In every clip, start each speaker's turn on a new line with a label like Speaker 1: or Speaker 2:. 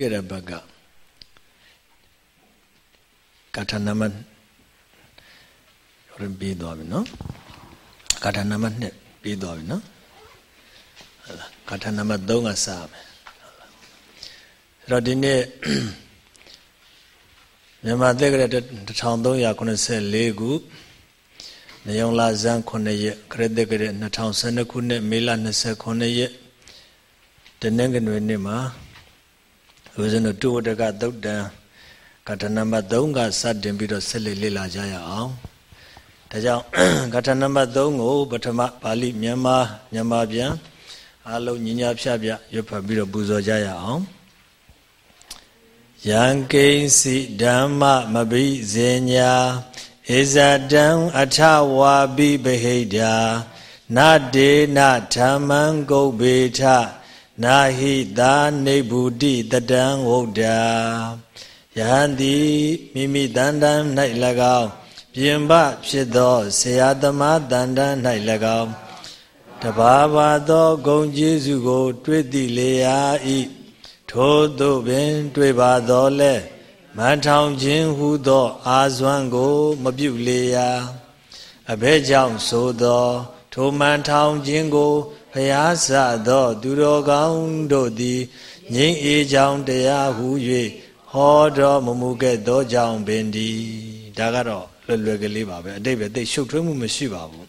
Speaker 1: ခဲ့တဲ့ဘက်ကကာထာနမရပြီးသွားပြီနော်ကာထာနမ2ပြီးသွားပြီနော်ဟုတ်လားကာထာနမ3ကစမယ်အဲ့တော့ဒီနေ့မြန်မာသက်ကရ1384ခုနေုံလာဇန်9ရက်ခရစ်သက်ကရ2012ခုနှစ်မေလ29ရက်တနင်္ဂနွေနေ့မှာ ဦးဇင်းတို့တုဝတ္တကသုတ်တံကထနံပါတ်3ကစတင်ပြီးတော့ဆက်လက်လေ့လာကြရအောင်ဒါကြောင့်ကထနံပါတ်3ကိုပထမပါဠိမြန်မာမြန်မာပြန်အလုံးညညာဖြပြရွတ်ဖတ်ပြီးတော့ပူဇော်ကြရအောင်ယံကိဉ္စီဓမ္မမဘိဇေညာဧဇတံအထဝါပိပဟိတာနတေနဓမ္မံဂုတ်ဘေထ နာဟိတာနေဗုတိတတံဝုဒ္ဓယဟန်တိမိမိတန်တန်၌၎င်းပြင်ပဖြစ်သောဆရာသမားတန်တန်၌၎င်းတဘာဘာသောဂုံကျေးဇူးကို တွေ့သိလေရာ၏ထို့သို့ပင် တွေ့ပါသောလဲမထောင်ခြင်းဟုသော အာဇွမ်းကို မပြုလေရာအဘဲကြောင့်ဆိုသော ထိုမန်ထောင်ခြင်းကို ဖျားဆသော သူတော်ကောင်းတို့သည်ငြိမ်းအေးကြောင်းတရားဟု၍ဟောတော်မမူခဲ့သောကြောင့်ပင်ဒီဒါကတော့လွယ်လွယ်ကလေးပါပဲအတိတ်ပဲသိရှုပ်ထွေးမှုမရှိပါဘူး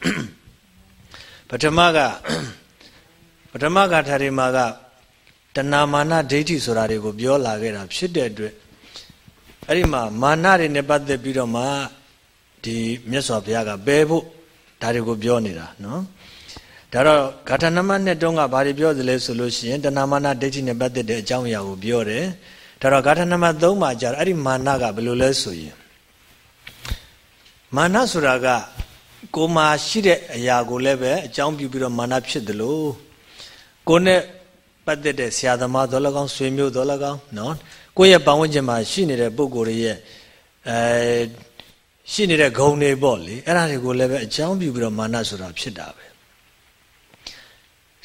Speaker 1: ပထမကပထမကထာရီမာကတဏမာနဒိဋ္ဌိဆိုတာတွေကိုပြောလာခဲ့တာဖြစ်တဲ့အတွက်အဲ့ဒီမှာမာနတွေနဲ့ပတ်သက်ပြီးတော့မှဒီမြတ်စွာဘုရားကပယ်ဖို့ဒါတွေကိုပြောနေတာနော် ဒါတော့ဂါထာနမနဲ့တုန်းကဘာတွေပြောသလဲဆိုလို့ရှိရင်တဏမာနဒိဋ္ဌိနဲ့ပတ်သက်တဲ့အကြောင်းအရာကိုပြောတယ်ဒါတော့ဂါထာနမ3မှာကြာအဲ့ဒီမာနကဘယ်လိုလဲဆိုရင်မာနဆိုတာကကိုမှရှိတဲ့အရာကိုလည်းပဲအကြောင်းပြုပြီးတော့မာနဖြစ်တယ်လို့ကိုနဲ့ပတ်သက်တဲ့ဆရာသမားတော်၎င်းဆွေမျိုးတော်၎င်းနော်ကိုယ့်ရဲ့ပတ်ဝန်းကျင်မှာရှိနေတဲ့ပုဂ္ဂိုလ်တွေရဲ့အဲရှိနေတဲ့ဂုဏ်တွေပေါ့လေအဲ့ဒါတွေကိုလည်းပဲအကြောင်းပြုပြီးတော့မာနဆိုတာဖြစ်တာပဲ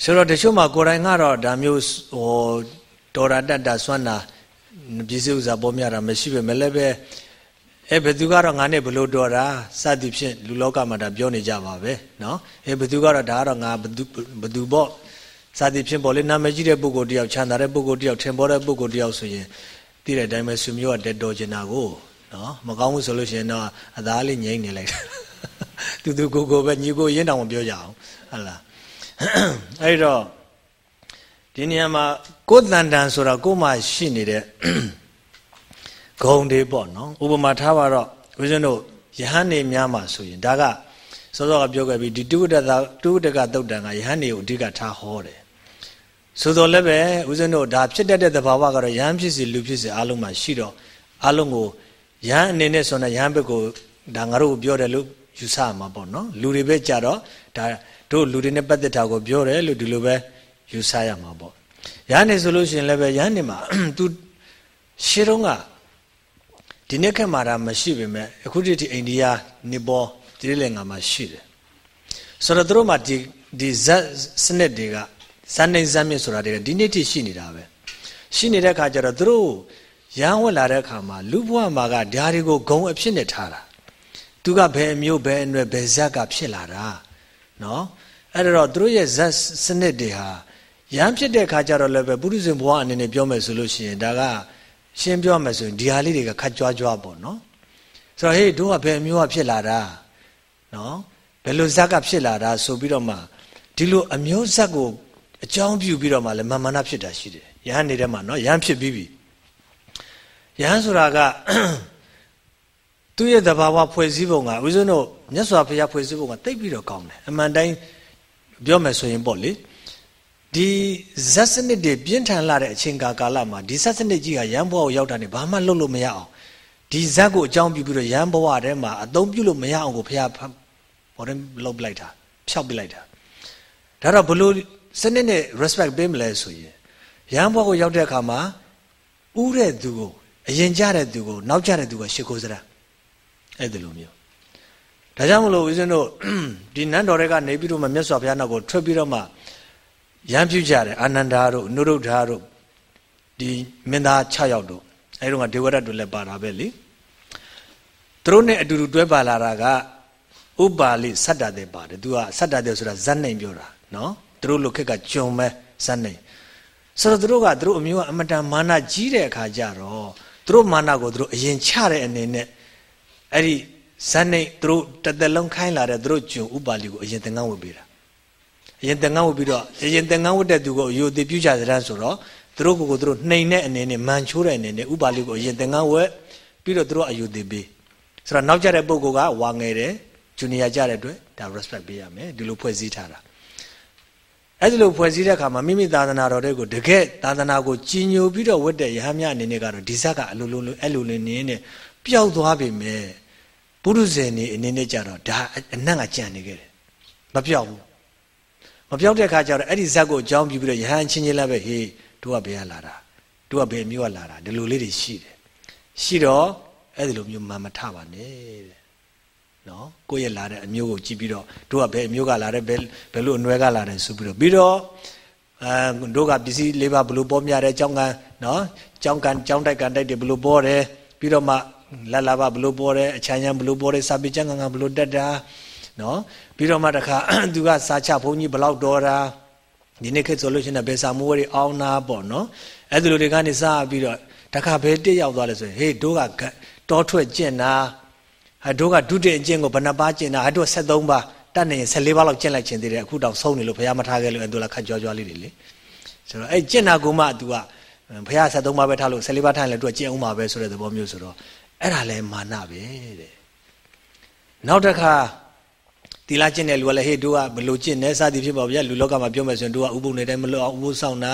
Speaker 1: ဆိုတော့တချို့မှာကိုယ်တိုင်ကတော့ဒါမျိုးဟိုတော်ရတတ်တာစွမ်းတာပြည့်စုံစွာပေါ်များတာမရှိပဲမလည်းပဲအဲဘသူကတော့ငါနဲ့ဘလို့တော်တာစသည်ဖြင့်လူလောကမှာဒါပြောနေကြပါပဲเนาะအဲဘသူကတော့ဒါကတော့ငါဘသူဘသူပေါ့စသည်ဖြင့်ပေါ်လေနာမည်ကြီးတဲ့ပုဂ္ဂိုလ်တယောက်ချမ်းသာတဲ့ပုဂ္ဂိုလ်တယောက်ထင်ပေါ်တဲ့ပုဂ္ဂိုလ်တယောက်ဆိုရင်သိတဲ့အတိုင်းပဲဆွေမျိုးကတက်တော်ကျင်တာကိုနော်မကောင်းဘူးဆိုလို့ရှိရင်တော့အသားလေးငိမ့်နေလိုက်တူတူကိုကိုပဲညီကိုရင်းတောင်မပြောကြအောင်ဟုတ်လား အဲ့တော့ဒီနေရာမှာကိုယ်တန်တန်ဆိုတာကိုယ်မှရှိနေတဲ့ဂုံတွေပေါ့နော်ဥပမာထားပါတော့ဦးဇင်းတို့ယဟန်နေများမှာဆိုရင်ဒါကစောစောကပြောခဲ့ပြီးဒီတုဝတ္တသာတုဝတ္တကသုတ်တန်ကယဟန်နေကိုအဓိကထားဟောတယ်ဆိုတော့လည်းပဲဦးဇင်းတို့ဒါဖြစ်တတ်တဲ့သဘာဝကတော့ယဟန်ဖြစ်စီလူဖြစ်စီအားလုံးမှာရှိတော့အားလုံးကိုယဟန်အနေနဲ့ဆိုရင်ယဟန်ဘက်ကိုဒါငါတို့ပြောတယ်လို့ယူဆမှာပေါ့နော်လူတွေပဲကြတော့ဒါ တို့လူတွေနဲ့ပတ်သက်တာကိုပြောတယ်လို့ဒီလိုပဲယူဆရမှာပေါ့ယဟန်နေဆိုလို့ရှိရင်လည်းပဲယဟန်နေမှာ तू ရှေးတုန်းကဒီနေ့ခက်မှာဒါမရှိပေမဲ့အခုတည်းဒီအိန္ဒိယနီပေါဒီလင်္ကာမှာရှိတယ်ဆိုတော့တို့မှာဒီဒီဇက်စနစ်တွေကဇန်နေဇန်မြင့်ဆိုတာတွေကဒီနေ့ထိရှိနေတာပဲရှိနေတဲ့ခါကျတော့တို့ရန်ဝက်လာတဲ့အခါမှာလူဘဝမှာကဓာတွေကိုဂုံအဖြစ်နဲ့ထားတာသူကဘယ်အမျိုးဘယ်အနွယ်ဘယ်ဇက်ကဖြစ်လာတာနော် အဲ့တော့သူတို့ရဲ့ဇက်စနစ်တွေဟာရန်ဖြစ်တဲ့ခါကျတော့လည်းပဲပုရိသေဘဝအနေနဲ့ပြောမယ်ဆိုလို့ရှိရင်ဒါကရှင်းပြောမယ်ဆိုရင်ဒီဟာလေးတွေကခတ်ကြွားကြွားပေါ့နော်ဆိုတော့ဟေးတို့ကဘယ်အမျိုးကဖြစ်လာတာနော်ဘယ်လိုဇက်ကဖြစ်လာတာဆိုပြီးတော့မှဒီလိုအမျိုးဇက်ကိုအကြောင်းပြုပြီးတော့မှလည်းမာမနာဖြစ်တာရှိတယ်ယဟန်နေတဲ့မှာနော်ယဟန်ဖြစ်ပြီးပြီယဟန်ဆိုတာကသူ့ရဲ့သဘာဝဖွဲ့စည်းပုံကဦးဇင်းတို့မြတ်စွာဘုရားဖွဲ့စည်းပုံကတိတ်ပြီးတော့ကောင်းတယ်အမှန်တိုင်း ပြောမယ်ဆိုရင်ပေါ့လေဒီဇက်စနစ်တွေပြင်းထန်လာတဲ့အချိန်ကာကာလမှာဒီဇက်စနစ်ကြီးကရန်ဘဝကိုရောက်တာနေဘာမှလုပ်လို့မရအောင်ဒီဇက်ကိုအကြောင်းပြုပြီးတော့ရန်ဘဝထဲမှာအသုံးပြုလို့မရအောင်ကိုဘုရားဘောရင်လုပ်ပလိုက်တာဖျောက်ပလိုက်တာဒါတော့ဘလို့စနစ်နဲ့ respect ပေးမလဲဆိုရင်ရန်ဘဝကိုရောက်တဲ့အခါမှာဥတဲ့သူကိုအရင်ကြတဲ့သူကိုနောက်ကြတဲ့သူကရှ िख ိုးစရာအဲ့ဒီလိုမျိုး ဒါကြောင့်မလို့ဦးဇင်းတို့ဒီနန်းတော်တွေကနေပြီးတော့မှမြတ်စွာဘုရားနောက်ကိုထွက်ပြီးတော့မှရံပြူကြတယ်အာနန္ဒာတို့နုရုဒ္ဓာတို့ဒီမင်းသား6ယောက်တို့အဲတုန်းကဒေဝရတ်တို့လည်းပါတာပဲလေသူတို့နဲ့အတူတူတွဲပါလာတာကဥပါလိစတ္တတဲ့ပါတယ်သူကစတ္တတဲ့ဆိုတာဇတ်နိုင်ပြောတာနော်သူတို့လူခက်ကဂျုံပဲဇတ်နိုင်ဆိုတော့သူတို့ကသူတို့အမျိုးကအမတန်မာနကြီးတဲ့အခါကျတော့သူတို့မာနကိုသူတို့အရင်ချတဲ့အနေနဲ့အဲ့ဒီ ဇတ်နိုင်သူတို့တသက်လုံးခိုင်းလာတဲ့သူတို့ဂျုံဥပါလိကိုအရင်သင်္ကန်းဝတ်ပေးတာအရင်သင်္ကန်းဝတ်ပြီးတော့အရင်သင်္ကန်းဝတ်တဲ့သူကိုအယုတိပြုကြစတဲ့ဆိုတော့သူတို့ကိုကိုသူတို့နှိမ်တဲ့အနေနဲ့မန်ချိုးတဲ့အနေနဲ့ဥပါလိကိုအရင်သင်္ကန်းဝတ်ပြီးတော့သူတို့အယုတိပေးဆိုတော့နောက်ကြတဲ့ပုဂ္ဂိုလ်ကဝါငယ်တယ်ဂျူနီယာကြတဲ့အတွက်ဒါ respect ပေးရမယ်ဒီလိုဖွဲ့စည်းထားတာအဲ့ဒီလိုဖွဲ့စည်းတဲ့အခါမှာမိမိသာသနာတော်တွေကိုတကယ်သာသနာကိုကြီးညိုပြီးတော့ဝတ်တဲ့ယဟန်မြအနေနဲ့ကတော့ဒီဇက်ကအလိုလိုလိုအဲ့လိုလိုနေနေပျောက်သွားပြီမဲ့ ပုရုဇဉ်နေအနေနဲ့ကြတော့ဒါအနံ့ကကြံနေခဲ့တယ်မပျောက်ဘူးမပျောက်တဲ့အခါကျတော့အဲ့ဒီဇက်ကိုအကြောင်းပြုပြီးတော့ယဟန်ချင်းချင်းလည်းပဲဟေးတို့ကဘယ်ကလာတာတို့ကဘယ်မျိုးကလာတာဒီလိုလေးတွေရှိတယ်ရှိတော့အဲ့ဒီလိုမျိုးမမထပါနဲ့တဲ့နော်ကိုယ့်ရဲ့လာတဲ့အမျိုးကိုကြည့်ပြီးတော့တို့ကဘယ်အမျိုးကလာတယ်ဘယ်ဘယ်လိုအနွယ်ကလာတယ်ဆိုပြီးတော့ပြီးတော့အဲတို့ကပစ္စည်းလေးပါဘလို့ပေါ်များတယ်ကြောင်းကန်နော်ကြောင်းကန်ကြောင်းတိုက်ကန်တိုက်တယ်ဘလို့ပေါ်တယ်ပြီးတော့မှ လာလာပါဘလို့ပေါ်တယ်အချမ်းချမ်းဘလို့ပေါ်တယ်စာပေကျမ်းကန်ကန်ဘလို့တက်တာနော်ပြီးတော့မှတခါသူကစာချဘုန်းကြီးဘလောက်တော်တာဒီနေ့ခေတ်ဆိုလို့ရှိရင်ဘယ်စာမိုးတွေအောင်းနာပေါ့နော်အဲ့ဒီလိုတွေကနေစပြီးတော့တခါဘယ်တက်ရောက်သွားလဲဆိုရင်ဟေးတို့ကတောထွက်ကျင့်တာဟာတို့ကဒုတိယအကျင့်ကိုဘယ်နှပါကျင့်တာဟာတို့73ပါတတ်နေရင်14ပါလောက်ကျင့်လိုက်ခြင်းတည်းတယ်အခုတောင်ဆုံးနေလို့ဘုရားမထားခဲ့လို့အဲ့ဒါလာခတ်ကြွားကြွားလေးတွေလေဆိုတော့အဲ့ကျင့်တာကိုမှ तू ကဘုရား73ပါပဲထားလို့14ပါထားရင်လည်း तू ကကျင့်အောင်ပါပဲဆိုတဲ့သဘောမျိုးဆိုတော့ အဲ့ဒါလည်းမာနပဲတဲ့နောက်တစ်ခါတီလာကျင့်တဲ့လူကလည်းဟေ့တို့ကဘလို့ကျင့်နေစသည်ဖြစ်ပါဗျာလူလောကမှာပြောမယ်ဆိုရင်တို့ကဥပုပ်နေတိုင်းမလို့အောင်ဥပုပ်ဆောင်တာ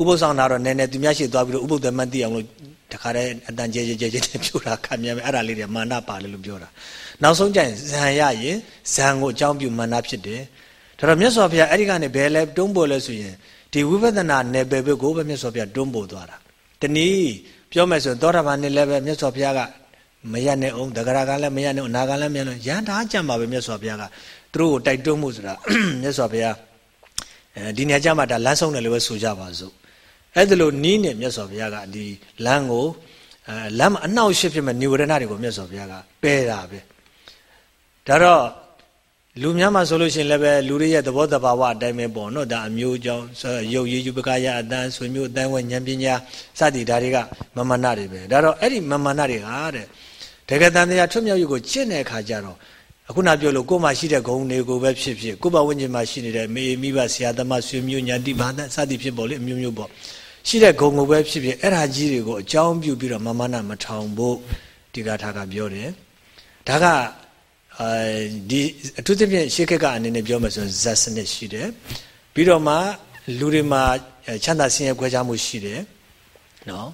Speaker 1: ဥပုပ်ဆောင်တာတော့နည်းနည်းသူများရှိသွားပြီးတော့ဥပုပ်သမတ်သိအောင်လို့တခါတည်းအတန်ကျဲကျဲကျဲကျဲပြိုတာခံမြန်မယ်အဲ့ဒါလေးတွေမာနပါလေလို့ပြောတာနောက်ဆုံးကျရင်ဇံရရင်ဇံကိုအကြောင်းပြုမာနဖြစ်တယ်ဒါတော့မြတ်စွာဘုရားအဲ့ဒီကနေဘယ်လဲတွန်းပေါ်လဲဆိုရင်ဒီဝိပဿနာနယ်ပယ်ဘက်ကိုပဲမြတ်စွာဘုရားတွန်းပေါ်သွားတာတနည်းပြောမယ်ဆိုရင်သောတာပန်နဲ့လည်းပဲမြတ်စွာဘုရားက မရနဲ့အောင်တဂရကလည်းမရနဲ့အနာကလည်းမရနဲ့ရန်တားကြံပါပဲမြတ်စွာဘုရားကသူတို့ကိုတိုက်တွန်းမှုဆိုတာမြတ်စွာဘုရားအဲဒီနေရာကြမှာဒါလမ်းဆုံးတယ်လို့ပဲဆိုကြပါစို့အဲ့ဒါလို့နီးနေမြတ်စွာဘုရားကဒီလမ်းကိုအဲလမ်းမှာအနှောက်အယှက်ဖြစ်မဲ့និဝရဏတွေကိုမြတ်စွာဘုရားကပယ်တာပဲဒါတော့လူများမှာဆိုလို့ရှိရင်လည်းပဲလူတွေရဲ့သဘောတဘာဝအတိုင်းပဲပေါ့နော်ဒါအမျိုးကြောင့်ရုပ်ရည်ယူပကာယအတန်းဆွေမျိုးအတန်းဝဲဉာဏ်ပညာစသည်ဒါတွေကမမနာတွေပဲဒါတော့အဲ့ဒီမမနာတွေဟာတဲ့ တကယ်တန်တရားထွတ်မြောက်ရုပ်ကိုကျင့်တဲ့အခါကျတော့အခုနပြောလို့ကိုယ်မှာရှိတဲ့ဂုဏ်တွေကိုပဲဖြစ်ဖြစ်ကိုယ်ဘဝဉ္ဇဉ်မှာရှိနေတဲ့မေမိဘဆရာသမားဆွေမျိုးညာတိဘာသာစသည်ဖြစ်ပေါ်လေအမျိုးမျိုးပေါ့ရှိတဲ့ဂုံကိုပဲဖြစ်ဖြစ်အဲ့ဒါကြီးတွေကိုအကြောင်းပြုပြီးတော့မမနာမထောင်ဖို့ဒီကထာကပြောတယ်ဒါကအဲဒီအထူးသဖြင့်ရှေးခက်ကအနေနဲ့ပြောမယ်ဆိုရင်ဇတ်စနစ်ရှိတယ်ပြီးတော့မှလူတွေမှာချမ်းသာဆင်းရဲခွဲခြားမှုရှိတယ်နော်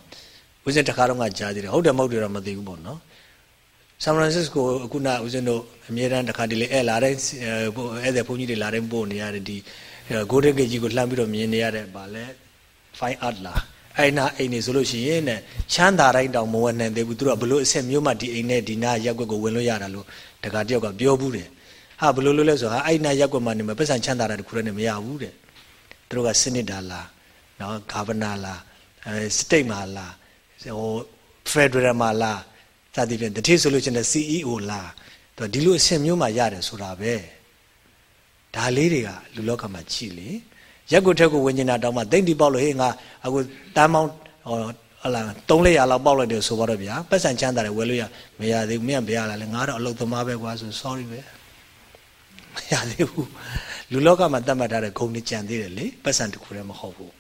Speaker 1: ဦးဇင်းတခါတော့ကကြားသေးတယ်ဟုတ်တယ်မဟုတ်တယ်တော့မသိဘူးပေါ့နော် ဆန်ဖရန်စစ္စကိုအခုနဦးဇင်းတို့အမြဲတမ်းတခါတလေအဲလာတဲ့ဧည့်သည်ဘုန်းကြီးတွေလာတဲ့ပို့နေရတယ်ဒီဂိုးတဲ့ကေကြီးကိုလှမ်းပြီးတော့မြင်နေရတဲ့ဗာလဲ fine art လားအဲ့နာအိမ်နေဆိုလို့ရှိရင်တဲ့ချမ်းသာတိုင်းတောင်မဝင်နိုင်သေးဘူးသူတို့ကဘလို့အဆက်မျိုးမှဒီအိမ်နဲ့ဒီနာရက်ွက်ကိုဝင်လို့ရတာလို့တခါတယောက်ကပြောဘူးတယ်ဟာဘလို့လို့လဲဆိုဟာအဲ့နာရက်ွက်မှနေမှာပတ်စံချမ်းသာတာတခုတည်းနဲ့မရဘူးတဲ့သူတို့ကစနစ်တာလားနော်ဂါဗနာလားအဲစတိတ်မှာလားဟိုဖက်ဒရယ်မှာလား စသည်ဖြင့်တတိဆိုလို့ရှိရင် CEO လားသူဒီလိုအဆင့်မျိုးမှာရတယ်ဆိုတာပဲဒါလေးတွေကလူလောကမှာကြည်လေရက်ကိုထက်ကိုဝင်နေတာတောင်းမှသိမ့်တီပေါက်လို့ဟေးငါအခုတန်းမောင်းဟောဟလာ300လောက်ပေါက်လိုက်တယ်ဆိုတော့ဗျာပတ်စံချမ်းသာတယ်ဝယ်လို့ရမရသေးဘူးမင်းကဘယ်ရလာလဲငါတော့အလုပ်သမားပဲကွာဆို sorry ပဲမရသေးဘူးလူလောကမှာတတ်မှတ်ထားတဲ့ဂုဏ်တွေကြံသေးတယ်လေပတ်စံတစ်ခုတည်းမဟုတ်ဘူး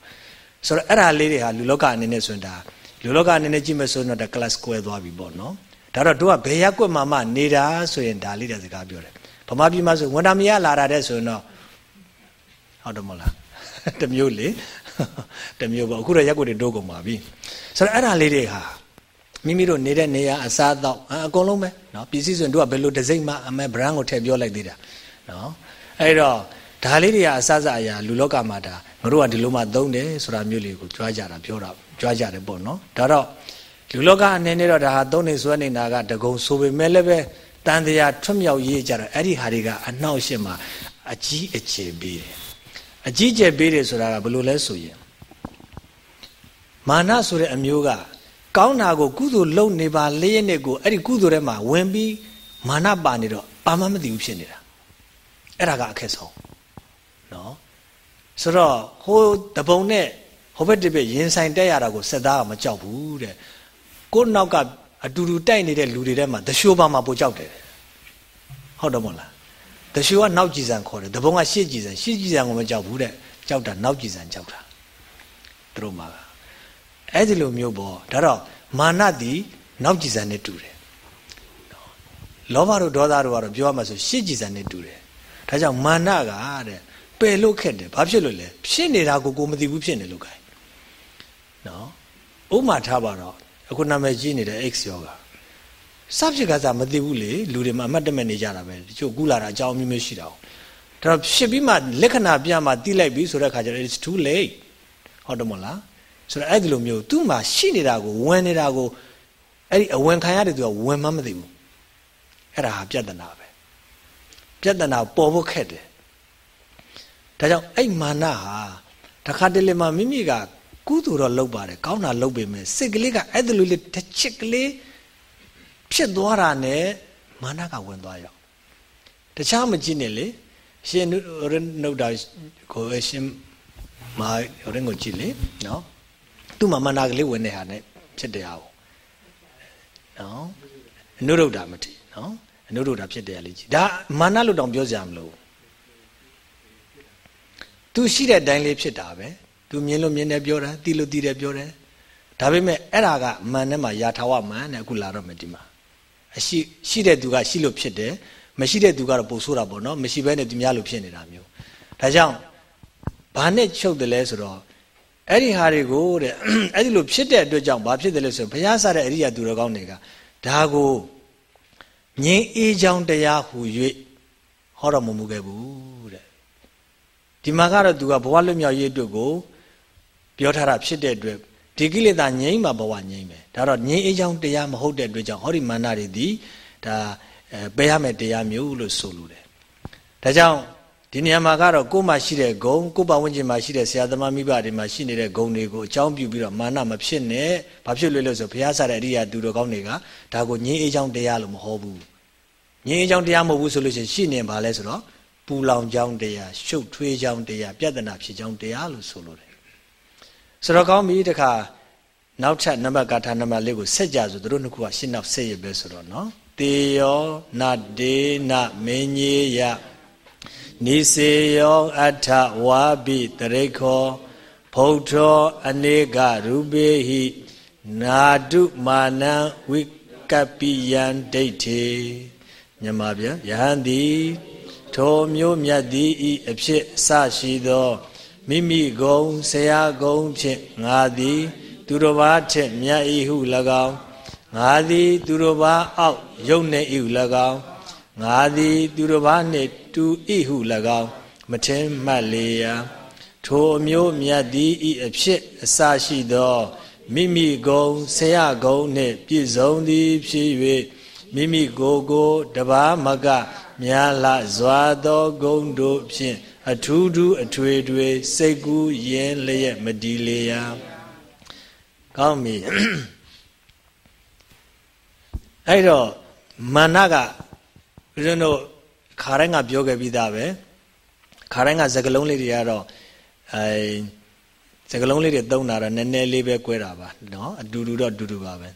Speaker 1: ဆိုတော့အဲ့ဒါလေးတွေဟာလူလောကအနေနဲ့ဆိုရင်ဒါ လူလောကနည်းနည်းကြည့်မယ်ဆိုတော့ဒါ class ကွဲသွားပြီပေါ့နော်ဒါတော့တို့ကဘယ်ရက်ကွက်မှာမှနေတာဆိုရင်ဒါလေးတဲ့စကားပြောတယ်ဗမာပြည်မှာဆိုဝန်တာမရလာတာတဲ့ဆိုရင်တော့ဟုတ်တယ်မဟုတ်လားတမျိုးလေတမျိုးပေါ့အခုတော့ရက်ကွက်တွေတိုးကုန်ပါပြီဆိုတော့အဲ့ဒါလေးတွေဟာမိမိတို့နေတဲ့နေရာအစားအသောက်အကုန်လုံးပဲနော်ပစ္စည်းဆိုရင်တို့ကဘယ်လိုဒစိမ့်မှအမဲ brand ကိုထည့်ပြောလိုက်သေးတာနော်အဲ့တော့ဒါလေးတွေကအစစအရာလူလောကမှာဒါငါတို့ကဒီလိုမှသုံးတယ်ဆိုတာမျိုးလေးကိုကြွားကြတာပြောတာ ကြွားကြတယ်ပေါ့နော်ဒါတော့လူလောကအနေနဲ့တော့ဒါဟာသုံးနေဆွဲနေတာကတကုံဆိုပေမဲ့လည်းပဲတန်တရားထွတ်မြောက်ရေးကြတာအဲ့ဒီဟာတွေကအနှောက်အယှက်မှာအကြီးအကျယ်ပေးတယ်အကြီးကျယ်ပေးတယ်ဆိုတာကဘယ်လိုလဲဆိုရင်မာနဆိုတဲ့အမျိုးကကောင်းတာကိုကုသိုလ်လုပ်နေပါလျက်နဲ့ကိုအဲ့ဒီကုသိုလ်ထဲမှာဝင်ပြီးမာနပါနေတော့ဘာမှမသိဘူးဖြစ်နေတာအဲ့ဒါကအခက်ဆုံးနော်ဆိုတော့ဟိုတပုံနဲ့ ဟိုဘက်တစ်ဘက်ရင်ဆိုင်တက်ရတာကိုစက်သားကမကြောက်ဘူးတဲ့ကိုနောက်ကအတူတူတိုက်နေတဲ့လူတွေထဲမှာတရှိုးပါမှာပိုကြောက်တယ်ဟုတ်တယ်မို့လားတရှိုးကနောက်ကြည်စံခေါ်တယ်တပုံကရှေ့ကြည်စံရှေ့ကြည်စံကိုမကြောက်ဘူးတဲ့ကြောက်တာနောက်ကြည်စံကြောက်တာသူတို့မှာအဲ့ဒီလိုမျိုးပေါ့ဒါတော့မာနတိနောက်ကြည်စံနဲ့တူတယ်လောဘတို့ဒေါသတို့ကတော့ပြောရမှာဆိုရှေ့ကြည်စံနဲ့တူတယ်ဒါကြောင့်မာနကတဲ့ပယ်လို့ခက်တယ်ဘာဖြစ်လို့လဲဖြစ်နေတာကိုကိုမသိဘူးဖြစ်နေလို့ခိုင်း နော်ဥမာထားပါတော့အခုနာမည်ကြီးနေတဲ့ X ယောဂစဖြစ်ကစားမသိဘူးလေလူတွေမှာအမှတ်တမဲ့နေကြတာပဲတချို့ကူလာတာအကြောင်းမျိုးမျိုးရှိတာ哦ဒါတော့ဖြစ်ပြီးမှလက္ခဏာပြမှတိလိုက်ပြီဆိုတဲ့ခါကျတော့ it's too late ဟုတ်တယ်မလားဆိုတော့အဲ့ဒီလိုမျိုးသူ့မှာရှိနေတာကိုဝင်နေတာကိုအဲ့ဒီအဝင်ခံရတဲ့သူကဝင်မှမသိဘူးအဲ့ဒါဟာပြဿနာပဲပြဿနာပေါ်ဖို့ခက်တယ်ဒါကြောင့်အဲ့မာနဟာတခါတလေမှမိမိက ကုသိုလ်တော့လုပ်ပါတယ်ကောင်းတာလုပ်ပေမဲ့စိတ်ကလေးကအဲ့ဒါလိုလေးတစ်ချစ်ကလေးဖြစ်သွားတာနဲ့မာနကဝင်သွားရောတခြားမကြည့်နဲ့လေရှင်နုဒ္ဒါကိုရှင်မာရင်ကိုကြည့်လေနော်သူ့မှာမာနကလေးဝင်နေဟာနဲ့ဖြစ်တယ်ဟာနော်အနုရုဒ္ဓမတိနော်အနုရုဒ္ဓဖြစ်တယ်လေကြည့်ဒါမာနလို့တောင်ပြောကြမလို့သူရှိတဲ့အတိုင်းလေးဖြစ်တာပဲ သူမြင်လို့မြင်တယ်ပြောတာသိလို့သိတယ်ပြောတယ်ဒါပေမဲ့အဲ့ဒါကမန်နဲ့မှယာထာဝမန်နဲ့အခုလာတော့မယ်ဒီမှာအရှိရှိတဲ့သူကရှိလို့ဖြစ်တယ်မရှိတဲ့သူကတော့ပို့ဆိုးတာပေါ့နော်မရှိဘဲနဲ့သူများလို့ဖြစ်နေတာမျိုးဒါကြောင့်ဘာနဲ့ချုပ်တယ်လဲဆိုတော့အဲ့ဒီဟာတွေကိုတဲ့အဲ့ဒီလိုဖြစ်တဲ့အတွက်ကြောင့်ဘာဖြစ်တယ်လဲဆိုရင်ဘုရားစားတဲ့အရိယာသူတော်ကောင်းတွေကဒါကိုငြင်းအေးချောင်းတရားဟူ၍ဟောတော်မမူခဲ့ဘူးတဲ့ဒီမှာကတော့သူကဘဝလွတ်မြောက်ရေးအတွက်ကို ပြောထားတာဖြစ်တဲ့အတွက်ဒီကိလေသာငြိမ့်မှာဘဝငြိမ့်မယ်ဒါတော့ငြိမ့်အေးချောင်းတရားမဟုတ်တဲ့အတွက်ကြောင့်ဟောဒီမာနတွေဒီဒါပယ်ရမယ်တရားမျိုးလို့ဆိုလိုတယ်ဒါကြောင့်ဒီနေရာမှာကတော့ကိုယ်မှာရှိတဲ့ဂုံကိုယ်ပတ်ဝန်းကျင်မှာရှိတဲ့ဆရာသမားမိဘတွေမှာရှိနေတဲ့ဂုံတွေကိုအကြောင်းပြုပြီးတော့မာနမဖြစ်နဲ့ဘာဖြစ်လို့လဲဆိုဘုရားဆရာတဲ့အရိယာသူတော်ကောင်းတွေကဒါကိုငြင်းအေးချောင်းတရားလို့မဟောဘူးငြင်းအေးချောင်းတရားမဟုတ်ဘူးဆိုလို့ရှိရင်ရှိနေပါလဲဆိုတော့ပူလောင်ချောင်းတရားရှုပ်ထွေးချောင်းတရားပြဿနာဖြစ်ချောင်းတရားလို့ဆိုလိုတယ် ဆိုတော့ကောင်းပြီတခါနောက်ထပ်နံပါတ်ကာထာနံပါတ်လေးကိုဆက်ကြဆိုတို့နှစ်ခုကရှင်းနောက်ဆက်ရပဲဆိုတော့နော်တေယောနတေနမင်းကြီးယနိစေယောအထဝါပိတရိခောဖုတ်ထောအနေကရူပေဟိနာတုမာနံဝိကပိယံဒိဋ္ဌေမြမဗျာယဟန်သည်ထိုမျိုးမြတ်သည်ဤအဖြစ်အစရှိသော မိမိကုံဆရာကုံဖြင့်ငါသည် သူတော်ဘာထက်မြတ်ဤဟု၎င်းငါသည် သူတော်ဘာအောက်ယုံနေဤဟု၎င်းငါသည် သူတော်ဘာနှင့်တူဤဟု၎င်းမထင်မှတ်လေရာထိုအမျိုးမြတ်သည်ဤအဖြစ်အစရှိသောမိမိကုံဆရာကုံနှင့်ပြည့်စုံသည်ဖြစ်၍မိမိကိုယ်ကိုတဘာမကမြာလဇွာသောဂုံတို့ဖြင့် အထူးထူးအထွေထွေစိတ်ကူးယင်းလျက်မတည်လေရာကောင်းပြီအဲ့တော့မာနကဦးဇင်းတို့ခါတိုင်းကပြောခဲ့ပြီးသားပဲခါတိုင်းကစကလုံးလေးတွေကတော့အဲစကလုံးလေးတွေသုံးတာတော့နည်းနည်းလေးပဲ꿰တာပါเนาะအတူတူတော့အတူတူပါပဲ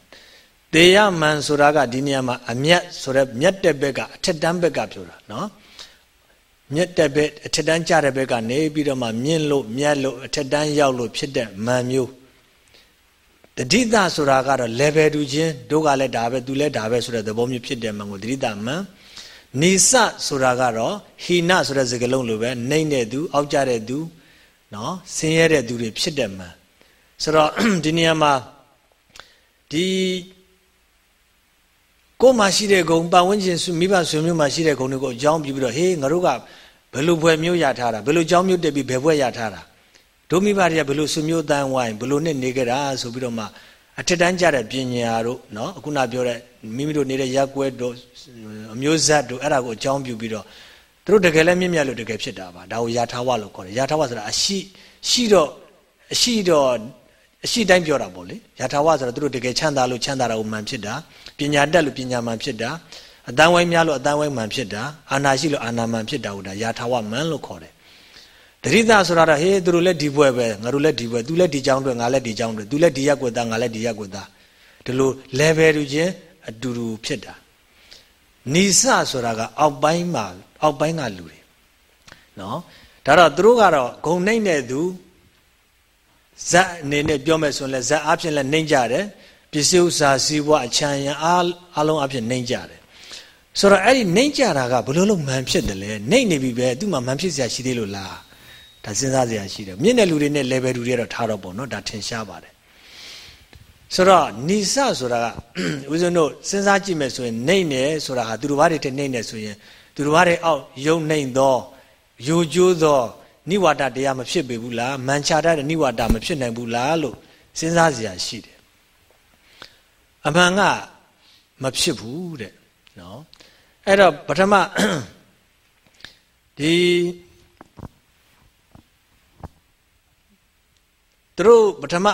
Speaker 1: တေယမန်ဆိုတာကဒီနေရာမှာအမျက်ဆိုတဲ့မျက်တဲ့ဘက်ကအထက်တန်းဘက်ကပြောတာเนาะ မျက်တဲ့ဘက်အထက်တန်းကျတဲ့ဘက်ကနေပြီးတော့မှမြင့်လို့မြတ်လို့အထက်တန်းရောက်လို့ဖြစ်တဲ့မန်မျိုးတတိတဆိုတာကတော့ level တူချင်းတို့ကလည်းဒါပဲသူလည်းဒါပဲဆိုတဲ့သဘောမျိုးဖြစ်တဲ့မန်ကိုတတိတမန်နိစဆိုတာကတော့ဟိနဆိုတဲ့စကားလုံးလိုပဲနှိမ့်တဲ့သူ အောက်ကျတဲ့သူနော်ဆင်းရဲတဲ့သူတွေဖြစ်တဲ့မှန်ဆိုတော့ဒီနေရာမှာဒီကိုယ်မှာရှိတဲ့ဂုံပတ်ဝန်းကျင်မိဘဆွေမျိုးမှာရှိတဲ့ဂုံတွေကိုအကြောင်းပြပြီးတော့ဟေးငါတို့က ဘယ်လိုဘွယ်မျိုးရထားတာဘယ်လိုကြောင်းမျိုးတက်ပြီးဘယ်ဘွယ်ရထားတာဒုမိဘတွေကဘယ်လိုဆွေမျိုးတန်းဝိုင်းဘယ်လိုနဲ့နေကြတာဆိုပြီးတော့မှအထက်တန်းကြတဲ့ပညာတို့နော်အခုနပြောတဲ့မိမိတို့နေတဲ့ရက်ကွဲတို့အမျိုးဇတ်တို့အဲ့ဒါကိုအကြောင်းပြုပြီးတော့သူတို့တကယ်လည်းမြင့်မြတ်လို့တကယ်ဖြစ်တာပါဒါကိုယာထာဝလို့ခေါ်တယ်ယာထာဝဆိုတာအရှိရှိတော့အရှိတော့အရှိတိုင်းပြောတာပေါ့လေယထာဝဆိုတော့သူတို့တကယ်ချမ်းသာလို့ချမ်းသာတာကိုမှန်ဖြစ်တာပညာတတ်လို့ပညာမှန်ဖြစ်တာ အတန်းဝိုင်းများလို့အတန်းဝိုင်းမှန်ဖြစ်တာအာနာရှိလို့အာနာမှန်ဖြစ်တာဟုတ်တာယထာဝမှန်လို့ခေါ်တယ်တတိသဆိုတာတော့ဟေးသူတို့လည်းဒီဘွယ်ပဲငါတို့လည်းဒီဘွယ်သူလည်းဒီကြောင်းတွေငါလည်းဒီကြောင်းတွေသူလည်းဒီရက်ကွက်သားငါလည်းဒီရက်ကွက်သားဒီလို level တူချင်းအတူတူဖြစ်တာနိစဆိုတာကအောက်ပိုင်းမှာအောက်ပိုင်းကလူတွေနော်ဒါတော့သူတို့ကတော့ဂုံနှိမ့်တဲ့သူဇက်အနေနဲ့ပြောမယ်ဆိုရင်လည်းဇက်အဖြစ်လည်းနှိမ့်ကြတယ်ပစ္စည်းဥစ္စာစီးပွားအချမ်းရံအားအလုံးအဖြစ်နှိမ့်ကြတယ် ဆိုတော့အဲ့ဒီနှိမ့်ကြတာကဘလို့လို့မှန်ဖြစ်တယ်လဲနှိမ့်နေပြီပဲသူ့မှာမှန်ဖြစ်စရာရှိသေးလို့လားဒါစဉ်းစားစရာရှိတယ်မြင့်တဲ့လူတွေနဲ့ level လူတွေကတော့ထားတော့ပေါ့နော်ဒါထင်ရှားပါတယ်ဆိုတော့နိစဆိုတာကဦးဇင်းတို့စဉ်းစားကြည့်မယ်ဆိုရင်နှိမ့်နေဆိုတာဟာသူတို့ဘာတွေတဲ့နှိမ့်နေဆိုရင်သူတို့ဘာတွေအောက်ယုံနှိမ့်သောယိုကျိုးသောနိဝါဒတရားမဖြစ်ပေဘူးလားမန်ချတဲ့နိဝါဒမဖြစ်နိုင်ဘူးလားလို့စဉ်းစားစရာရှိတယ်အမှန်ကမဖြစ်ဘူးတဲ့နော် အဲ့တော့ပထမဒီသူတို့ပထမ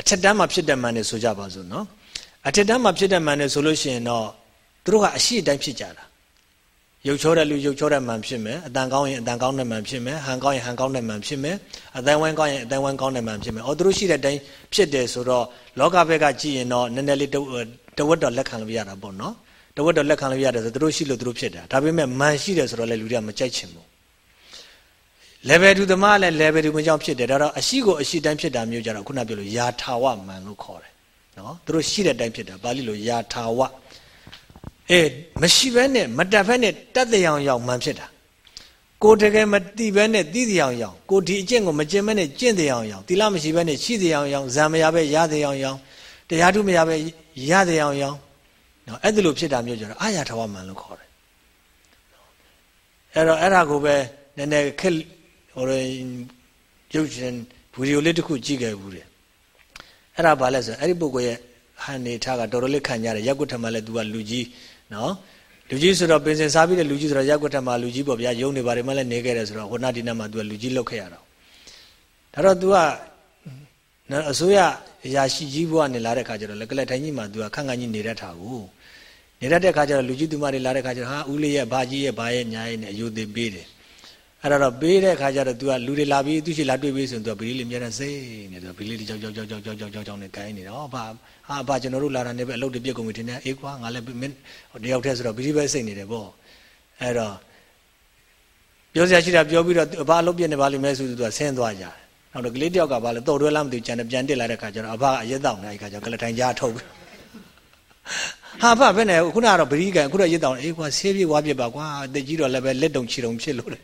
Speaker 1: အထက်တန်းမှာဖြစ်တဲ့မှန်တယ်ဆိုကြပါစို့နော်အထက်တန်းမှာဖြစ်တဲ့မှန်တယ်ဆိုလို့ရှိရင်တော့သူတို့ကအရှိတိုင်းဖြစ်ကြတာရုပ်ချောတဲ့လူရုပ်ချောတဲ့မှန်ဖြစ်မယ်အတန်ကောင်းရင်အတန်ကောင်းတဲ့မှန်ဖြစ်မယ်ဟန်ကောင်းရင်ဟန်ကောင်းတဲ့မှန်ဖြစ်မယ်အတန်ဝိုင်းကောင်းရင်အတန်ဝိုင်းကောင်းတဲ့မှန်ဖြစ်မယ်အော်သူတို့ရှိတဲ့အတိုင်းဖြစ်တယ်ဆိုတော့လောကဘက်ကကြည့်ရင်တော့နည်းနည်းလေးတဝက်တော့လက်ခံလို့ရတာပေါ့နော် တဝက်တော့လက်ခံလို့ရတယ်ဆိုသူတို့ရှိလို့သူတို့ဖြစ်တာဒါပေမဲ့မှန်ရှိတယ်ဆိုတော့လေလူတွေကမကြိုက်ချင်ဘူး level 2သမားလည်း level 2မကြောင့်ဖြစ်တယ်ဒါတော့အရှိကိုအရှိတိုင်းဖြစ်တာမျိုးကြတော့ခုနပြောလို့ယာထာဝမှန်လို့ခေါ်တယ်နော်သူတို့ရှိတဲ့အတိုင်းဖြစ်တာပါဠိလိုယာထာဝအေးမရှိဘဲနဲ့မတက်ဘဲနဲ့တတ်တရားအောင်မှန်ဖြစ်တာကိုတကယ်မတိဘဲနဲ့တိတရားအောင်ကိုဒီအကျင့်ကိုမကျင့်ဘဲနဲ့ကျင့်တရားအောင်တိလမရှိဘဲနဲ့ရှိတရားအောင်ဇံမရဘဲရတရားအောင်တရားထုမရဘဲရတရားအောင် နော်အဲ့ဒါလိုဖြစ်တာမျိုးကျတော့အာရထဝမန်လို့ခေါ်တယ်အဲ့တော့အဲ့ဒါကိုပဲနည်းနည်းခက်ဟိုရုပ်ရှင်ဗီဒီယိုလေးတစ်ခုကြည့်ခဲ့ဘူးတယ်အဲ့ဒါဘာလဲဆိုရင်အဲ့ဒီပုဂ္ဂိုလ်ရဲ့ဟန်နေထားကတော်တော်လေးခံရတယ်ရက်ွက်ထမှာလဲသူကလူကြီးနော်လူကြီးဆိုတော့ပင်စင်စားပြီးတဲ့လူကြီးဆိုတော့ရက်ွက်ထမှာလူကြီးပေါ့ဗျာယုံနေပါတယ်မှလည်းနေခဲ့တယ်ဆိုတော့ဟိုနာဒီနာမှာသူကလူကြီးလောက်ခဲ့ရတော့ဒါတော့ तू ကနော်အစိုးရ အရာရှိကြီးဘဝနဲ့လာတဲ့ခါကျတော့လက်ကလက်ထိုင်ကြီးမှာ तू ကခန့်ခန့်ကြီးနေတတ်တာကိုနေတတ်တဲ့ခါကျတော့လူကြီးသူမတွေလာတဲ့ခါကျတော့ဟာဦးလေးရဲ့ဘာကြီးရဲ့ဘာရဲ့ညာရဲ့နဲ့အယုသေးပေးတယ်အဲ့တော့ပေးတဲ့ခါကျတော့ तू ကလူတွေလာပြီးသူရှိလာတွေ့ပြီးဆိုရင် तू ကဗီလေးလေးအများနဲ့စိတ်နေ तू ဗီလေးလေးကြောက်ကြောက်ကြောက်ကြောက်ကြောက်ကြောက်ကြောက်ကြောက်နဲ့ကိုင်းနေတာဟောဘာဟာဘာကျွန်တော်တို့လာတာနေပဲအလုပ်တွေပြည့်ကုန်ပြီထင်တယ်အေးကွာငါလည်းမင်းတယောက်တည်းဆိုတော့ဗီလေးပဲစိတ်နေတယ်ပေါ့အဲ့တော့ပြောစရာရှိတာပြောပြီးတော့ဘာအလုပ်ပြည့်နေပါလိမ့်မယ်ဆိုသူကဆင်းသွားကြတယ် နောက်တော့ကလေးတယောက်ကဘာလဲတော်တွဲလားမသိဘူးကြံပြန်တက်လာတဲ့ခါကျတော့အဘကအရက်တောင်နေအဲ့ခါကျတော့ကလထိုင်ကြားထုတ်ဟာဖဘယ်နဲ့ခုနကတော့ဗရီးကန်ခုတော့ရစ်တောင်အေးကွာဆေးပြေးဝါပြစ်ပါကွာအသက်ကြီးတော့လည်းပဲလက်တုံချီတုံဖြစ်လို့လေ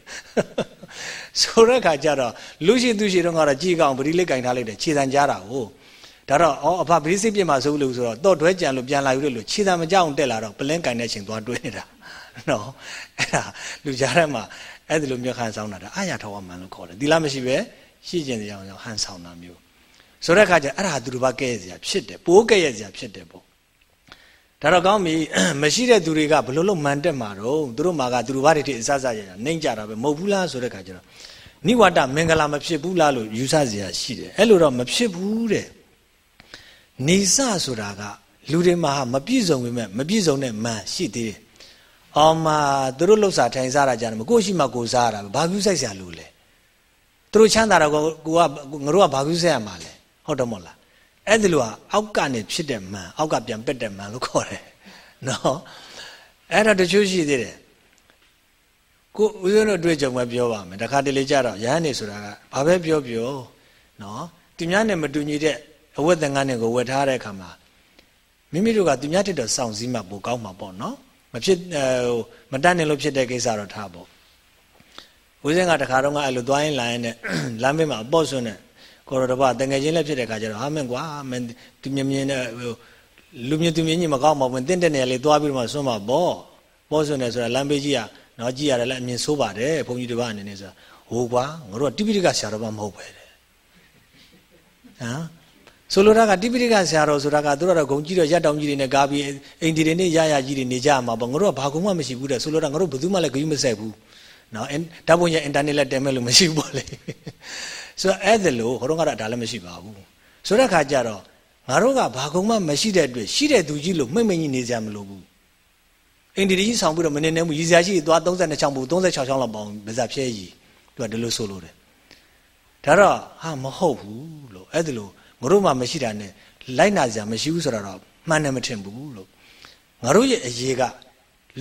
Speaker 1: ဆိုတဲ့ခါကျတော့လူရှိသူရှိတော့ကတော့ကြည်ကောင်ဗရီးလေးကင်ထားလိုက်တယ်ခြေတံကြားတာကိုဒါတော့အော်အဖဗရီးစိပြစ်မှာစိုးလို့ဆိုတော့တော့တွဲကြံလို့ပြန်လာယူလို့ခြေတံမကြောက်တက်လာတော့ပလင်းကင်တဲ့ချိန်သွားတွေးနေတာနော်အဲ့ဒါလူကြားထဲမှာအဲ့ဒီလိုမျိုးခံဆောင်တာအာရထောက်မှန်လို့ခေါ်တယ်ဒီလားမရှိပဲ ရှိကျင်တရားအောင်ဟန်ဆောင်တာမျိုးဆိုတဲ့ခါကျအဲ့ဒါသူတို့ဘာကဲရစရာဖြစ်တယ်ပိုးကဲရစရာဖြစ်တယ်ပေါ့ဒါတော့ကောင်းပြီမရှိတဲ့သူတွေကဘလို့လို့မှန်တက်မှာတော့သူတို့မှာကသူတို့ဘာတွေထိအစစရရနှိမ့်ကြတာပဲမဟုတ်ဘူးလားဆိုတဲ့ခါကျတော့နိဝတ္တမင်္ဂလာမဖြစ်ဘူးလားလို့ယူဆစရာရှိတယ်အဲ့လိုတော့မဖြစ်ဘူးတဲ့နေစဆိုတာကလူတွေမှာမပြည့်စုံပေမဲ့မပြည့်စုံတဲ့မှန်ရှိသေးတယ်အောင်မသူတို့လှုပ်စာထိုင်စားတာကြတယ်မကိုရှိမှကိုစားတာဘာကူးဆိုင်စရာလို့လဲ သူတို့ချမ်းသာတော့ကိုကငါတို့ကဘာကူးဆိုင်ရမှာလဲဟုတ်တယ်မို့လားအဲ့ဒီလိုဟာအောက်ကနေဖြစ်တဲ့မှန်အောက်ကပြန်ပက်တဲ့မှန်လို့ခေါ်တယ်နော်အဲ့တော့တချို့ရှိသေးတယ်ကိုဦးဇင်းတို့တွေ့ကြုံပဲပြောပါမယ်တခါတလေကြတော့ရဟန်းနေဆိုတာကဘာပဲပြောပြောနော်သူများနဲ့မတူညီတဲ့အဝတ်သင်္ကန်းတွေကိုဝတ်ထားတဲ့အခါမှာမိမိတို့ကသူများတက်တော့စောင့်စည်းမှပိုကောင်းမှာပေါ့နော်မဖြစ်ဟိုမတတ်နိုင်လို့ဖြစ်တဲ့ကိစ္စတော့ထားပေါ့ ဦးဇင်းကတခါတော့ကအဲ့လိုသွားရင်လာရင်နဲ့လမ်းဘေးမှာအပေါ့ဆွန်းနဲ့ကိုရတော်ဘာတငယ်ချင်းလည်းဖြစ်တဲ့ခါကျတော့ဟာမင်းကွာမင်းသူမြင်မြင်နဲ့လူမြင်သူမြင်ကြီးမကောင်းပါဘူးတင်းတဲ့နေရာလေးသွားပြီးတော့ဆွန်းမှာပေါ့ပေါ့ဆွန်းနေဆိုတာလမ်းဘေးကြီးကနော်ကြည့်ရတယ်လည်းအမြင်ဆိုးပါတယ်ဘုန်းကြီးတစ်ပါးအနေနဲ့ဆိုတာဟိုကွာငါတို့ကတိပိဋကဆရာတော်ဘာမဟုတ်ပဲတဲ့ဟမ်ဆိုလိုတာကတိပိဋကဆရာတော်ဆိုတာကသူတို့တော့ဂုံကြီးတော့ရက်တောင်ကြီးတွေနဲ့ကားပြီးအိမ်ဒီတွေနဲ့ရရကြီးတွေနေကြမှာပေါ့ငါတို့ကဘာကုန်းမှမရှိဘူးတဲ့ဆိုလိုတာငါတို့ဘယ်သူမှလည်းဂရုမစိုက်ဘူး နော်ဓာတ်ပုံရအင်တာနက်လည်းတင်မဲ့လို့မရှိဘူးပေါ့လေဆိုတော့အဲ့ဒါလို့ဟိုတော့ကတော့ဒါလည်းမရှိပါဘူးဆိုတဲ့ခါကျတော့ငါတို့ကဘာကုံမှမရှိတဲ့အတွက်ရှိတဲ့သူကြီးလို့မှိတ်မှိတ်ကြီးနေကြမလို့ဘူးအင်ဒီကြီးဆောင်ပြီးတော့မနေနေဘူးရည်စရာရှိသွား32ချောင်းဘူး36ချောင်းလောက်ပေါင်းဗဇက်ဖြဲကြီးသူကဒီလိုဆိုလို့တယ်ဒါတော့ဟာမဟုတ်ဘူးလို့အဲ့ဒါလို့ငါတို့မှမရှိတာနဲ့လိုက်နာစရာမရှိဘူးဆိုတော့မှန်တယ်မထင်ဘူးလို့ငါတို့ရဲ့အရေးက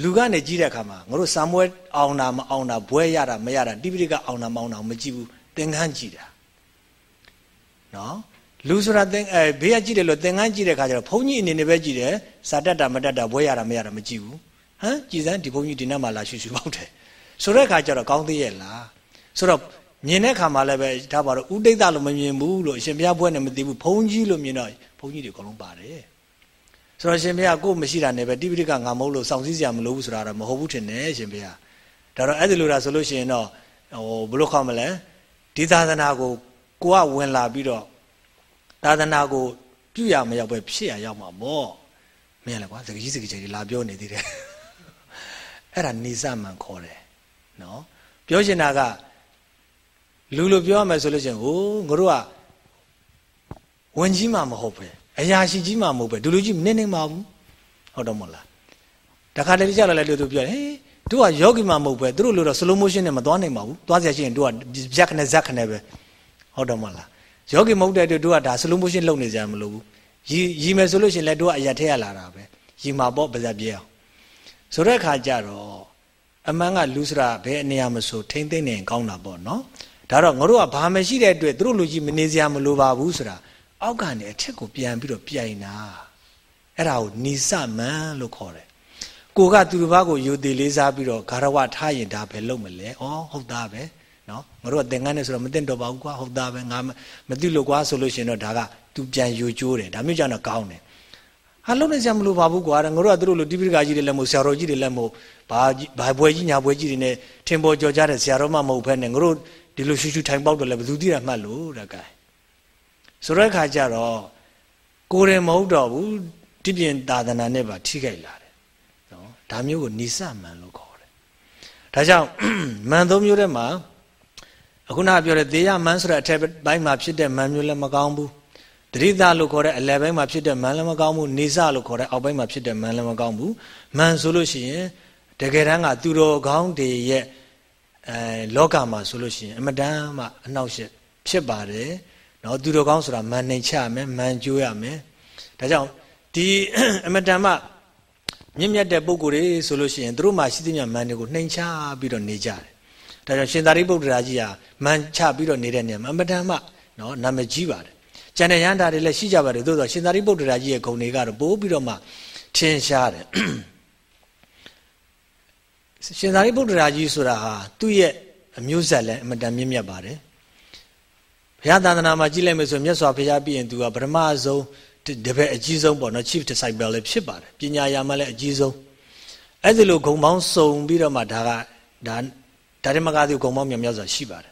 Speaker 1: လူကနေကြီးတဲ့အခါမှာငါတို့စံမွဲအောင်တာမအောင်တာဘွဲရတာမရတာတိပိဋကအောင်တာမအောင်တာမကြည့်ဘူးသင်္ကန်းကြည့်တာနော်လူဆိုတာသင်အဲဘေးကကြည့်တယ်လို့သင်္ကန်းကြည့်တဲ့ခါကျတော့ဘုန်းကြီးအနေနဲ့ပဲကြည့်တယ်စာတတ်တာမတတ်တာဘွဲရတာမရတာမကြည့်ဘူးဟမ်ကြည်စမ်းဒီဘုန်းကြီးဒီနေ့မှလာရှူရှူပေါက်တယ်ဆိုတဲ့ခါကျတော့ကောင်းသေးရဲ့လားဆိုတော့မြင်တဲ့ခါမှလည်းပဲဒါပါတော့ဥဒိတ်လို့မမြင်ဘူးလို့အရှင်ဘုရားဘွဲနဲ့မသိဘူးဘုန်းကြီးလို့မြင်တော့ဘုန်းကြီးတွေအကုန်လုံးပါတယ် ဆိုတော့ရှင်ဘုရားကိုယ်မရှိတာနဲ့ပဲတိပိဋကငါမဟုတ်လို့စောင့်စည်းစရာမလိုဘူးဆိုတာတော့မဟုတ်ဘူးထင်တယ်ရှင်ဘုရားဒါတော့အဲ့ဒီလိုလားဆိုလို့ရှိရင်တော့ဟိုဘလို့ခေါမလဲဒီသာသနာကိုကိုကဝင်လာပြီးတော့သာသနာကိုပြုရမရောက်ပဲဖြစ်ရရောက်မှာပေါ့မင်းလည်းကွာစကကြီးစကကြီးလာပြောနေသေးတယ်အဲ့ဒါနေစမှန်ခေါ်တယ်နော်ပြောချင်တာကလူလိုပြောရမယ်ဆိုလို့ချင်းဟိုငါတို့ကဝင်ကြီးမှမဟုတ်ပဲ အရာရှိကြီးမှမဟုတ်ပဲဒူလူကြီးမနေနိုင်ပါဘူးဟုတ်တော့မဟုတ်လားတခါတလေကြာလာလဲလို့သူပြောဟေးတို့ကယောဂီမှမဟုတ်ပဲတို့လိုတော့ slow motion နဲ့မသွားနိုင်ပါဘူးသွားစရာရှိရင်တို့ကဇက်ခနဲ့ဇက်ခနဲ့ပဲဟုတ်တော့မဟုတ်လားယောဂီမဟုတ်တဲ့အတွက်တို့ကဒါ slow motion လုပ်နေကြမလို့ဘူးရီရီမယ်ဆိုလို့ရှိရင်လည်းတို့ကအရာထည့်ရလာတာပဲရီမှာပေါ့ပါဇက်ပြေအောင်ဆိုတဲ့အခါကျတော့အမှန်ကလူစရာဘယ်အနေရမဆိုထိမ့်သိမ့်နေကောင်းတာပေါ့နော်ဒါတော့ငါတို့ကဘာမရှိတဲ့အတွက်တို့လူကြီးမနေစရာမလိုပါဘူးဆိုတာ အောက်ကနေအထက်ကိုပြန်ပြီးတော့ပြိုင်တာအဲ့ဒါကိုနိစမန်လို့ခေါ်တယ်ကိုကသူတစ်ပါးကိုယူတည်လေးစားပြီးတော့ဂါရဝထားရင်ဒါပဲလုပ်မလဲဩဟုတ်သားပဲနော်ငါတို့ကသင်္ကန်းနဲ့ဆိုတော့မသိတော့ပါဘူးကွာဟုတ်သားပဲငါမသိလို့ကွာဆိုလို့ရှိရင်တော့ဒါကသူပြန်ယူကျိုးတယ်ဒါမျိုးကြောင့်တော့ကောင်းတယ်ဟာလုံးနေစရာမလိုပါဘူးကွာငါတို့ကသူတို့လိုတိပိဋကကြီးတွေလည်းမဟုတ်ဆရာတော်ကြီးတွေလည်းမဟုတ်ဘာဘာဘွယ်ကြီးညာဘွယ်ကြီးတွေနဲ့ထင်ပေါ်ကြော်ကြတဲ့ဆရာတော်မှမဟုတ်ဖ ೇನೆ ငါတို့ဒီလိုရှူရှူထိုင်ပေါက်တော့လည်းဘယ်သူသိတာမှတ်လို့တဲ့ကဲ ဆိုတဲ့ခါကျတော့ကိုယ်ရင်မဟုတ်တော့ဘူးတိပြင်သာသနာနဲ့ပါထိခိုက်လာတယ်နော်ဒါမျိုးကိုနိစမန်လို့ခေါ်တယ်ဒါကြောင့်မန်သုံးမျိုးထဲမှာအခုနပြောတဲ့သေယမန်ဆိုတဲ့အထက်ပိုင်းမှာဖြစ်တဲ့မန်မျိုးလည်းမကောင်းဘူးတတိသလို့ခေါ်တဲ့အလယ်ပိုင်းမှာဖြစ်တဲ့မန်လည်းမကောင်းဘူးနေစလို့ခေါ်တဲ့အောက်ပိုင်းမှာဖြစ်တဲ့မန်လည်းမကောင်းဘူးမန်ဆိုလို့ရှိရင်တကယ်တမ်းကသူတော်ကောင်းတွေရဲ့အဲလောကမှာဆိုလို့ရှိရင်အမတန်မှအနှောက်အယှက်ဖြစ်ပါတယ် နော်သူတော်ကောင်းဆိုတာမန်နိုင်ချရမယ်မန်ကျိုးရမယ်ဒါကြောင့်ဒီအမတန်မှမြင့်မြတ်တဲ့ပုံကိုယ်တွေဆိုလို့ရှိရင်သူတို့မှရှိသမျှမန်တွေကိုနှိမ်ချပြီးတော့နေကြတယ်ဒါကြောင့်ရှင်သာရိပုတ္တရာကြီးဟာမန်ချပြီးတော့နေတဲ့နေရာမှာအမတန်မှနော်နာမည်ကြီးပါတယ်ကျန်တဲ့ရဟန္တာတွေလည်းရှိကြပါတယ်သို့သောရှင်သာရိပုတ္တရာကြီးရဲ့ဂုဏ်တွေကတော့ပိုးပြီးတော့မှထင်ရှားတယ်ရှင်သာရိပုတ္တရာကြီးဆိုတာဟာသူ့ရဲ့အမျိုးဆက်လည်းအမတန်မြင့်မြတ်ပါတယ် ဘုရားသာသနာမှာကြည့်လိုက်မယ်ဆိုမြတ်စွာဘုရားပြီးရင်သူကပထမဆုံးတပည့်အကြီးဆုံးပေါ့နော် chief disciple လည်းဖြစ်ပါတယ်ပညာရာမှာလည်းအကြီးဆုံးအဲ့ဒီလိုဂုံပေါင်းစုံပြီးတော့မှဒါကဒါဒါတမကသူဂုံပေါင်းမြောက်မြောက်စွာရှိပါတယ်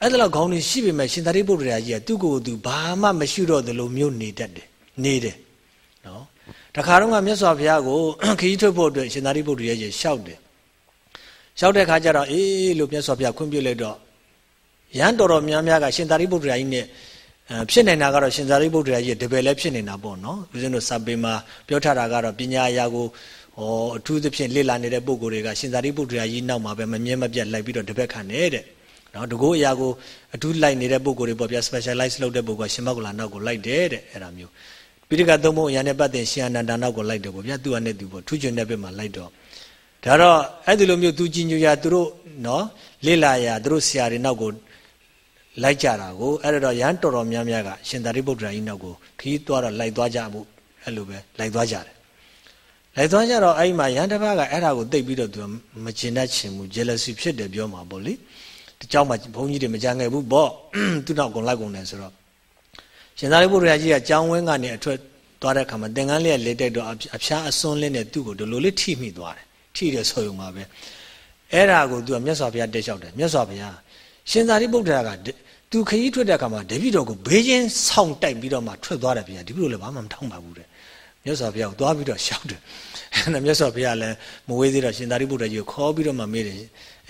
Speaker 1: အဲ့ဒါလောက်ခေါင်းနေရှိပေမဲ့ရှင်သာရိပုတ္တရာကြီးကသူ့ကိုယ်သူဘာမှမရှိတော့သလိုမျိုးနေတတ်တယ်နေတယ်နော်တခါတော့ကမြတ်စွာဘုရားကိုခရီးထွက်ဖို့အတွက်ရှင်သာရိပုတ္တရာကြီးရှောက်တယ်ရှောက်တဲ့ခါကျတော့အေးလို့မြတ်စွာဘုရားခွင့်ပြုလိုက်တော့ ရန်တော်တော်များများကရှင်သာရိပုတ္တရာကြီးနဲ့ဖြစ်နေတာကတော့ရှင်သာရိပုတ္တရာကြီးတပည့်လည်းဖြစ်နေတာပေါ့နော်ဦးဇင်းတို့စာပေမှာပြောထားတာကတော့ပညာအရာကိုဟောအထူးသဖြင့်လေ့လာနေတဲ့ပုဂ္ဂိုလ်တွေကရှင်သာရိပုတ္တရာကြီးနောက်မှာပဲမမြဲမပြတ်လိုက်ပြီးတော့တပည့်ခံနေတဲ့နော်တကောအရာကိုအထူးလိုက်နေတဲ့ပုဂ္ဂိုလ်တွေပေါ့ဗျာ specialize လုပ်တဲ့ပုဂ္ဂိုလ်ကရှင်မောက္ကလာနောက်ကိုလိုက်တယ်တဲ့အဲ့ဒါမျိုးပိဋကသုံးဖို့အရာနဲ့ပတ်သက်ရှင်အနန္ဒာနောက်ကိုလိုက်တယ်ပေါ့ဗျာသူကနဲ့သူပေါ့ထူးချွန်တဲ့ဘက်မှာလိုက်တော့ဒါတော့အဲ့ဒီလိုမျိုးသူကြီးညူရာသူတို့နော်လေ့လာရာသူတို့ဆရာတွေနောက်ကို လိုက်ကြတာကိုအဲ့တော့ရန်တော်တော်များများကရှင်သာရိပုတ္တရာကြီးနောက်ကိုခီးသွားတော့လိုက်သွားကြမှုအဲ့လိုပဲလိုက်သွားကြတယ်လိုက်သွားကြတော့အဲ့မှာရန်တစ်ပါးကအဲ့ဒါကိုတိတ်ပြီးတော့သူမကျင်တတ်ချင်ဘူး jealousy ဖြစ်တယ်ပြောမှာပေါ့လေတကြောင်မှဘုန်းကြီးတွေမကြံခဲ့ဘူးပေါ့သူနောက်ကုန်လိုက်ကုန်တယ်ဆိုတော့ရှင်သာရိပုတ္တရာကြီးကကြောင်းဝင်းကနေအထွက်သွားတဲ့အခါမှာသင်္ကန်းလေးကလေတက်တော့အဖျားအစွန်းလေးနဲ့သူ့ကိုဒီလိုလေးထိမိသွားတယ်ထိတယ်ဆိုရုံပါပဲအဲ့ဒါကိုသူကမြတ်စွာဘုရားတက်လျှောက်တယ်မြတ်စွာဘုရား ရှင်သာရိပုတ္တရာကသူခရီးထွက်တဲ့အခါမှာတပည့်တော်ကိုဘေးချင်းဆောင်းတိုက်ပြီးတော့မှထွက်သွားတယ်ဗျာဒီလိုလည်းဘာမှမထောက်ပါဘူးတဲ့မြတ်စွာဘုရားကိုသွားပြီးတော့ရှောက်တယ်အဲ့ဒါမြတ်စွာဘုရားလည်းမဝေးသေးတော့ရှင်သာရိပုတ္တရာကြီးကိုခေါ်ပြီးတော့မှမေးတယ်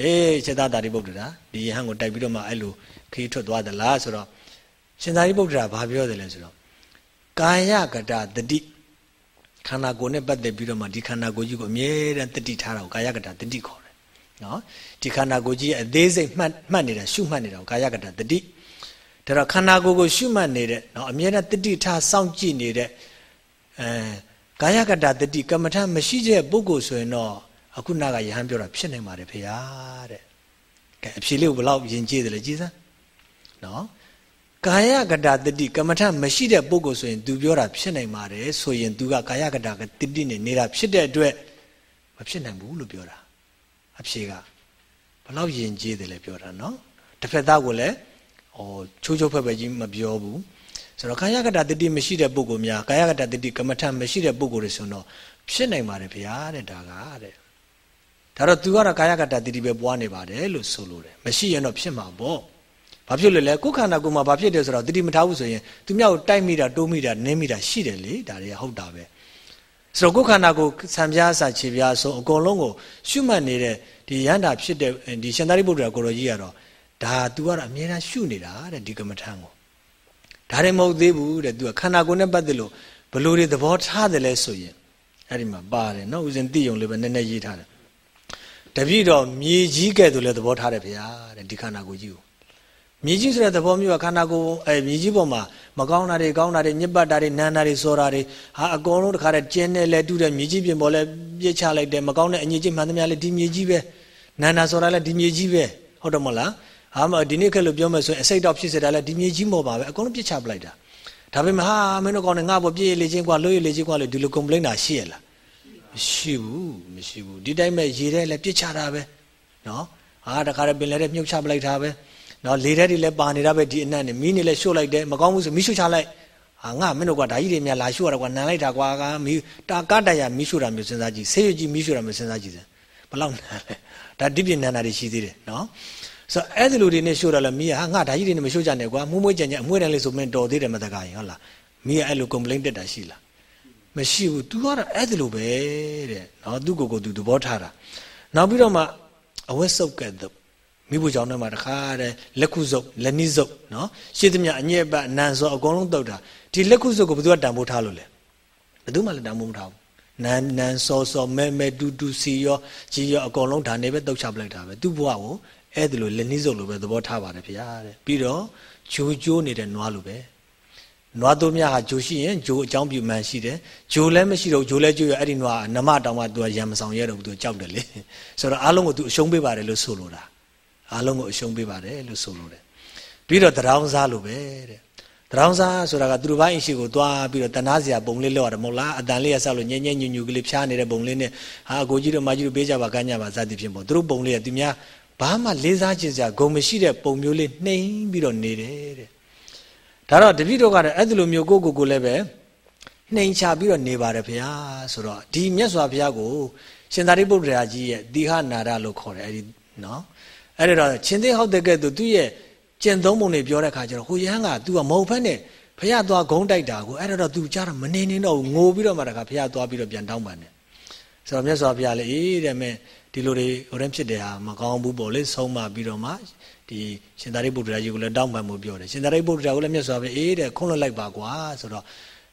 Speaker 1: အေးစေတသာရိပုတ္တရာဒီယဟန်ကိုတိုက်ပြီးတော့မှအဲ့လိုခရီးထွက်သွားသလားဆိုတော့ရှင်သာရိပုတ္တရာဘာပြောတယ်လဲဆိုတော့ကာယကတတတိခန္ဓာကိုယ်နဲ့ပတ်သက်ပြီးတော့မှဒီခန္ဓာကိုယ်ကြီးကိုအမြဲတမ်းတတိထားတာကိုကာယကတတတိခေါ်တယ် နော်ဒီခန္ဓာကိုယ်ကြီးအသေးစိတ်မှတ်မှတ်နေတာရှုမှတ်နေတာကိုကာယကတတတိဒါတော့ခန္ဓာကိုယ်ကိုရှုမှတ်နေတဲ့နော်အမြဲတမ်းတတိထားစောင့်ကြည့်နေတဲ့အဲကာယကတတတိကမ္မထမရှိတဲ့ပုဂ္ဂိုလ်ဆိုရင်တော့အခုနကယဟန်ပြောတာဖြစ်နိုင်ပါတယ်ဖေဟာတဲ့ကဲအဖြေလေးကိုဘယ်လောက်ယဉ်ကျေးတယ်လဲကြည်စမ်းနော်ကာယကတာတတိကမ္မထမရှိတဲ့ပုဂ္ဂိုလ်ဆိုရင် तू ပြောတာဖြစ်နိုင်ပါတယ်ဆိုရင် तू ကကာယကတာတတိနဲ့နေတာဖြစ်တဲ့အတွက်မဖြစ်နိုင်ဘူးလို့ပြောတာ အဖြေကဘယ်လောက်ယဉ်ကျေးတယ်လဲပြောတာနော်တစ်ဖက်သားကိုလည်းဟောချိုးချိုးဖက်ဖက်ကြီးမပြောဘူးဆိုတော့ကာယကတာတတိမရှိတဲ့ပုဂ္ဂိုလ်များကာယကတာတတိကမ္မထမရှိတဲ့ပုဂ္ဂိုလ်တွေဆိုတော့ဖြစ်နိုင်ပါတယ်ဗျာတဲ့ဒါကတဲ့ဒါတော့ तू ကတော့ကာယကတာတတိပဲပွားနေပါတယ်လို့ဆိုလိုတယ်မရှိရင်တော့ဖြစ်မှာပေါ့ဘာဖြစ်လို့လဲကိုယ်ခန္ဓာကိုယ်မှာဘာဖြစ်တယ်ဆိုတော့တတိမထားဘူးဆိုရင်သူမြောက်တိုက်မိတာတိုးမိတာနင်းမိတာရှိတယ်လေဒါတွေကဟုတ်တာပဲ ဆိုတော့ကိုယ်ခန္ဓာကိုယ်ဆံပြားစာခြေပြားဆုံးအကုန်လုံးကိုရှုမှတ်နေတဲ့ဒီရန်တာဖြစ်တဲ့ဒီရှင်သာရိပုတ္တရာကိုရောကြီးကတော့ဒါ तू ကတော့အမြဲတမ်းရှုနေတာတဲ့ဒီကမ္မထံကိုဒါတွေမဟုတ်သေးဘူးတဲ့ तू ကခန္ဓာကိုယ်နဲ့ပတ်သက်လို့ဘလို့တွေသဘောထားတယ်လဲဆိုရင်အဲ့ဒီမှာပါတယ်နော်ဦးဇင်းသိယုံလေးပဲနည်းနည်းရေးထားတယ်တပည့်တော်မြေကြီးကဲ့သို့လည်းသဘောထားတယ်ဗျာတဲ့ဒီခန္ဓာကိုယ်ကြီးကို မြေကြီးဆိုတဲ့သဘောမျိုးကခန္ဓာကိုယ်အဲမြေကြီးပေါ်မှာမကောင်းတာတွေကောင်းတာတွေညစ်ပတ်တာတွေနန်းတာတွေစောတာတွေဟာအကုန်လုံးတခါတည်းကျင်းနဲ့လဲတူးတဲ့မြေကြီးပြင်ပေါ်လဲပြစ်ချလိုက်တယ်မကောင်းတဲ့အညစ်အကြေးမှန်သမျှလဲဒီမြေကြီးပဲနန်းတာစောတာလဲဒီမြေကြီးပဲဟုတ်တယ်မဟုတ်လားဟာမဒီနေ့ခက်လို့ပြောမယ်ဆိုရင်အစိတ်တော့ဖြစ်စေတာလဲဒီမြေကြီးမော်ပါပဲအကုန်လုံးပြစ်ချပလိုက်တာဒါပေမဲ့ဟာမင်းတို့ကောင်းတယ်ငါ့ဘောပြည့်ရလေချင်းกว่าလွှဲရလေချင်းกว่าလို့ဒီလို complain တာရှိရလားမရှိဘူးမရှိဘူးဒီတိုင်းပဲရေထဲလဲပြစ်ချတာပဲနော်ဟာတခါတည်းပင်လဲတဲ့မြုပ်ချပလိုက်တာပဲ နော်လေထဲတွေလည်းပါနေတာပဲဒီအနက်နဲ့မီးနေလည်းရှို့လိုက်တယ်မကောင်းဘူးဆိုမီးရှို့ချလိုက်ဟာငါမင်းတို့ကဒါကြီးတွေများလာရှို့ရတာကွာနန်လိုက်တာကွာကမီးတာကတရမီးရှို့တာမျိုးစဉ်းစားကြည့်ဆေးရကြီးမီးရှို့တာမျိုးစဉ်းစားကြည့်စမ်းဘလောက်နန်လဲဒါဒီပြနန်တာတွေရှိသေးတယ်နော်ဆိုအဲ့ဒီလိုတွေနဲ့ရှို့တယ်လဲမီးကဟာငါဒါကြီးတွေနဲ့မရှို့ကြနဲ့ကွာမွေးမွေးကြံကြံအမွေးတန်းလေးဆိုမင်းတော်သေးတယ်မတကားရင်ဟုတ်လားမီးကအဲ့လို complaint တက်တာရှိလားမရှိဘူး तू ကတော့အဲ့ဒီလိုပဲတဲ့နော်သူ့ကိုယ်ကို तू သဘောထားတာနောက်ပြီးတော့မှအဝတ်စုပ်ကဲ့သို့ မိဖို့ကြောင့်တော့မှတခါတည်းလက်ခုစုပ်လက်နီးစုပ်နော်ရှင်းသမျှအညက်ပတ်အနံစောအကုန်လုံးတုတ်တာဒီလက်ခုစုပ်ကိုဘယ်သူကတန်ဖိုးထားလို့လဲဘယ်သူမှလည်းတန်ဖိုးမထားဘူးနန်းနန်းစောစောမဲမဲတူတူစီရောကြီးရောအကုန်လုံးဒါနေပဲတုတ်ချပလိုက်တာပဲသူ့ဘဝကိုအဲ့ဒါလိုလက်နီးစုပ်လိုပဲသဘောထားပါတယ်ဗျာတဲ့ပြီးတော့ဂျိုဂျိုးနေတဲ့နွားလိုပဲနွားတို့များဟာဂျိုရှိရင်ဂျိုအကြောင်းပြုမှန်ရှိတယ်ဂျိုလည်းမရှိတော့ဂျိုလည်းကြွရအဲ့ဒီနွားနမတောင်မှသူကရံမဆောင်ရတော့ဘူးသူကြောက်တယ်လေဆိုတော့အားလုံးကိုသူအရှုံးပေးပါတယ်လို့ဆိုလိုတာ အားလုံးကိုအရှုံးပေးပါတယ်လို့ဆိုလိုတယ်ပြီးတော့တရောင်းစားလို့ပဲတဲ့တရောင်းစားဆိုတာကသူတို့ဘိုင်းရှိကိုသွားပြီးတော့တနာစရာပုံလေးလောက်ရတယ်မဟုတ်လားအတန်လေးရဆောက်လို့ညင်ညင်ညူညူကလေးဖြားနေတဲ့ပုံလေးနဲ့ဟာအကိုကြီးတို့မကြီးတို့ပေးကြပါကမ်းကြပါစသည်ဖြင့်ပေါ့သူတို့ပုံလေးကသူများဘာမှလေးစားခြင်းစရာဂုံမရှိတဲ့ပုံမျိုးလေးနှိမ်ပြီးတော့နေတယ်တဲ့ဒါတော့တပည့်တော်ကတော့အဲ့ဒီလိုမျိုးကိုကိုကိုလည်းပဲနှိမ်ချပြီးတော့နေပါတယ်ဗျာဆိုတော့ဒီမြတ်စွာဘုရားကိုရှင်သာရိပုတ္တရာကြီးရဲ့တိဟနာရလို့ခေါ်တယ်အဲ့ဒီနော် အဲ့ဒါတော့ချင်းသိဟောက်တဲ့ကဲ့သို့သူ့ရဲ့ကျင့်သုံးပုံတွေပြောတဲ့ခါကျတော့ဟိုရဟန်းက तू ကမဟုတ်ဖက်နဲ့ဖះသွားဂုံးတိုက်တာကိုအဲ့ဒါတော့ तू ကြားတော့မနေနေတော့ငိုပြီးတော့မှတခါဖះသွားပြီးတော့ပြန်တောင်းပန်တယ်ဆိုတော့မြတ်စွာဘုရားလည်းအေးတဲ့မဲ့ဒီလိုတွေဟိုရင်ဖြစ်တယ်ဟာမကောင်းဘူးပေါ့လေဆုံးမပြီးတော့မှဒီရှင်သာရိပုတ္တရာကြီးကိုလည်းတောင်းပန်မှုပြောတယ်ရှင်သာရိပုတ္တရာကိုလည်းမြတ်စွာဘုရားအေးတဲ့ခွန်းလွတ်လိုက်ပါကွာဆိုတော့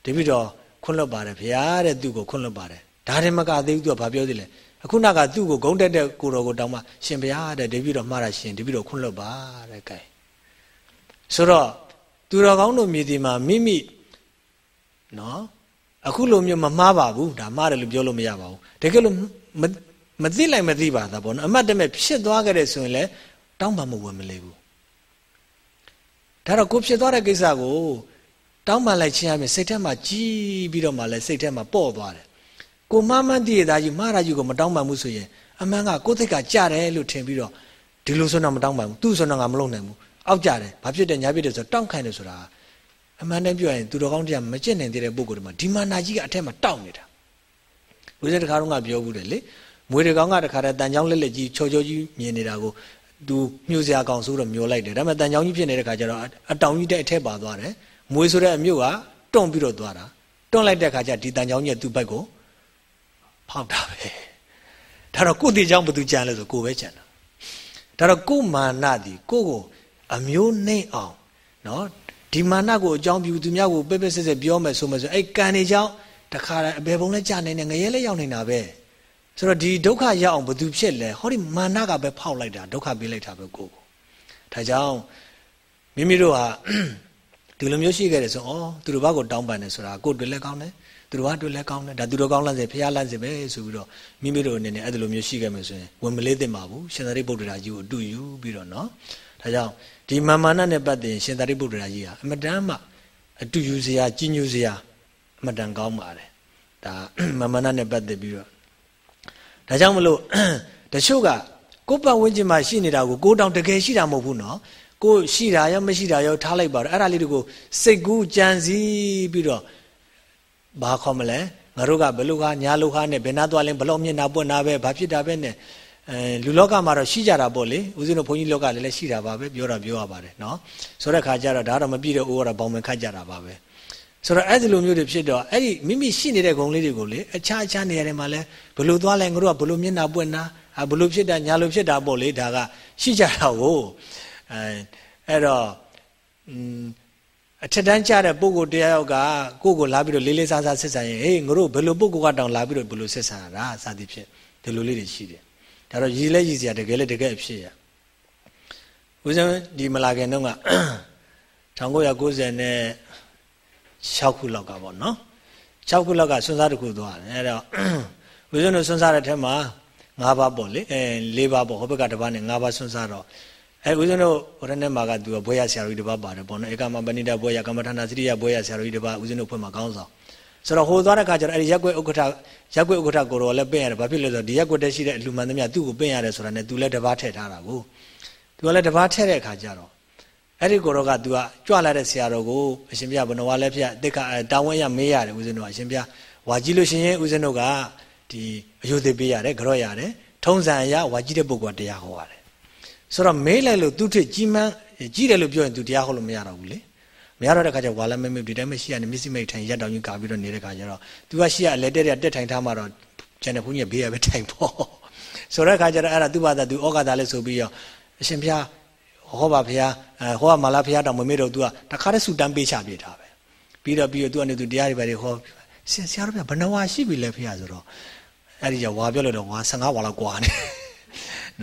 Speaker 1: တပိတော့ခွန်းလွတ်ပါတယ်ဘုရားတဲ့သူ့ကိုခွန်းလွတ်ပါတယ်ဒါတည်းမကသေးဘူးသူကဘာပြောသေးလဲ အခုနကသူ့ကိုဂုံတက်တဲ့ကိုတော်ကိုတောင်းမှရှင်ဘုရားတဲ့တပည့်တော်မှားတာရှင်တပည့်တော်ခွင့်လွတ်ပါတဲ့ကဲဆိုတော့သူတော်ကောင်းတို့မြေဒီမှာမိမိနော်အခုလိုမျိုးမမှားပါဘူးဒါမှားတယ်လို့ပြောလို့မရပါဘူးတကယ်လို့မသိလိုက်မသိပါသားပေါ့နော်အမှတ်တမဲ့ဖြစ်သွားကြတဲ့ဆိုရင်လည်းတောင်းပန်မှုဝင်မလေးဘူးဒါတော့ကိုဖြစ်သွားတဲ့ကိစ္စကိုတောင်းပန်လိုက်ခြင်းအပြင်စိတ်ထဲမှာကြီးပြီးတော့မှလည်းစိတ်ထဲမှာပေါ့သွားတယ် ကိုမမန်းတည်ရသားကြီးမှားတာကြီးကိုမတောင်းပန်ဘူးဆိုရင်အမှန်ကကိုယ်သိက်ကကြတယ်လို့ထင်ပြီးတော့ဒီလိုဆိုတော့မတောင်းပန်ဘူးသူ့ဆိုတော့ငါမလုပ်နိုင်ဘူးအောက်ကြတယ်ဘာဖြစ်တယ်ညာဖြစ်တယ်ဆိုတော့တောင်းခိုင်းတယ်ဆိုတာအမှန်တမ်းပြောရင်သူတော်ကောင်းတရားမကျင့်နိုင်တဲ့ပုဂ္ဂိုလ်တွေမှာဒီမာနာကြီးကအထက်မှာတောက်နေတာဘုရားတခါတော့ကပြောဘူးတယ်လေမွေတကောင်ကတခါတည်းတန်ချောင်းလက်လက်ကြီးချောချောကြီးမြင်နေတာကိုသူမြှို့စရာကောင်ဆိုတော့မျောလိုက်တယ်ဒါပေမဲ့တန်ချောင်းကြီးဖြစ်နေတဲ့ခါကျတော့အတောင်ကြီးတဲ့အထက်ပါသွားတယ်မွေဆိုတဲ့အမြို့ကတွန့်ပြီးတော့သွားတာတွန့်လိုက်တဲ့ခါကျဒီတန်ချောင်းကြီးကသူ့ဘက်ကို ဖောက်တာပဲဒါတော့ကိုယ်တည်ကြောင့်ဘသူကြံလဲဆိုကိုယ်ပဲကြံတာဒါတော့ကိုယ်မာနသည်ကိုယ်ကိုအမျိုးနှိမ့်အောင်နော်ဒဒီမာနကိုအကြောင်းပြုသူများကိုပဲပဲဆက်ဆက်ပြောမယ်ဆိုမှဆိုအဲ့ကံတွေကြောင့်တခါအဘယ်ဘုံလဲကြာနေနေငရဲလဲရောက်နေတာပဲဆိုတော့ဒီဒုက္ခရောက်အောင်ဘသူဖြစ်လဲဟောဒီမာနကပဲဖောက်လိုက်တာဒုက္ခပေးလိုက်တာပဲကိုကိုဒါကြောင့်မိမိတို့ဟာဒီလိုမျိုးရှိခဲ့တယ်ဆိုဩသူတို့ဘာကိုတောင်းပန်တယ်ဆိုတာကိုတွေ့လဲကောင်းတယ် သူတို့ဘာတွေ့လဲကောင်းတယ်ဒါသူတို့ကောင်းလန်းစေဖះလန်းစေပဲဆိုပြီးတော့မိမိတို့အနေနဲ့အဲ့ဒီလိုမျိုးရှိခဲ့မယ်ဆိုရင်ဝင်မလေးသင့်ပါဘူးရှင်သာရိပုတ္တရာကြီးကိုအတူယူပြီးတော့နော်ဒါကြောင့်ဒီမာမာနနဲ့ပတ်သက်ရင်ရှင်သာရိပုတ္တရာကြီးဟာအမတန်မှအတူယူစရာကြီးညိုစရာအမတန်ကောင်းပါတယ်ဒါမာမာနနဲ့ပတ်သက်ပြီးတော့ဒါကြောင့်မလို့တချို့ကကိုယ်ပတ်ဝန်းကျင်မှာရှိနေတာကိုကိုတောင်တကယ်ရှိတာမဟုတ်ဘူးနော်ကိုရှိတာရောမရှိတာရောထားလိုက်ပါတော့အဲ့ဒါလေးတွေကိုစိတ်ကူးကြံစည်ပြီးတော့ ဘာခေါ်မလဲငါတို့ကဘလို့ကညာလို့ခါနဲ့ဘယ်နာသွားလဲဘလို့မျက်နာပွက်နာပဲဘာဖြစ်တာပဲနဲ့အဲလူလောကမှာတော့ရှိကြတာပေါ့လေဦးဇင်းတို့ဘုန်းကြီးလောကလည်းလည်းရှိတာပါပဲပြောတာပြောရပါတယ်နော်ဆိုတဲ့ခါကျတော့ဒါတော့မပြည့်တဲ့အိုးကတော့ဘောင်မခတ်ကြတာပါပဲဆိုတော့အဲ့ဒီလိုမျိုးတွေဖြစ်တော့အဲ့ဒီမိမိရှိနေတဲ့ဂုံလေးတွေကိုလေအခြားအခြားနေရာတွေမှာလဲဘလို့သွားလဲငါတို့ကဘလို့မျက်နာပွက်နာဘလို့ဖြစ်တာညာလို့ဖြစ်တာပေါ့လေဒါကရှိကြတာကိုအဲအဲ့တော့อืม အထက်တန်းကျတဲ့ပုဂ္ဂိုလ်တရားယောက်ကကိုယ့်ကိုလာပြီးတော့လေးလေးစားစားဆက်ဆံရင်ဟေးငါတို့ဘယ်လိုပုဂ္ဂိုလ်ကတောင်လာပြီးတော့ဘယ်လိုဆက်ဆံရတာစသည်ဖြင့်ဒီလိုလေးတွေရှိတယ်ဒါတော့ရည်လဲရည်စရာတကယ်လည်းတကယ်အဖြစ်ရဦးဇင်းဒီမလာခင်တုန်းက1990နဲ့6ခုလောက်ကပေါ့နော်6ခုလောက်ကစွန်းစားတစ်ခုသွားတယ်အဲ့တော့ဦးဇင်းတို့စွန်းစားတဲ့ထက်မှာ5ပါးပေါ့လေအဲ4ပါးပေါ့ဟိုဘက်ကတစ်ပါးနဲ့5ပါးစွန်းစားတော့ အဲဦးဇင်းတို့ဟိုတနေ့မှာကသူကဘွဲရဆရာတော်ကြီးတစ်ပါးပါတယ်ပေါ့နော်ဧကမပဏိတဘွဲရကမ္မထာနာစရိယဘွဲရဆရာတော်ကြီးတစ်ပါးဦးဇင်းတို့ဖွင့်မှာကောင်းဆောင်ဆိုတော့ဟိုသွားတဲ့ခါကျတော့အဲ့ဒီရက်ွက်ဥက္ကဋ္ဌရက်ွက်ဥက္ကဋ္ဌကိုတော့လည်းပင့်ရတယ်ဘာဖြစ်လဲဆိုတော့ဒီရက်ွက်တက်ရှိတဲ့အလှမှန်သမျှသူ့ကိုပင့်ရတယ်ဆိုတာနဲ့သူလည်းတပါးထည့်ထားတာကိုသူကလည်းတပါးထည့်တဲ့အခါကျတော့အဲ့ဒီကိုတော့ကသူကကြွလာတဲ့ဆရာတော်ကိုအရှင်ပြဘဏဝါလည်းဖျက်တိတ်ခတာဝန်ရမေးရတယ်ဦးဇင်းတို့ကအရှင်ပြဝါကြီးလို့ရှိရင်ဦးဇင်းတို့ကဒီအယုသေပေးရတယ်ကြော့ရတယ်ထုံးစံအရဝါကြီးတဲ့ပုဂ္ဂိုလ်တရားဟောရတယ် ဆိုတော့မေးလိုက်လို့သူထစ်ကြီးမန်းကြီးတယ်လို့ပြောရင်သူတရားဟောလို့မရတော့ဘူးလေမရတော့တဲ့ခါကျဝါလည်းမမေဒီတိုင်းမရှိရနေမျက်စိမိတ်ထိုင်ရက်တောင်ကြီးကာပြီးတော့နေတဲ့ခါကျတော့သူကရှိရအလဲတက်တက်ထိုင်ထားမှတော့ကျန်တဲ့ဘုန်းကြီးဘေးရပဲထိုင်ပေါ့ဆိုတဲ့ခါကျတော့အဲ့ဒါသူ့ဘာသာသူဩဃာတာလဲဆိုပြီးရောအရှင်ဘုရားဟောပါဘုရားအဲဟောကမာလာဘုရားတောင်မမေ့တော့သူကတခါတည်းဆူတန်းပေးချပြထားပဲပြီးတော့ပြီးတော့သူကနေသူတရားတွေပဲဟောဆရာဆရာတော်ဘယ်နှဝါရှိပြီလဲဘုရားဆိုတော့အဲ့ဒီကျဝါပြောလို့တော့ဝါ15ဝါလောက်ကွာနေ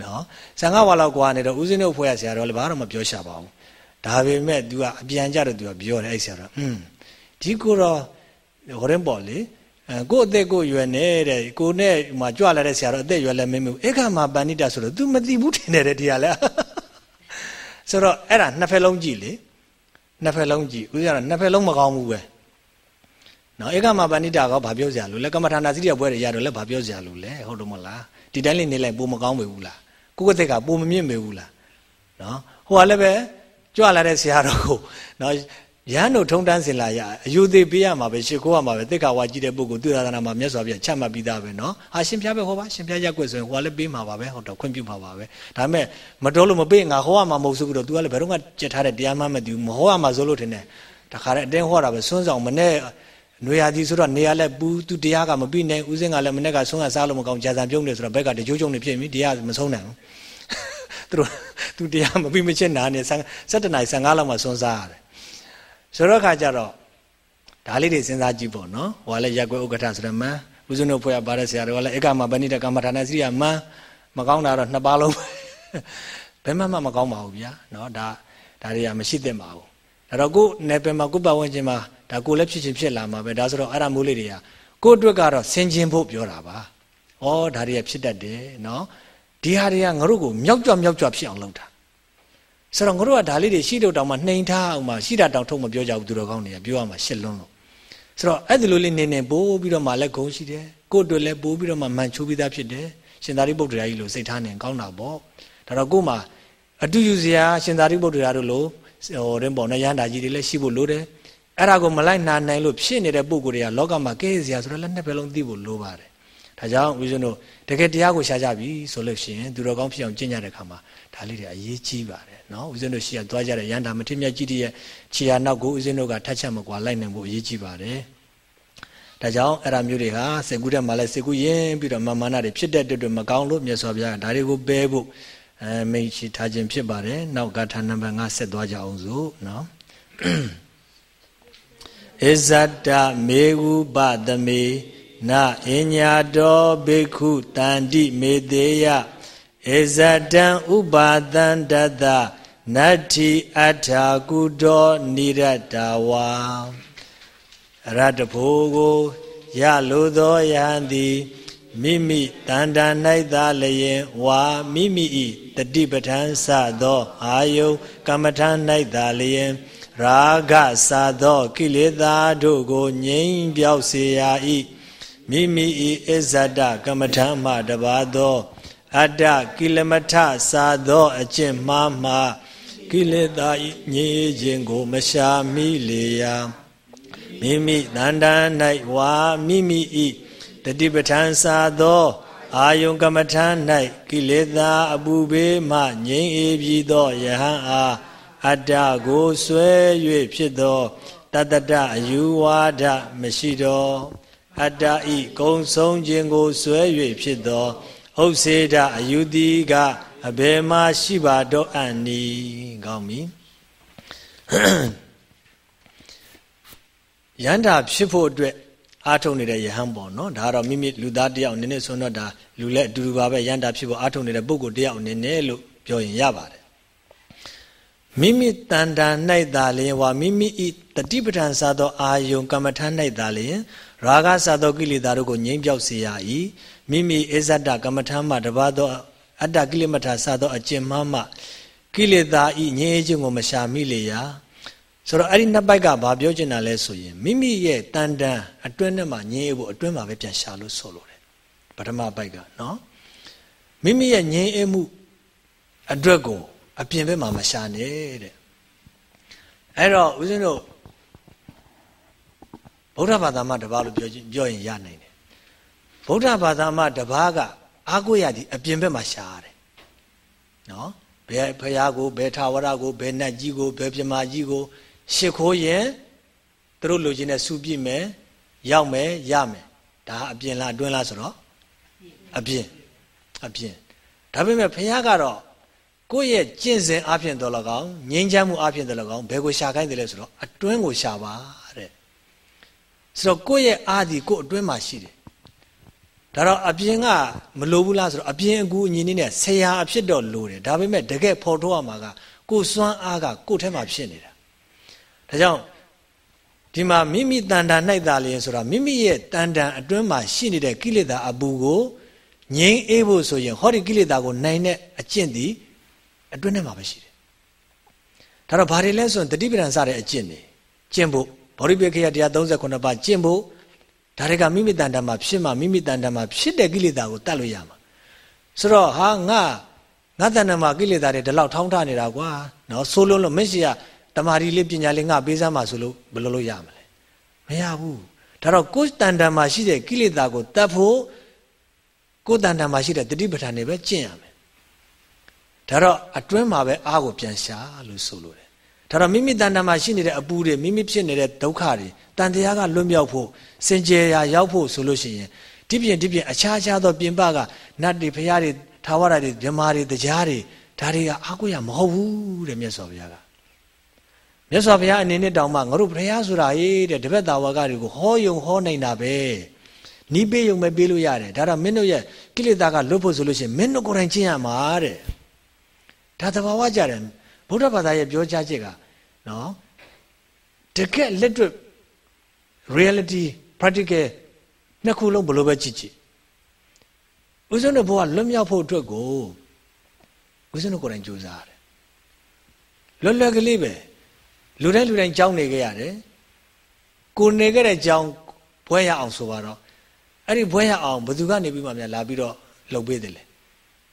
Speaker 1: နော်15ဝါလောက်ကွာနေတော့ဦးဇင်းတို့ဖွဲ့ရဆရာတော်လည်းဘာမှမပြောရှာပါဘူးဒါပေမဲ့ तू ကအပြန်ကြတော့ तू ကပြောတယ်အဲ့ဆရာတော်อืมဒီကိုတော့ဟိုရင်ပေါ့လေအဲကိုအသက်ကိုရွယ်နေတဲ့ကိုနဲ့မှကြွလာတဲ့ဆရာတော်အသက်ရွယ်လည်းမင်းမျိုးဧကမှာပဏိတဆိုတော့ तू မသိဘူးထင်တယ်တဲ့တရားလဲဆိုတော့အဲ့ဒါနှစ်ဖက်လုံးကြည့်လေနှစ်ဖက်လုံးကြည့်ဦးဇင်းကတော့နှစ်ဖက်လုံးမကောင်းဘူးပဲနော်ဧကမှာပဏိတာကဘာပြောစရာလို့လဲကမ္မထာနာစိတ္တဘွဲတွေရတော့လဲဘာပြောစရာလို့လဲဟုတ်တယ်မဟုတ်လားဒီတိုင်းလေးနေလိုက်ပိုမကောင်းပေဘူးလား ကိုယ့်ကတက်ကပိုမမြင့်ပေဘူးလားနော်ဟိုကလည်းပဲကြွလာတဲ့ဆရာတော်ကိုနော်ရဟန်းတို့ထုံတန်းစင်လာရအယူသေးပေးရမှာပဲရှ िख ိုးရမှာပဲတိက္ခာဝါကြည့်တဲ့ပုဂ္ဂိုလ်သူရသနာမှာမြတ်စွာဘုရားချမှတ်ပြီးသားပဲနော်ဟာရှင်ဖျားပဲဟောပါရှင်ဖျားရက်ွက်ဆိုရင်ဟိုကလည်းပေးမှာပါပဲဟုတ်တော့ခွင့်ပြုမှာပါပဲဒါပေမဲ့မတော်လို့မပေးငါဟောရမှာမဟုတ်ဘူးဆိုပြီးတော့ तू ကလည်းဘယ်တော့မှကြက်ထားတဲ့တရားမှမသိဘူးမဟောရမှာဆိုလို့ထင်တယ်တခါတည်းအတင်းဟောတာပဲစွန်းဆောင်မနဲ့ နွေရာသီဆိုတော့နေရာလဲပူသူတရားကမပြီးနိုင်ဦးစင်းကလည်းမနဲ့ကဆုံးကစားလို့မကောင်းကြာစံပြုံးတယ်ဆိုတော့ဘက်ကတကြိုးကြုံနေဖြစ်ပြီတရားမဆုံးနိုင်ဘူးသူတို့သူတရားမပြီးမချင်းနာနေ7နိုင်15လောက်မှဆုံးစားရတယ်ဆိုတော့ခါကြတော့ဒါလေးတွေစဉ်းစားကြည့်ပေါ့နော်ဟိုကလည်းရက်ွယ်ဥက္ကဋ္ဌဆိုရမှန်းဦးဇင်းတို့ဖွဲ့ရပါတဲ့ဆရာတော်ကလည်းဧကမပဏိတကမ္မထာနဲ့စိရိယမှန်းမကောင်းတာတော့နှစ်ပါးလုံးဘယ်မှမမကောင်းပါဘူးဗျာနော်ဒါဒါတွေကမရှိသင့်ပါဘူးဒါတော့ကိုယ်နယ်ပယ်မှာကိုယ်ပတ်ဝန်းကျင်မှာ ဒါကိုယ်လည်းဖြစ်ချင်းဖြစ်လာမှာပဲဒါဆိုတော့အဲ့ဒါမိုးလေးတွေကကိုယ်အတွက်ကတော့ဆင်ခြင်ဖို့ပြောတာပါဩဒါတွေကဖြစ်တတ်တယ်နော်ဒီဟာတွေကငါတို့ကိုမြောက်ကြွမြောက်ကြွဖြစ်အောင်လုပ်တာဆိုတော့ငါတို့ကဒါလေးတွေရှိတော့တောင်မှနှိမ်ထားအောင်မှရှိတာတောင်ထုတ်မပြောကြဘူးသူတော်ကောင်းတွေကပြောရမှာရှစ်လွန်းလို့ဆိုတော့အဲ့ဒီလိုလေးနေနေပိုးပြီးတော့မှလည်းဂုံရှိတယ်ကိုယ့်အတွက်လည်းပိုးပြီးတော့မှမန်ချိုးပြီးသားဖြစ်တယ်ရှင်သာရိပုတ္တရာကြီးလိုစိတ်ထားနေကောင်းတာပေါ့ဒါတော့ကို့မှာအတူယူစရာရှင်သာရိပုတ္တရာတို့လိုဟိုတဲ့ပေါ့နော်ရဟန္တာကြီးတွေလည်းရှိဖို့လိုတယ် အဲ့ဒါကိုမလိုက်နာနိုင်လို့ဖြစ်နေတဲ့ပုံကိုယ်တွေကလောကမှာကဲစရာဆိုတော့လည်းနှစ်ဘက်လုံးသိဖို့လိုပါတယ်ဒါကြောင့်ဦးဇင်းတို့တကယ်တရားကိုရှားကြပြီဆိုလို့ရှိရင်သူတော်ကောင်းဖြစ်အောင်ကျင့်ကြတဲ့အခါမှာဒါလေးတွေအရေးကြီးပါတယ်နော်ဦးဇင်းတို့ရှိရသွားကြတဲ့ရန်တာမထေမြတ်ကြီးတည်းရဲ့ခြေရာနောက်ကိုဦးဇင်းတို့ကထတ်ချက်မကွာလိုက်နိုင်ဖို့အရေးကြီးပါတယ်ဒါကြောင့်အဲ့ဒါမျိုးတွေဟာစေကုတဲ့မှာလဲစေကုရင်ပြီးတော့မမနာတွေဖြစ်တဲ့အတွက်မကောင်းလို့မြတ်စွာဘုရားကဒါတွေကိုပဲဖို့အဲမိတ်ရှိထားခြင်းဖြစ်ပါတယ်နောက်ဂါထာနံပါတ်5ဆက်သွားကြအောင်စို့နော် ဣဇတမေဝုပသမေနာအညာတော်ဘိက္ခုတန္တိမေသေးယဧဇတံဥပါသန္တတနတ္ထိအထာကုတောနိရတ္တဝါရတ္တဖို့ကိုရလိုသောယဟန်သည်မိမိတန်တန်၌သာလျင်ဝါမိမိဤတတိပဋ္ဌာန်စသောအာယုကမ္မထာ၌သာလျင် ရာဂစာသောကိလေသာတို့ကိုငြိမ်းပြောက်စေရာ၏မိမိဤအစ္ဆဒကမ္မထာမှတပါသော အတ္တကိလမထစာသောအကျင့်မှားမှကိလေသာဤငြိမ်းခြင်းကို မရှာမိလေရာမိမိတန်တန်၌ဝါမိမိဤတတိပဋ္ဌာန်စာသောအာယုံကမ္မထာ၌ကိလေသာအပူဘေးမှငြိမ်းအေးပြီးသောယဟန်အား အတ္တကိုဆွဲ၍ဖြစ်သောတတတအယူဝါဒမရှိတော့အတ္တဤကုံဆုံးခြင်းကိုဆွဲ၍ဖြစ်သောဥစ္စေဒအယူတိကအဘယ်မှရှိပါတော့အံ့နီကောင်းပြီယန္တာဖြစ်ဖို့အတွက်အားထုတ်နေတဲ့ယဟန်ပေါ့နော်ဒါကတော့မိမိလူသားတယောက်နည်းနည်းဆိုတော့ဒါလူလက်အတူတူပါပဲယန္တာဖြစ်ဖို့အားထုတ်နေတဲ့ပုဂ္ဂိုလ်တယောက်နည်းနည်းလို့ပြောရင်ရပါတယ် မိမိတန်တာ၌သာလျင်ဝါမိမိဤတတိပဋ္ဌာန်စားသောအာယုံကမ္မထာ၌သာလျင်ရာဂစားသောကိလေသာတို့ကိုငြိမ်းပြောက်စေရ၏မိမိအဇတကမ္မထာမှတပါသောအတ္တကိလေမထာစားသောအကျင့်မှားမှကိလေသာဤငြိမ်းခြင်းကိုမရှာမိလေရာဆိုတော့အဲ့ဒီနှစ်ပိုက်ကဘာပြောချင်တာလဲဆိုရင်မိမိရဲ့တန်တန်အတွင်းထဲမှာငြိမ်းဖို့အတွင်းမှာပဲပြန်ရှာလို့ဆိုလို့တယ်ပထမပိုက်ကနော်မိမိရဲ့ငြိမ်းအေးမှုအတွက်ကို အပြင်ဘက်မှာမရှာနဲ့တဲ့အဲ့တော့ဦးဇင်းတို့ဗုဒ္ဓဘာသာမှတပါးလို့ပြောပြောရင်ရနိုင်တယ်ဗုဒ္ဓဘာသာမှတပါးကအာကိုရသည်အပြင်ဘက်မှာရှာရတယ်နော်ဘယ်ဖရာကိုဘယ်ထာဝရကိုဘယ်နတ်ကြီးကိုဘယ်ပြမကြီးကိုရှ िख ိုးရင်သူတို့လိုချင်တဲ့စုပြည့်မယ်ရောက်မယ်ရမယ်ဒါအပြင်လားအတွင်းလားဆိုတော့အပြင်အပြင်ဒါပေမဲ့ဖရာကတော့ ကိုယ့်ရဲ့ကျင့်စဉ်အဖြစ်တော်လကောင်ငြိမ်းချမ်းမှုအဖြစ်တော်လကောင်ဘယ်ကိုရှာခိုင်းတယ်လဲဆိုတော့အတွင်းကိုရှာပါတဲ့ဆိုတော့ကိုယ့်ရဲ့အာဒီကိုယ့်အတွင်းမှာရှိတယ်ဒါတော့အပြင်ကမလိုဘူးလားဆိုတော့အပြင်အကူအညီနည်းနဲ့ဆရာအဖြစ်တော့လိုတယ်ဒါပေမဲ့တကယ်ဖော်ထုတ်ရမှာကကိုယ်စွမ်းအားကကိုယ်ထဲမှာဖြစ်နေတာဒါကြောင့်ဒီမှာမိမိတန်တာ၌သာလျင်ဆိုတာမိမိရဲ့တန်တန်အတွင်းမှာရှိနေတဲ့ကိလေသာအပူကိုငြိမ်းအေးဖို့ဆိုရင်ဟောဒီကိလေသာကိုနိုင်တဲ့အကျင့်သည် အတွင်းထဲမှာပဲရှိတယ်ဒါတော့ဘာတွေလဲဆိုရင်တတိပဒံစတဲ့အကျင့်တွေကျင့်ဖို့ဗောဓိပက္ခယတရား38ပါးကျင့်ဖို့ဒါတွေကမိမိတန်တမှာဖြစ်မှမိမိတန်တမှာဖြစ်တဲ့ကိလေသာကိုတတ်လို့ရမှာဆိုတော့ဟာငါငါတန်တမှာကိလေသာတွေဒီလောက်ထောင်းထနေတာကွာနော်ဆိုလို့လို့မရှိရတမာရီလေးပညာလေးငါပေးစမ်းပါဆိုလို့ဘယ်လိုလုပ်ရမလဲမရဘူးဒါတော့ကိုယ်တန်တမှာရှိတဲ့ကိလေသာကိုတတ်ဖို့ကိုယ်တန်တမှာရှိတဲ့တတိပဋ္ဌာန်တွေပဲကျင့်ရမယ် ဒါတော့အတွင်းမှာပဲအားကိုပြန်ရှာလို့ဆိုလို့တယ်ဒါတော့မိမိတန်တမှာရှိနေတဲ့အပူတွေမိမိဖြစ်နေတဲ့ဒုက္ခတွေတန်တရားကလွတ်မြောက်ဖို့စင်ကြယ်ရာရောက်ဖို့ဆိုလို့ရှိရင်ဒီပြင်ဒီပြင်အခြားခြားသောပြင်ပကနတ်တွေဖရာတွေထာဝရတွေမြမာတွေတရားတွေဒါတွေကအားကိုးရမဟုတ်ဘူးတဲ့မြတ်စွာဘုရားကမြတ်စွာဘုရားအနေနဲ့တောင်မှငါတို့ဘုရားဆိုတာဟေးတဲ့တပည့်တာဝကတွေကိုဟောယုံဟောနိုင်တာပဲနီးပေးယုံပဲပေးလို့ရတယ်ဒါတော့မင်းတို့ရဲ့ကိလေသာကလွတ်ဖို့ဆိုလို့ရှိရင်မင်းတို့ကိုယ်တိုင်ကျင့်ရမှာတဲ့ ဒါသဘာဝကြတယ်ဗုဒ္ဓဘာသာရဲ့ပြောကြားချက်ကနော်တကယ်လက်တွေ့ reality practical နှစ်ခုလုံးဘလို့ပဲကြည့်ကြည့်ဦးဇင်းတို့ဘဝလွတ်မြောက်ဖို့အတွက်ကိုဦးဇင်းတို့ကိုယ်တိုင်ကြိုးစားရတယ်လွတ်လပ်ကလေးပဲလူတိုင်းလူတိုင်းကြောင်းနေကြရတယ်ကိုနေခဲ့တဲ့ကြောင်းဘွဲရအောင်ဆိုပါတော့အဲ့ဒီဘွဲရအောင်ဘယ်သူကနေပြီးမှများလာပြီးတော့လှုပ်ပေးတယ်လေ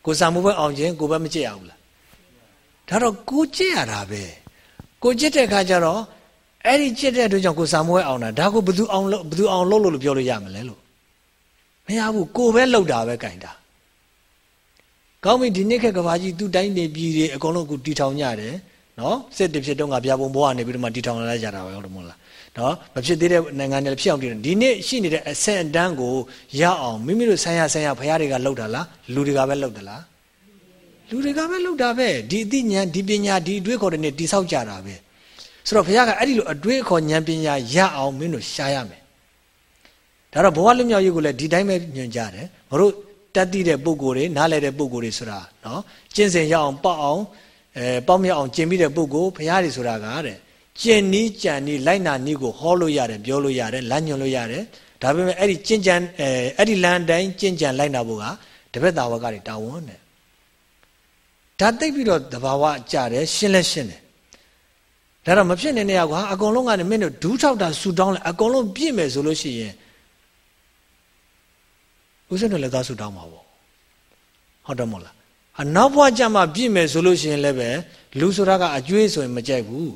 Speaker 1: ကိုစာမိုးဘွဲအောင်ခြင်းကိုပဲမကြည့်ရဘူးလား ဒါတော့ကိုကြည့်ရတာပဲကိုကြည့်တဲ့အခါကျတော့အဲ့ဒီကြည့်တဲ့အတွက်ကြောင့်ကိုစာမိုးဘွဲအောင်တာဒါကိုဘယ်သူအောင်ဘယ်သူအောင်လုပ်လို့ပြောလို့ရမလဲလို့မရဘူးကိုပဲလှုပ်တာပဲကင်တာကောင်းပြီဒီနေ့ခက်ကဘာကြီးသူ့တိုင်းနေပြည်တွေအကုန်လုံးကိုတီထောင်ကြတယ်နော်စစ်တဖြစ်တော့ငါပြဘုံဘွားကနေပြီးတော့မှတီထောင်လာကြတာပဲဟုတ်တယ်မဟုတ်လားနော်မဖြစ်သေးတဲ့နိုင်ငံတွေဖြစ်အောင်တည်တယ်ဒီနေ့ရှိနေတဲ့အဆင့်အတန်းကိုရအောင်မိမိတို့ဆန်းရဆန်းရဘုရားတွေကလှုပ်တာလားလူတွေကပဲလှုပ်တယ်လား လူတွေကပဲလှုပ်တာပဲဒီအသိဉာဏ်ဒီပညာဒီအတွေ့ခေါ်တဲ့နေ့တိဆောက်ကြတာပဲဆိုတော့ဘုရားကအဲ့ဒီလိုအတွေးအခေါ်ဉာဏ်ပညာရအောင်မင်းတို့ရှားရမယ်ဒါတော့ဘဝလွတ်မြောက်ရေးကိုလည်းဒီတိုင်းပဲညွှန်ကြားတယ်မတို့တတ်သိတဲ့ပုံကိုယ်တွေနားလည်တဲ့ပုံကိုယ်တွေဆိုတာနော်ကျင့်စဉ်ရအောင်ပေါက်အောင်အဲပေါက်မြောက်အောင်ကျင့်ပြီးတဲ့ပုံကိုဘုရားတွေဆိုတာကတဲ့ကျင့်နီးကြံနီးလိုက်နာနီးကိုဟောလို့ရတယ်ပြောလို့ရတယ်လမ်းညွှန်လို့ရတယ်ဒါပေမဲ့အဲ့ဒီကျင့်ကြံအဲအဲ့ဒီလမ်းတိုင်းကျင့်ကြံလိုက်နာဖို့ကတပည့်သားဝကတွေတာဝန်နဲ့ ဒါသိပြီးတော့တဘာဝကြတယ်ရှင်းလဲရှင်းတယ်ဒါတော့မဖြစ်နေတဲ့ကွာအကုန်လုံးကနေမင်းတို့ဒူးထောက်တာဆူတောင်းလဲအကုန်လုံးပြည့်မယ်ဆိုလို့ရှိရင်ဦးဇင်းတို့လည်းသားဆူတောင်းမှာပေါ့ဟုတ်တယ်မဟုတ်လားအနောက်ဘဝကြမှာပြည့်မယ်ဆိုလို့ရှိရင်လည်းပဲလူဆိုတာကအကျွေးဆိုရင်မကြိုက်ဘူး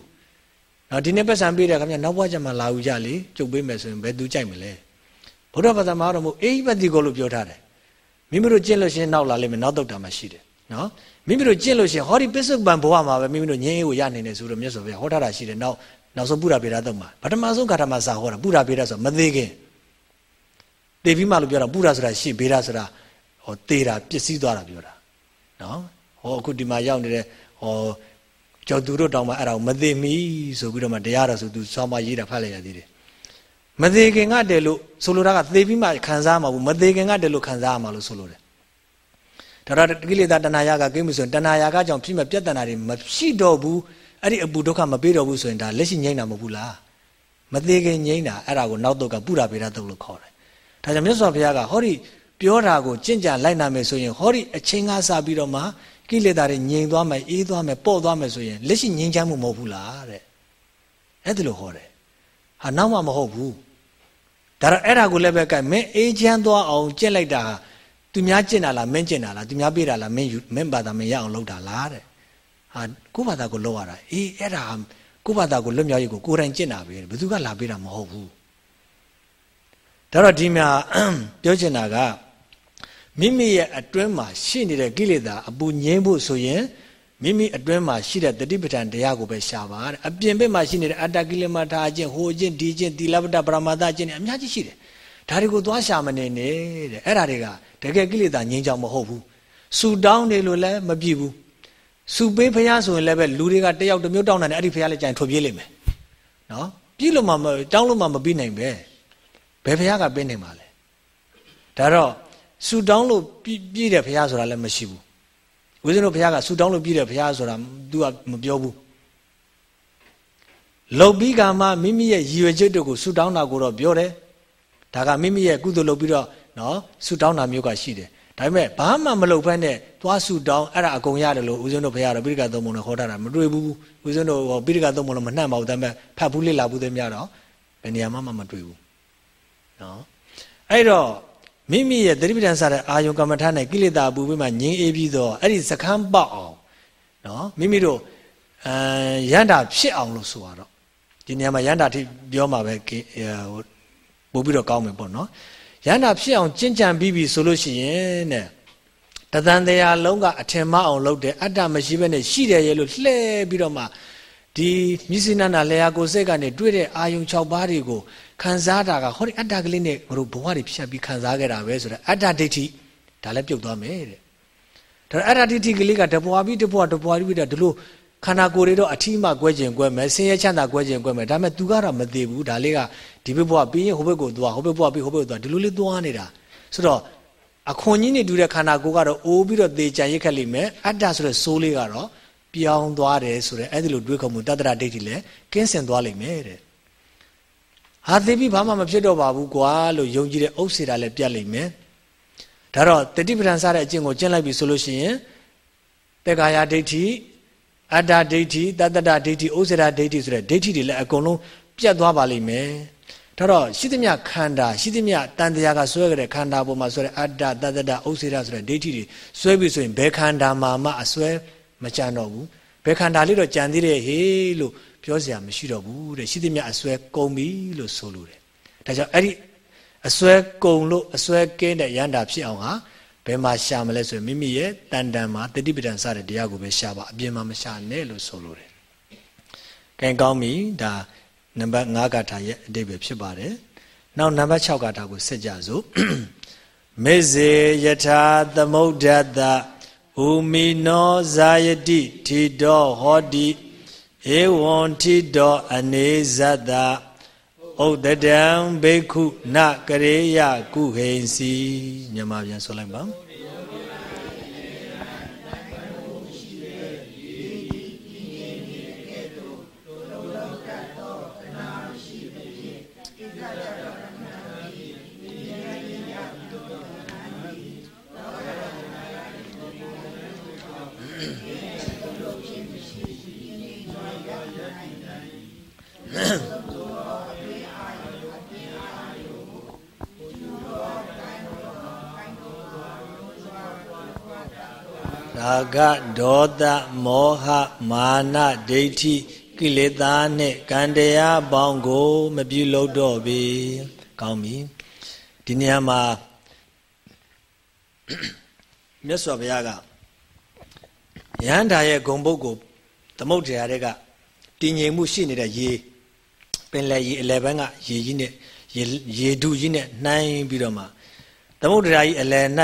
Speaker 1: နော်ဒီနေ့ပတ်စံပေးတယ်ခင်ဗျနောက်ဘဝကြမှာလာဦးကြလေကျုပ်ပေးမယ်ဆိုရင်ဘယ်သူကြိုက်မလဲဘုရားဘာသာမှာတော့မို့အေဟိပတိကိုလို့ပြောထားတယ်မိမိတို့ကျင့်လို့ရှိရင်နောက်လာလိမ့်မယ်နောက်တော့တာမှရှိတယ် နော်မိမိတို့ကျင့်လို့ရှိရင်ဟောဒီပစ္စုပန်ဘဝမှာပဲမိမိတို့ငြင်းအေးကိုရနိုင်တယ်ဆိုတော့မြတ်စွာဘုရားဟောထားတာရှိတယ်နောက်နောက်ဆုံးပုရပေဒတော့မှာပထမဆုံးကာထမစာဟောတာပုရပေဒဆိုမသေးခင်သေပြီးမှလို့ပြောတာပုရဆိုတာရှိဘေဒဆိုတာဟောသေတာပျက်စီးသွားတာပြောတာနော်ဟောအခုဒီမှာရောက်နေတဲ့ဟောကျော်သူတို့တောင်းမှအဲ့ဒါကိုမသေးမီဆိုပြီးတော့မှတရားတော်ဆိုသူဆောင်းမရေးတာဖတ်လိုက်ရသေးတယ်မသေးခင်ကတည်းလို့ဆိုလိုတာကသေပြီးမှခံစားမှာဘူးမသေးခင်ကတည်းလို့ခံစားရမှာလို့ဆိုလိုတယ် ဒါတော့ကိလေသာတဏှာရကကိမှုဆိုရင်တဏှာရကကြောင့်ဖြစ်မဲ့ပြဿနာတွေမရှိတော့ဘူးအဲ့ဒီအပူဒုက္ခမပေးတော့ဘူးဆိုရင်ဒါလက်ရှိငြိမ့်တာမဟုတ်ဘူးလားမသေးခင်ငြိမ့်တာအဲ့ဒါကိုနောက်တော့ကပုရပေရတုတ်လို့ခေါ်တယ်ဒါကြောင့်မြတ်စွာဘုရားကဟောဒီပြောတာကိုကြင့်ကြလိုက်နာမယ်ဆိုရင်ဟောဒီအချင်းကားစပြီးတော့မှကိလေသာတွေငြိမ်သွားမယ်အေးသွားမယ်ပေါ့သွားမယ်ဆိုရင်လက်ရှိငြိမ်းချမ်းမှုမဟုတ်ဘူးလားတဲ့အဲ့ဒါလို့ဟောတယ်ဟာနောက်မှမဟုတ်ဘူးဒါတော့အဲ့ဒါကိုလည်းပဲကဲမင်းအေးချမ်းသွားအောင်ကြက်လိုက်တာဟာ သူများကျင့်တာလားမင်းကျင့်တာလားသူများပေးတာလားမင်းယူမင်းဘာသာမင်းရအောင်လုပ်တာလားတဲ့ဟာကိုယ့်ဘာသာကိုလုပ်ရတာအေးအဲ့ဒါကိုယ့်ဘာသာကိုလွတ်မြောက်ရေးကိုကိုယ်တိုင်ကျင့်တာပဲဘယ်သူကလာပေးတာမဟုတ်ဘူးဒါတော့ဒီမှာပြောချင်တာကမိမိရဲ့အတွင်းမှာရှိနေတဲ့ကိလေသာအပူငြိမ်းဖို့ဆိုရင်မိမိအတွင်းမှာရှိတဲ့တတိပဋ္ဌာန်တရားကိုပဲရှာပါတဲ့အပြင်ဘက်မှာရှိနေတဲ့အတ္တကိလမထာအကျင့်ဟိုအကျင့်ဒီအကျင့်သီလပတ္တပရမတ္တအကျင့်တွေအများကြီးရှိတယ်ဒါတွေကိုသွားရှာမနေနဲ့တဲ့အဲ့ဒါတွေက တကယ်ကိလေသာငြိမ်းချောင်မဟုတ်ဘူးဆူတောင်းနေလို့လည်းမပြည့်ဘူးဆူပေးဖះဆိုရင်လည်းပဲလူတွေကတယောက်တစ်မျိုးတောင်းတယ်အဲ့ဒီဖះလည်းကြိုင်ထွက်ပြေးလိမ့်မယ်နော်ပြည့်လို့မှတောင်းလို့မှမပြီးနိုင်ပဲဘယ်ဖះကပေးနိုင်မှာလဲဒါတော့ဆူတောင်းလို့ပြည့်တဲ့ဖះဆိုတာလည်းမရှိဘူးဦးဇင်းတို့ဘုရားကဆူတောင်းလို့ပြည့်တဲ့ဘုရားဆိုတာ तू ကမပြောဘူးလုတ်ပြီးကမှမိမိရဲ့ရည်ရွယ်ချက်တွေကိုဆူတောင်းတာကိုတော့ပြောတယ်ဒါကမိမိရဲ့ကုသိုလ်လုပ်ပြီးတော့ နော်ဆူတောင်းတာမျိုးကရှိတယ်ဒါပေမဲ့ဘာမှမလုပ်ဖက်နဲ့သွားဆူတောင်းအဲ့ဒါအကုန်ရတယ်လို့ဦးဇင်းတို့ဘုရားတော့ပိဋကသုံးပုံနဲ့ဟောထားတာမတွေ့ဘူးဦးဇင်းတို့ဟောပိဋကသုံးပုံလို့မနှံ့ပါဘူးဒါပေမဲ့ဖတ်ဘူးလေ့လာဘူးသေးများတော့ဘယ်နေရာမှမတွေ့ဘူးနော်အဲ့တော့မိမိရဲ့သတိပဋ္ဌာန်စတဲ့အာယုံကမ္မထာနဲ့ကိလေသာအပူပေးမှငြင်းအေးပြီးတော့အဲ့ဒီစကမ်းပေါက်အောင်နော်မိမိတို့အဲရန်တာဖြစ်အောင်လို့ဆိုတော့ဒီနေရာမှာရန်တာထိပြောမှာပဲဟိုပို့ပြီးတော့ကောင်းမယ်ပေါ့နော် ရန်တာဖြစ်အောင်ကြင်ကြံပြီးပြီဆိုလို့ရှိရင်တဲ့တသံတရားလုံးကအထင်မအောင်လုပ်တယ်အတ္တမရှိဘဲနဲ့ရှိတယ်ရဲ့လို့လှဲပြီးတော့မှဒီမြစ္စည်းနာနာလေယာကိုစိတ်ကနေတွေ့တဲ့အာယုံ6ပါးတွေကိုခံစားတာကဟောဒီအတ္တကလေးနဲ့ငါတို့ဘဝတွေဖြတ်ပြီးခံစားခဲ့တာပဲဆိုတော့အတ္တဒိဋ္ဌိဒါလည်းပြုတ်သွားမယ်တဲ့ဒါအတ္တဒိဋ္ဌိကလေးကတပွားပြီးတပွားတပွားပြီးတော့ဒီလို ခန္ဓာကိုယ်တွေတော့အထီးမှကွဲကျင်ကွဲမယ်ဆင်းရဲချမ်းသာကွဲကျင်ကွဲမယ်ဒါပေမဲ့သူကတော့မသေးဘူးဒါလေးကဒီဘက်ဘဝပြီးရင်ဟိုဘက်ကိုသွားဟိုဘက်ဘဝပြီးဟိုဘက်ကိုသွားဒီလိုလေးသွားနေတာဆိုတော့အခွန်ကြီးနေတူတဲ့ခန္ဓာကိုယ်ကတော့အိုးပြီးတော့သေချာရိတ်ခတ်လိမ့်မယ်အတ္တဆိုတဲ့ဆိုးလေးကတော့ပြောင်းသွားတယ်ဆိုတဲ့အဲ့ဒီလိုတွေးခေါ်မှုတတ္တရဒိဋ္ဌိလည်းကင်းစင်သွားလိမ့်မယ်တဲ့ဟာသိပြီဘာမှမဖြစ်တော့ပါဘူးကွာလို့ယုံကြည်တဲ့ဥစ္စေတာလည်းပြတ်လိမ့်မယ်ဒါတော့တတိပဋ္ဌာန်စတဲ့အကျင့်ကိုကျင့်လိုက်ပြီဆိုလို့ရှိရင်တေကာယဒိဋ္ဌိ အတ္တဒိဋ္ဌိတတ္တဒိဋ္ဌိဥစ္စေတာဒိဋ္ဌိဆိုတဲ့ဒိဋ္ဌိတွေလည်းအကုန်လုံးပြတ်သွားပါလိမ့်မယ်ဒါတော့ရှိသမျှခန္ဓာရှိသမျှတန်တရားကဆွဲကြတဲ့ခန္ဓာပေါ်မှာဆွဲတဲ့အတ္တတတ္တဒဥစ္စေတာဆိုတဲ့ဒိဋ္ဌိတွေဆွဲပြီဆိုရင်ဘယ်ခန္ဓာမှာမှအဆွဲမကြံတော့ဘူးဘယ်ခန္ဓာလေးတော့ကြံသေးတယ်ဟေးလို့ပြောစရာမရှိတော့ဘူးတဲ့ရှိသမျှအစွဲကုန်ပြီလို့ဆိုလိုတယ်ဒါကြောင့်အဲ့ဒီအစွဲကုန်လို့အစွဲကင်းတဲ့ရန်တာဖြစ်အောင်ဟာ ဘယ်မှာရှာမလဲဆိုရင်မိမိရဲ့တန်တန်မှာတတိပဒံစတဲ့တရားကိုပဲရှာပါအပြင်မှာမရှာနဲ့လို့ဆိုလိုတယ်။ကဲကောင်းပြီဒါနံပါတ်5ဂါထာရဲ့အတိတ်ပဲဖြစ်ပါတယ်။နောက်နံပါတ်6ဂါထာကိုဆက်ကြစို့။မေဇေယထာသမုဒ္ဒတဥမိနောဇာယတိထီတောဟောတိဧဝံထိတောအနေဇတ္တ ဥဒတံဘိက္ခုနကရေယကုဟိန်စီမြန်မာပြန်ဆိုလိုက်ပါ ရာဂဒေါသမောဟမာနဒိဋ္ဌိကိလေသာနှင့်ကံတရားပေါင်းကို မပြုလုပ်တော့ပေကောင်းပြီဒီနေရာမှာမြတ်စွာဘုရားကယန္တာရဲ့ဂုံပုတ်ကိုသမုတ်တရားတွေကတည်ငြိမ်မှုရှိနေတဲ့ရေပင်လယ်ရေအလယ်ဘန်းကရေကြီးနဲ့ရေဒုကြီးနဲ့နှိုင်းပြီးတော့မှသမုတ်တရားကြီးအလယ်၌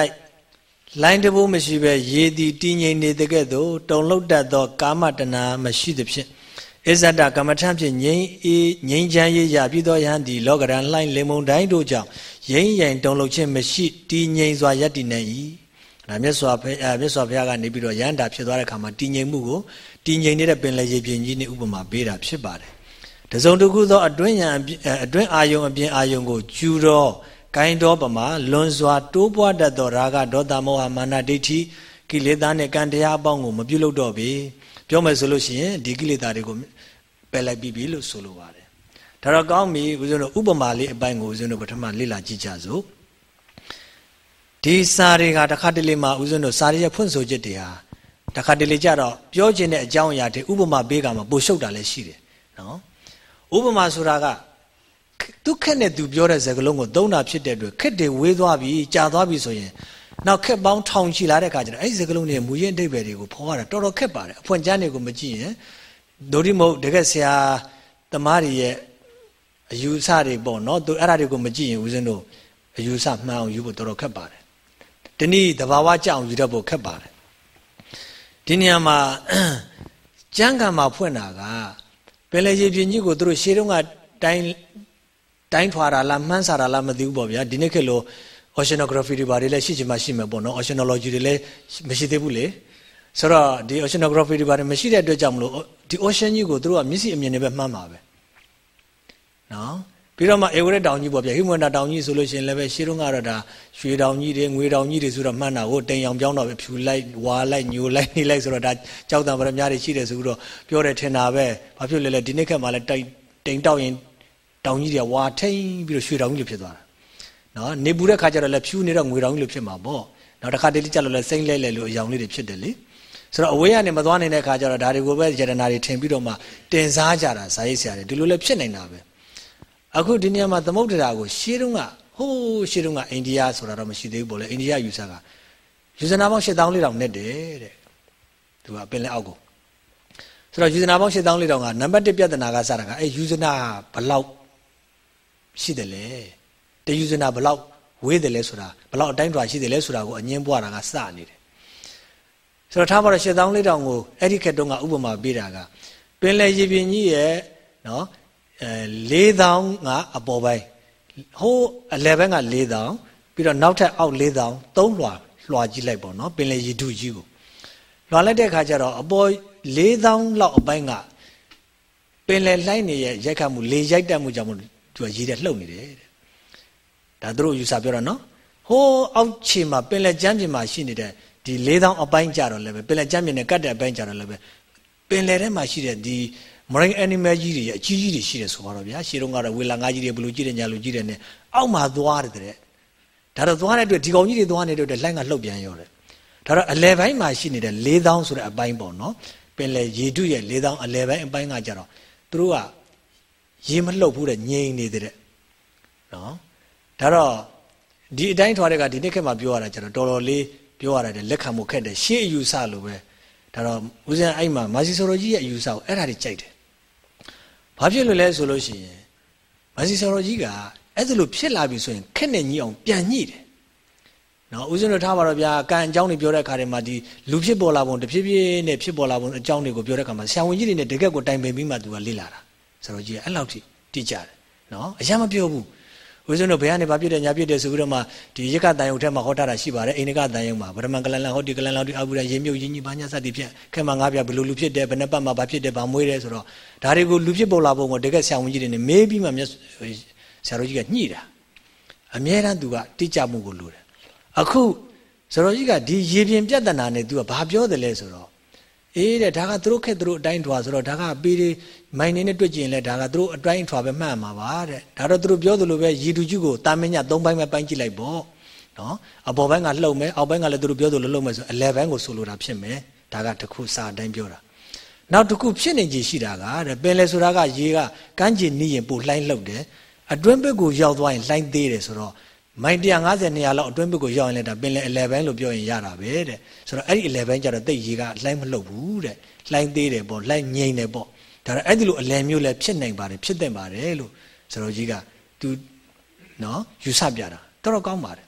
Speaker 1: လိုင်းတဘိုးမရှိပဲရေသည်တည်ငြိမ်နေတဲ့ကဲ့သို့တုံလုတ်တတ်သော ကာမတဏမရှိသဖြင့်အစ္ဆဒကမ္မထံဖြင့်ငြိမ်းအေးငြိမ်းချမ်းရေးရပြီးသောယဟန်သည်လောကရန်လှိုင်းလင်မုန်တိုင်းတို့ကြောင့်ရင်းရင်တုံလုတ်ခြင်းမရှိတည်ငြိမ်စွာယက်တည်နေ၏ဒါမြတ်စွာဘုရားမြတ်စွာဘုရားကနေပြီးတော့ယန္တာဖြစ်သွားတဲ့အခါမှာတည်ငြိမ်မှုကိုတည်ငြိမ်နေတဲ့ပင်လယ်ရေပြင်ကြီးနဲ့ဥပမာပေးတာဖြစ်ပါတယ်တစုံတစ်ခုသောအတွင်းရန်အတွင်းအာယုံအပြင်အာယုံကိုကျူတော့ ကိုင်းတော်ပမာလွန်စွာတိုးပွားတတ်သောရာဂဒေါသမောဟမာနဒိဋ္ဌိကိလေသာနဲ့ကံတရားအပေါင်းကိုမပြုတ်လို့တော့ပြီပြောမယ်ဆိုလို့ရှိရင်ဒီကိလေသာတွေကိုပယ်လိုက်ပြီးပြီလို့ဆိုလိုပါတယ်ဒါတော့ကောင်းပြီဦးဇင်းတို့ဥပမာလေးအပိုင်းကိုဦးဇင်းတို့ပထမလေ့လာကြည့်ကြစို့ဒီစာတွေကတခါတလေမှဦးဇင်းတို့စာရရဲ့ဖွင့်ဆိုချက်တွေဟာတခါတလေကြတော့ပြောခြင်းတဲ့အကြောင်းအရာတွေဥပမာပေးကမှပိုရှုပ်တာလည်းရှိတယ်နော်ဥပမာဆိုတာက သူခက်နဲ့သူပြောတဲ့စကားလုံးကိုသုံးတာဖြစ်တဲ့အတွက်ခက်တွေဝေးသွားပြီကြာသွားပြီဆိုရင်နောက်ခက်ပေါင်းထောင်ချီလာတဲ့အခါကျတော့အဲ့ဒီစကားလုံးတွေမူရင်းအဓိပ္ပာယ်တွေကိုဖော်ရတာတော်တော်ခက်ပါတယ်အဖွင့်ကျမ်းတွေကိုမကြည့်ရင်ဒိုဒီမဟုတ်တကယ်ဆရာသမားတွေရဲ့အယူဆတွေပေါ့နော်သူအဲ့ဒါတွေကိုမကြည့်ရင်ဦးဇင်းတို့အယူဆမှန်အောင်ယူဖို့တော်တော်ခက်ပါတယ်ဒီနေ့တဘာဝကြောင်ယူတတ်ဖို့ခက်ပါတယ်ဒီနေရာမှာကျမ်းဂန်မှာဖွင့်တာကပင်လေရေပြင်ကြီးကိုသူတို့ရှေးတုန်းကတိုင်း တိုင်းထွာတာလားမှန်းဆတာလားမသိဘူးပေါ့ဗျာဒီနေ့ခေတ်လို oceanography တွေဘာတွေလဲရှိချင်မှရှိမယ်ပေါ့နော် oceanology တွေလည်းမရှိသေးဘူးလေဆိုတော့ဒီ oceanography တွေဘာတွေမရှိတဲ့အတွက်ကြောင့်မလို့ဒီ ocean ကြီးကိုသူတို့ကမျက်စိအမြင်နဲ့ပဲမှန်းပါပဲနော်ပြီးတော့မှအေဝရက်တောင်ကြီးပေါ့ဗျာဟိမွန်တာတောင်ကြီးဆိုလို့ရှိရင်လည်းပဲရှေးတုန်းကတော့ဒါရွှေတောင်ကြီးတွေငွေတောင်ကြီးတွေဆိုတော့မှန်းတာကိုတိမ်အောင်ပြောင်းတော့ပဲဖြူလိုက်ဝါလိုက်ညိုလိုက်နေလိုက်ဆိုတော့ဒါကြောက်တံပရများတွေရှိတယ်ဆိုတော့ပြောတယ်ထင်တာပဲဘာဖြစ်လဲလဲဒီနေ့ခက်မှလည်းတိမ်တိမ်တောက်ရင် တောင်ကြီးတွေကဝါထိန်ပြီးတော့ရွှေတောင်ကြီးလိုဖြစ်သွားတာနော်နေပူတဲ့ခါကျတော့လည်းဖြူနေတော့ငွေတောင်ကြီးလိုဖြစ်မှာပေါ့နောက်တစ်ခါတလေကျတော့လည်းစိမ့်လဲလဲလို့အယောင်လေးတွေဖြစ်တယ်လေဆိုတော့အဝေးကနေမသွားနိုင်တဲ့ခါကျတော့ဒါတွေကိုပဲယတနာတွေထင်ပြီးတော့မှတင်စားကြတာဇာရိတ်ဆရာတွေဒီလိုလည်းဖြစ်နေတာပဲအခုဒီနေရာမှာသမုဒ္ဒရာကိုရှေးတုန်းကဟိုးရှေးတုန်းကအိန္ဒိယဆိုတာတော့မရှိသေးဘူးပေါ့လေအိန္ဒိယယူဆကယူဇနာပေါင်း8400နဲ့တယ်တဲ့သူကပင်လယ်အောက်ကိုဆိုတော့ယူဇနာပေါင်း8400ကနံပါတ်1ပြဿနာကစတာကအဲယူဇနာဘလောက် ရှိတယ်လေတယူဇနာဘလောက်ဝေးတယ်လဲဆိုတာဘလောက်အတိုင်းထွာရှိတယ်လဲဆိုတာကိုအငင်းပွားတာကစနေတယ်ဆိုတော့ထားပါတော့8000လေးတောင်ကိုအဲ့ဒီခက်တုန်းကဥပမာပေးတာကပင်လယ်ရေပြင်ကြီးရဲ့နော်အဲ4000ကအပေါ်ပိုင်းဟိုးအလယ်ဘက်က4000ပြီးတော့နောက်ထပ်အောက်4000သုံးလွှာလွှာကြည့်လိုက်ပေါ့နော်ပင်လယ်ရေထုကြီးကိုလွှာလိုက်တဲ့အခါကျတော့အပေါ်4000လောက်အပိုင်းကပင်လယ်လှိုင်းနေရဲ့ရိုက်ခတ်မှုလေရိုက်တက်မှုကြောင့်မို့ သူကရေတဲ့လှုပ်နေတယ်တဲ့ဒါသူတို့ယူဆပြောတာနော်ဟိုးအောက်ခြေမှာပင်လယ်ကျမ်းပြင်မှာရှိနေတဲ့ဒီ4000အပိုင်းကြတော့လည်းပဲပင်လယ်ကျမ်းပြင်နဲ့ကတ်တဲ့အပိုင်းကြတော့လည်းပဲပင်လယ်ထဲမှာရှိတဲ့ဒီ marine animal ကြီးတွေအကြီးကြီးတွေရှိတယ်ဆိုတော့ဗျာရှေးတုန်းကတော့ဝေလာငါးကြီးတွေဘလူကြီးတွေညာလူကြီးတွေနဲ့အောက်မှာသွားတယ်တဲ့ဒါတော့သွားတဲ့အတွက်ဒီကောင်ကြီးတွေသွားနေတဲ့အတွက်လှိုင်းကလှုပ်ပြန်ရောတယ်ဒါတော့အလဲပိုင်းမှာရှိနေတဲ့4000ဆိုတဲ့အပိုင်းပေါ့နော်ပင်လယ်ရေတုရဲ့4000အလဲပိုင်းအပိုင်းကကြတော့သူတို့က ရေမလှုပ်ဘူးတဲ့ငြိမ်နေတဲ့နော်ဒါတော့ဒီအတိုင်းထွားတဲ့ကဒီနေ့ခေတ်မှာပြောရတာကျတော့တော်တော်လေးပြောရတယ်လက်ခံမှုခက်တယ်ရှေးအယူဆလိုပဲဒါတော့ဦးဇင်းအဲ့မှာမာစီဆိုတော်ကြီးရဲ့အယူဆကိုအဲ့ဒါတွေကြိုက်တယ်ဘာဖြစ်လို့လဲဆိုလို့ရှိရင်မာစီဆိုတော်ကြီးကအဲ့ဒါလိုဖြစ်လာပြီဆိုရင်ခက်နဲ့ညှိအောင်ပြန်ညှိတယ်နော်ဦးဇင်းတို့ထားပါတော့ဗျာကံအကြောင်းတွေပြောတဲ့အခါတွေမှာဒီလူဖြစ်ပေါ်လာပုံတဖြည်းဖြည်းနဲ့ဖြစ်ပေါ်လာပုံအကြောင်းတွေကိုပြောတဲ့အခါမှာဆရာဝန်ကြီးတွေနဲ့တကယ့်ကိုတိုင်ပင်ပြီးမှသူကလေ့လာတာ ဆရာတော်ကြီးကအဲ့လောက်ထိတိကျတယ်နော်အရင်မပြောဘူးဦးဇင်းတို့ဘယ်ကနေဘာဖြစ်တယ်ညာဖြစ်တယ်ဆိုပြီးတော့မှဒီရက်ကတန်ယုံထဲမှာဟောထားတာရှိပါတယ်အိန္ဒိကတန်ယုံမှာဗရမန်ကလန်လန်ဟောဒီကလန်လောက်ဒီအဘူရာရေမြုပ်ရင်းကြီးဘာညာစသည်ဖြင့်ခဲမှာငါးပြဘယ်လိုလူဖြစ်တယ်ဘယ်နှပတ်မှာဘာဖြစ်တယ်ဘာမွေးတယ်ဆိုတော့ဒါတွေကိုလူဖြစ်ပေါ်လာပုံကိုတကယ်ဆရာဝန်ကြီးတွေနဲ့မေးပြီးမှမြတ်ဆရာတော်ကြီးကညှိတာအမြဲတမ်းသူကတိကျမှုကိုလိုတယ်အခုဆရာတော်ကြီးကဒီရေပြင်ပြဿနာနဲ့သူကဘာပြောတယ်လဲဆိုတော့ အေးတဲ့ဒါကသူတို့ခက်သူတို့အတိုင်းထွာဆိုတော့ဒါကပေးမိုင်းနေနဲ့တွေ့ကြရင်လဲဒါကသူတို့အတိုင်းထွာပဲမှတ်မှာပါတဲ့ဒါတော့သူတို့ပြောသလိုပဲရီတူကြီးကိုတာမင်းည၃ပိုင်းပဲပိုင်းကြည့်လိုက်ပေါ့နော်အပေါ်ပိုင်းကလှုပ်မယ်အောက်ပိုင်းကလည်းသူတို့ပြောသလိုလှုပ်မယ်ဆိုအလဲပိုင်းကိုဆိုလိုတာဖြစ်မယ်ဒါကတခုစာအတိုင်းပြောတာနောက်တစ်ခုဖြစ်နေကြရှိတာကတဲ့ပင်လေဆိုတာကရေကကမ်းခြေနီးရင်ပို့လှိုင်းလှုပ်တယ်အတွင်းဘက်ကိုရောက်သွားရင်လှိုင်းသေးတယ်ဆိုတော့ မိုင်150 200လောက်အတွင်းဘက်ကိုရောက်ရင်လည်းဒါပင်လေ11လို့ပြောရင်ရတာပဲတဲ့ဆိုတော့အဲ့ဒီ11ကျတော့တိတ်ရေကလှိုင်းမလှုပ်ဘူးတဲ့လှိုင်းသေးတယ်ပေါ့လှိုင်းငိမ့်တယ်ပေါ့ဒါတော့အဲ့ဒီလိုအလယ်မျိုးလည်းဖြစ်နိုင်ပါတယ်ဖြစ်တဲ့ပါတယ်လို့ဆိုတော့ကြီးကသူနော်ယူဆပြတာတော်တော်ကောင်းပါတယ်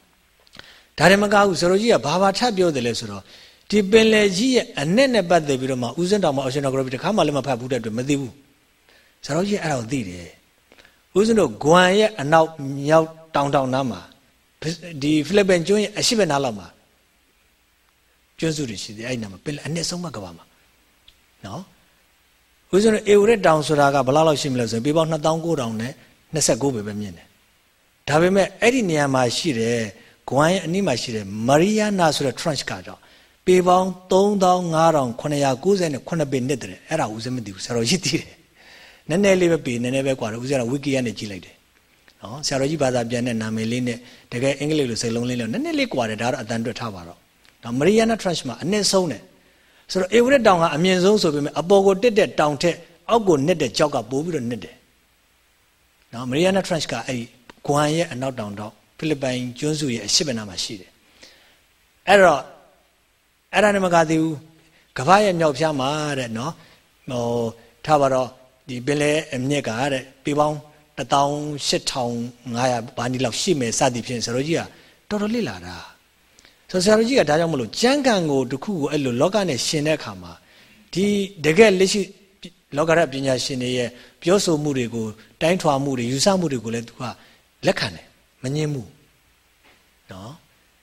Speaker 1: ဒါလည်းမကောက်ဘူးဆိုတော့ကြီးကဘာဘာထပ်ပြောတယ်လဲဆိုတော့ဒီပင်လေကြီးရဲ့အနဲ့နဲ့ပတ်သက်ပြီးတော့မှဦးစင်းတော်မှာအော်ရှင်တော်ဂရဖီတခါမှလည်းမဖတ်ဘူးတဲ့အတွက်မသိဘူးဆိုတော့ကြီးအဲ့ဒါကိုသိတယ်ဦးစင်းတို့ဂွမ်ရဲ့အနောက်မြောက်တောင်တောင်နားမှာ ဒီဖိလစ်ပင်ကျွန်းရဲ့အရှိဘက်နားလောက်မှာကျွန်းစုတွေရှိတယ်အဲ့နာမှာပင်အနည်းဆုံးမှကဘာမှာနော်ဦးဇင်းတို့အေဝရက်တောင်ဆိုတာကဘယ်လောက်လောက်ရှိမလဲဆိုရင်ပြပေါင်း2900နဲ့29ပဲပဲမြင်တယ်ဒါပေမဲ့အဲ့ဒီနေရာမှာရှိတယ်ဂွမ်ရဲ့အနီးမှာရှိတယ်မရီယာနာဆိုတဲ့ trench ကတော့ပေပေါင်း35998ပင်နှစ်တည်းအဲ့ဒါဦးဇင်းမသိဘူးဆရာတော်ရှိသေးတယ်နည်းနည်းလေးပဲပေနည်းနည်းပဲကွာတော့ဦးဇင်းကဝီကီယာနဲ့ကြည့်လိုက်တယ် နော်ဆရာတော်ကြီးဘာသာပြန်တဲ့နာမည်လေးနဲ့တကယ်အင်္ဂလိပ်လိုစိတ်လုံးလေးလို့နည်းနည်းလေးကွာတယ်ဒါတော့အတန်တွက်ထားပါတော့ဒါမရီယာနာထရန့်မှာအနည်းဆုံးတယ်ဆိုတော့ဧဝရတောင်ကအမြင့်ဆုံးဆိုပေမဲ့အပေါ်ကိုတက်တဲ့တောင်ထက်အောက်ကိုနစ်တဲ့ကြောက်ကပိုးပြီးတော့နစ်တယ်နော်မရီယာနာထရန့်ကအဲ့ဂွမ်ရဲ့အနောက်တောင်တော့ဖိလစ်ပိုင်ကျွန်းစုရဲ့အရှိပနာမှာရှိတယ်အဲ့တော့အဲ့ဒါနဲ့မကသေးဘူးကမ္ဘာရဲ့မြောက်ဖျားမှာတဲ့နော်ဟိုထားပါတော့ဒီပင်လယ်အမြင့်ကတဲ့ပေပေါင်း 18500ဘာနီလောက်ရှိမယ်စသည်ဖြင့်ဆရာတို့ကြီးကတော်တော်လေးလာတာဆိုဆရာတော်ကြီးကဒါကြောင့်မလို့ကြမ်းကန်ကိုတခုကိုအဲ့လိုလောကနဲ့ရှင်တဲ့အခါမှာဒီတကယ်လက်ရှိလောကရပညာရှင်တွေရဲ့ပြောဆိုမှုတွေကိုတိုင်းထွာမှုတွေယူဆမှုတွေကိုလည်းသူကလက်ခံတယ်မငြင်းဘူးနော်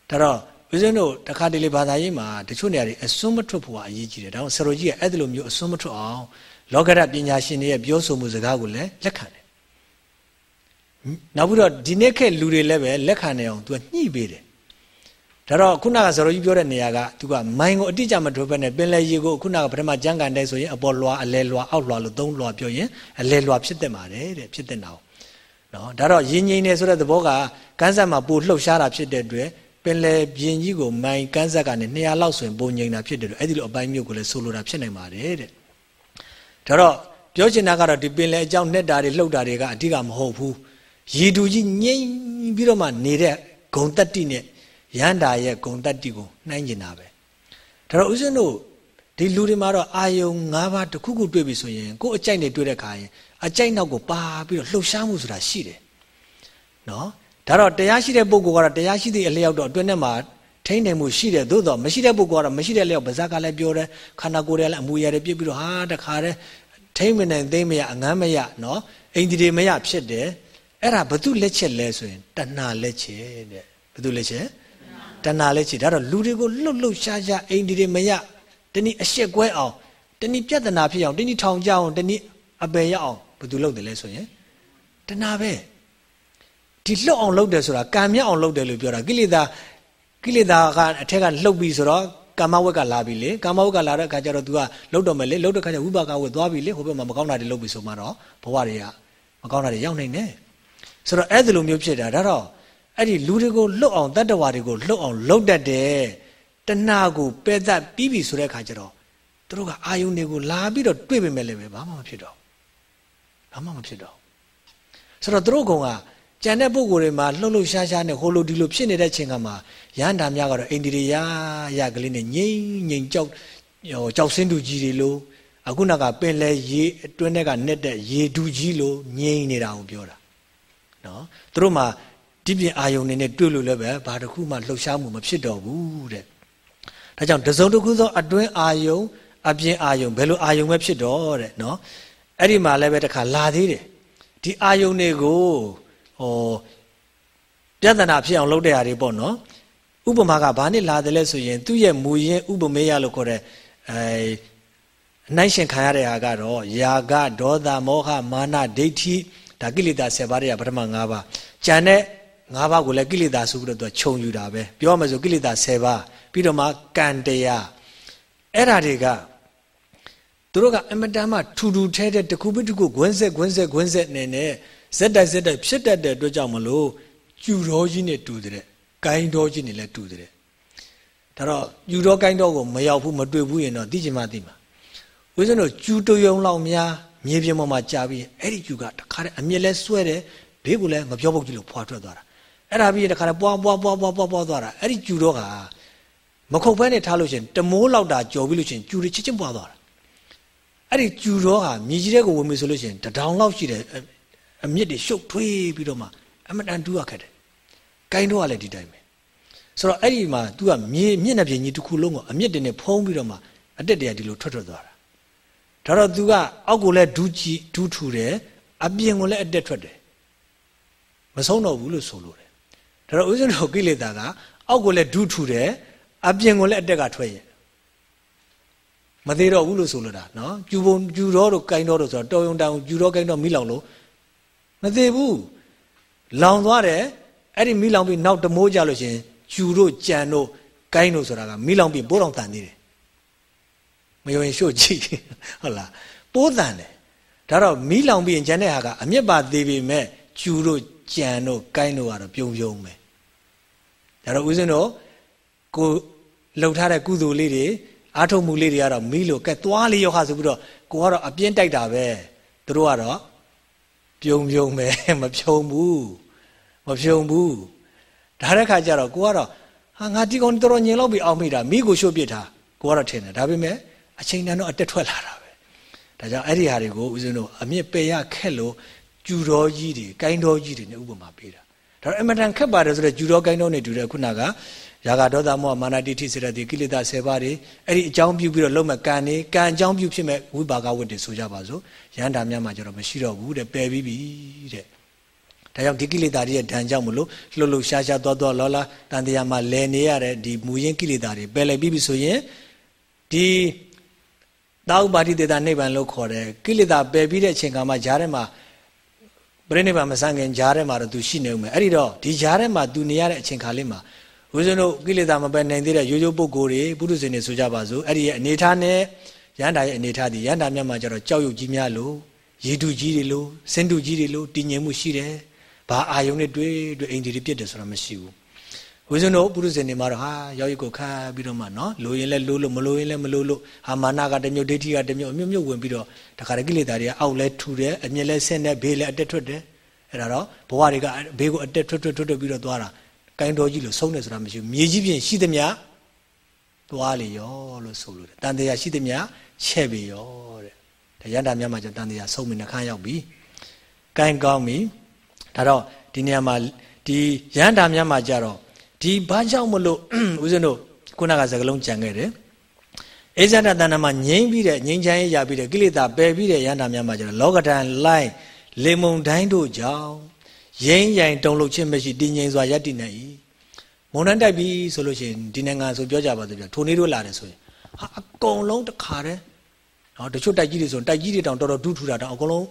Speaker 1: ဒါတော့ဦးဇင်းတို့တခါတလေဘာသာရေးမှာတချို့နေရာတွေအစွန်းမထွက်ဖို့ကအရေးကြီးတယ်ဒါကြောင့်ဆရာတော်ကြီးကအဲ့ဒီလိုမျိုးအစွန်းမထွက်အောင်လောကရပညာရှင်တွေရဲ့ပြောဆိုမှုစကားကိုလည်းလက်ခံတယ် နောက်ပြီးတော့ဒီနေ့ခေတ်လူတွေလည်းပဲလက်ခံနေအောင်သူကညှိပေးတယ်ဒါတော့ခုနကဇော်ကြီးပြောတဲ့နေရာကသူကမိုင်းကိုအတိအကျမထိုးဘဲနဲ့ပင်လယ်ရေကိုခုနကပထမကြမ်းကန်တဲ့ဆိုရင်အပေါ်လွှာအလဲလွှာအောက်လွှာလို့သုံးလွှာပြောရင်အလဲလွှာဖြစ်တဲ့ပါတယ်တဲ့ဖြစ်တဲ့နောက်နော်ဒါတော့ရင်းငိမ့်နေဆိုတဲ့သဘောကကန်းဆက်မှာပိုလှုပ်ရှားတာဖြစ်တဲ့အတွက်ပင်လယ်ပြင်ကြီးကိုမိုင်းကန်းဆက်ကနေ200လောက်ဆိုရင်ပုံငိမ့်တာဖြစ်တဲ့အတွက်အဲ့ဒီလိုအပိုင်းမျိုးကိုလည်းဆိုလိုတာဖြစ်နိုင်ပါတယ်တဲ့ဒါတော့ပြောချင်တာကတော့ဒီပင်လယ်အကြောင်းနဲ့တာတွေလှုပ်တာတွေကအဓိကမဟုတ်ဘူး ရည်တူကြီးငိမ့်ပြီးတော့မှနေတဲ့ဂုံတက်တိနဲ့ရန်တာရဲ့ဂုံတက်တိကိုနှိုင်းကျင်တာပဲဒါတော့ဦးဇင်းတို့ဒီလူတွေမှာတော့အာယုံ၅ပါးတစ်ခုခုတွေ့ပြီဆိုရင်ကိုယ်အကြိုက်နဲ့တွေ့တဲ့ခါရင်အကြိုက်နောက်ကိုပါပြီးတော့လှုပ်ရှားမှုဆိုတာရှိတယ်နော်ဒါတော့တရားရှိတဲ့ပုဂ္ဂိုလ်ကတော့တရားရှိသည့်အလျောက်တော့အတွင်းထဲမှာထိမ့်နေမှုရှိတယ်သို့တော့မရှိတဲ့ပုဂ္ဂိုလ်ကတော့မရှိတဲ့လျောက်ဗဇက်ကလည်းပြောတယ်ခန္ဓာကိုယ်ရဲ့လည်းအမူအရာတွေပြစ်ပြီးတော့ဟာတခါတည်းထိမ့်မနိုင်သိမ့်မရအငမ်းမရနော်အိန္ဒိတွေမရဖြစ်တယ် အဲ့ဒါဘသူလက်ချက်လဲဆိုရင်တဏှာလက်ချက်တဲ့ဘသူလက်ချက်တဏှာလက်ချက်ဒါတော့လူတွေကိုလှုပ်လှုပ်ရှားရှားအိန္ဒိတွေမရတနည်းအရှက်ကွဲအောင်တနည်းပြဿနာဖြစ်အောင်တနည်းထောင်ကြအောင်တနည်းအပယ်ရအောင်ဘသူလုပ်တယ်လဲဆိုရင်တဏှာပဲဒီလှုပ်အောင်လုပ်တယ်ဆိုတာကံမြောက်အောင်လုပ်တယ်လို့ပြောတာကိလေသာကိလေသာကအထက်ကလှုပ်ပြီးဆိုတော့ကာမဝက်ကလာပြီလေကာမဝက်ကလာတဲ့အခါကျတော့ तू ကလှုပ်တော့မယ်လေလှုပ်တဲ့အခါကျဝိပါကဝက်သွားပြီလေဟိုဘက်မှာမကောင်းတာတွေလှုပ်ပြီဆိုမှတော့ဘဝတွေကမကောင်းတာတွေရောက်နိုင်တယ် ဆိုတော့အဲ့ဒီလိုမျိုးဖြစ်တာဒါတော့အဲ့ဒီလူတွေကိုလှုပ်အောင်တတ္တဝါတွေကိုလှုပ်အောင်လှုပ်တတ်တယ်တဏှာကိုပယ်တတ်ပြီးပြီဆိုတဲ့အခါကျတော့သူတို့ကအာယုန်တွေကိုလာပြီးတော့တွေ့ပေမဲ့လည်းပဲဘာမှမဖြစ်တော့ဘာမှမဖြစ်တော့ဆိုတော့သူတို့ကောင်ကကြံတဲ့ပုံကိုယ်တွေမှာလှုပ်လှုပ်ရှားရှားနဲ့ဟိုလိုဒီလိုဖြစ်နေတဲ့ချိန်ကမှာရဟန္တာများကတော့အိန္ဒိရိယရကလေးနဲ့ငိမ့်ငိမ့်ကြောက်ဟိုကြောက်စင်းတူကြီးတွေလို့အခုနကပင်လဲရေအတွင်းထဲကနဲ့တဲ့ရေတူကြီးလို့ငိမ့်နေတာကိုပြောတာ နော်သူတို့မှာဒီပြင်အာယုန်နေနဲ့တွေ့လို့လည်းပဲဘာတစ်ခုမှလှုပ်ရှားမှုမဖြစ်တော့ဘူးတဲ့ဒါကြောင့်တစုံတစ်ခုသောအတွင်းအာယုန်အပြင်အာယုံဘယ်လိုအာယုံပဲဖြစ်တော့တဲ့နော်အဲ့ဒီမှာလည်းပဲတခါလာသေးတယ်ဒီအာယုံတွေကိုဟောပြဿနာဖြစ်အောင်လုပ်တဲ့ဟာတွေပေါ့နော်ဥပမာကဘာနဲ့လာတယ်လဲဆိုရင်သူ့ရဲ့မူရင်းဥပမေယလို့ခေါ်တဲ့အဲအနိုင်ရှင်ခံရတဲ့ဟာကတော့ယာကဒေါသမောဟမာနဒိဋ္ဌိ ဒါကိလေသာ10ပါးတွေကပထမ5ပါးကြံတဲ့5ပါးကိုလည်းကိလေသာဆိုပြီးတော့သူခြုံယူတာပဲပြောမှဆိုကိလေသာ10ပါးပြီးတော့မှကံတရားအဲ့ဓာတွေကသူတို့ကအမတန်မှထူထူထဲတဲ့တခုပြီးတခုဂွန်းဆက်ဂွန်းဆက်ဂွန်းဆက်နေနဲ့ဇက်တိုက်ဇက်တိုက်ဖြစ်တတ်တဲ့အတွက်ကြောင့်မလို့ကျူတော်ကြီးနဲ့တူတဲ့ကိုင်းတော်ကြီးနဲ့လည်းတူတဲ့ဒါတော့ကျူတော်ကိုင်းတော်ကိုမရောက်ဘူးမတွေ့ဘူးရင်တော့သိချင်မှသိမှာဦးဇင်းတို့ကျူတယုံလောက်များ မြေပြင်ပေါ်မှာကြာပြီးအဲ့ဒီကျူကတခါတည်းအမြင့်လဲဆွဲတယ်ဘေးကလည်းငပြောပုတ်ကြီးလို့ဖွာထွက်သွားတာအဲ့ဒါပြီးတခါတည်းပွားပွားပွားပွားပွားပွားသွားတာအဲ့ဒီကျူတော့ကမခုတ်ဖဲနဲ့ထားလို့ရှင်တမိုးလောက်တာကြော်ပြီးလို့ရှင်ကျူတွေချစ်ချင်းပွားသွားတာအဲ့ဒီကျူတော့ဟာမြေကြီးတဲ့ကိုဝင်ပြီဆိုလို့ရှိရင်တထောင်လောက်ရှိတယ်အမြင့်တွေရှုပ်ထွေးပြီးတော့မှအမတန်တူးရခက်တယ်။ကိုင်းတော့ကလည်းဒီတိုင်းပဲ။ဆိုတော့အဲ့ဒီမှာ तू ကမြေမြင့်တဲ့ပြင်ကြီးတစ်ခုလုံးကိုအမြင့်တင်နဲ့ဖုံးပြီးတော့မှအတက်တရဒီလိုထွက်ထွက်သွားတာ။ ဒါတော့ तू ကအောက်ကိုလည်းဒူးကြည့်ဒူးထူတယ်အပြင်ကိုလည်းအတက်ထွက်တယ်။မဆုံးတော့ဘူးလို့ဆိုလိုတယ်။ဒါတော့ဥစ္စံတော်ကိလေသာကအောက်ကိုလည်းဒူးထူတယ်အပြင်ကိုလည်းအတက်ကထွက်ရဲ့မသေးတော့ဘူးလို့ဆိုလိုတာနော်ကျူပုံကျူတော့တို့ကိုင်းတော့တို့ဆိုတော့တော်ယုံတောင်ကျူတော့ကိုင်းတော့မိလောင်လို့မသေးဘူးလောင်သွားတယ်အဲ့ဒီမိလောင်ပြီးနောက်တမိုးကြလို့ရှင်ကျူတို့ကြံတို့ကိုင်းတို့ဆိုတာကမိလောင်ပြီးပိုးတော်တန်သေးတယ် မယုံရင်ရှို့ကြည့်ဟုတ်လားပိုးတန်တယ်ဒါတော့မိလောင်ပြီးရင်ကျန်တဲ့ဟာကအမျက်ပါသေးပေမဲ့ကျူတို့ကြံတို့ကိုင်းတို့ကတော့ပြုံပြုံပဲဒါတော့ဦးဇင်းတို့ကိုလှုပ်ထားတဲ့ကုသိုလ်လေးတွေအာထုတ်မှုလေးတွေကတော့မီးလို့ကဲသွားလေးရောခဆိုပြီးတော့ကိုကတော့အပြင်းတိုက်တာပဲသူတို့ကတော့ပြုံပြုံပဲမဖြုံဘူးမဖြုံဘူးဒါတဲ့ခါကျတော့ကိုကတော့ဟာငါဒီကောင်တော်တော်ညင်လောက်ပြီးအောင်မိတာမိကိုရှို့ပစ်တာကိုကတော့ထင်တယ်ဒါပေမဲ့ အချိန်တန်တော့အတက်ထွက်လာတာပဲဒါကြောင့်အဲ့ဒီဟာတွေကိုဦးဇင်းတို့အမြင့်ပယ်ရခက်လို့ကျူတော်ကြီးတွေကိုင်းတော်ကြီးတွေနဲ့ဥပမာပေးတာဒါတော့အမတန်ခက်ပါတယ်ဆိုတော့ကျူတော်ကိုင်းတော်နဲ့တူတယ်ခုနကရာဂဒေါသမောဟမာနတိထိစေတတိကိလေသာ10ပါးတွေအဲ့ဒီအကြောင်းပြုပြီးတော့လုံးမဲ့ကံနေကံအကြောင်းပြုဖြစ်မဲ့ဝိပါကဝတ်တွေဆိုကြပါစို့ရဟန္တာများမှာကျတော့မရှိတော့ဘူးတဲ့ပယ်ပြီးပြီတဲ့ဒါကြောင့်ဒီကိလေသာတွေရဲ့ဒဏ်ကြောင့်မလို့လှုပ်လှုပ်ရှားရှားသွားသွားလောလာတန်တရားမှာလည်နေရတဲ့ဒီမူရင်းကိလေသာတွေပယ်လိုက်ပြီးပြီဆိုရင်ဒီ သာဥပါတိတေတာနိဗ္ဗာန်လို့ခေါ်တယ်ကိလေသာပယ်ပြီးတဲ့အချိန်ကမှဂျားထဲမှာပြိဋိဘံမဆန်းခင်ဂျားထဲမှာတော့ तू ရှိနေဦးမယ်အဲ့ဒီတော့ဒီဂျားထဲမှာ तू နေရတဲ့အချိန်ခါလေးမှာဦးဇင်းတို့ကိလေသာမပယ်နိုင်သေးတဲ့ရိုးရိုးပုဂ္ဂိုလ်တွေပုထုဇဉ်တွေဆိုကြပါစို့အဲ့ဒီရဲ့အနေထားနဲ့ရန်တာရဲ့အနေထားဒီရန်တာမြတ်မှာကျတော့ကြောက်ရွံ့ကြီးများလို့ရေတုကြီးတွေလို့စင်တုကြီးတွေလို့တည်ငြိမ်မှုရှိတယ်ဘာအာယုံနဲ့တွေ့တွေ့အိမ်တွေပြစ်တယ်ဆိုတာမရှိဘူး ဝိဇ္ဇနုပုရုဇဉ်တွေမှာတော့ဟာရောက်ရကိုခါပြီးတော့မှနော်လိုရင်လည်းလိုလို့မလိုရင်လည်းမလိုလို့ဟာမာနကတမျိုးဒိဋ္ဌိကတမျိုးအမျိုးမျိုးဝင်ပြီးတော့တခါတကိလေသာတွေကအောက်လဲထူတယ်အမြင့်လဲဆင်းတယ်ဘေးလဲအတက်ထွက်တယ်အဲ့ဒါတော့ဘဝတွေကဘေးကိုအတက်ထွက်ထွက်ထွက်ပြီးတော့သွားတာကိုင်းတော်ကြီးလို့ဆုံးတယ်ဆိုတာမရှိဘူးမြေကြီးပြင်ရှိသမျှသွားလေရောလို့ဆိုလို့တယ်တန်တရားရှိသမျှချဲ့ပြီရောတဲ့ဒါရန်တာများမှာကျတန်တရားဆုံးပြီနှခမ်းရောက်ပြီကိုင်းကောင်းပြီဒါတော့ဒီနေရာမှာဒီရန်တာများမှာကြတော့ ဒီဘာကြောင့်မလို့ဦးဇင်းတို့ခုနကစကလုံးကြံခဲ့တယ်အေဇဒတဏ္ဍမှာငြိမ့်ပြီးတဲ့ငြိမ်းချမ်းရေးရပြီးတဲ့ကိလေသာပယ်ပြီးတဲ့ရန်တာများမှာကျတော့လောကဓာတ်လိုင်းလေမုံတိုင်းတို့ကြောင့်ရင်းရိုင်တုံလို့ချင်းမရှိတည်ငြိမ်စွာယက်တည်နေ၏မုန်တိုင်းတိုက်ပြီဆိုလို့ရှိရင်ဒီနိုင်ငံဆိုပြောကြပါစို့ပြထိုနေတို့လာတယ်ဆိုရင်ဟာအကုန်လုံးတခါတည်းနော်တချို့တိုက်ကြီးတွေဆိုတိုက်ကြီးတွေတောင်တော်တော်ဒူးထူတာတောင်အကုန်လုံး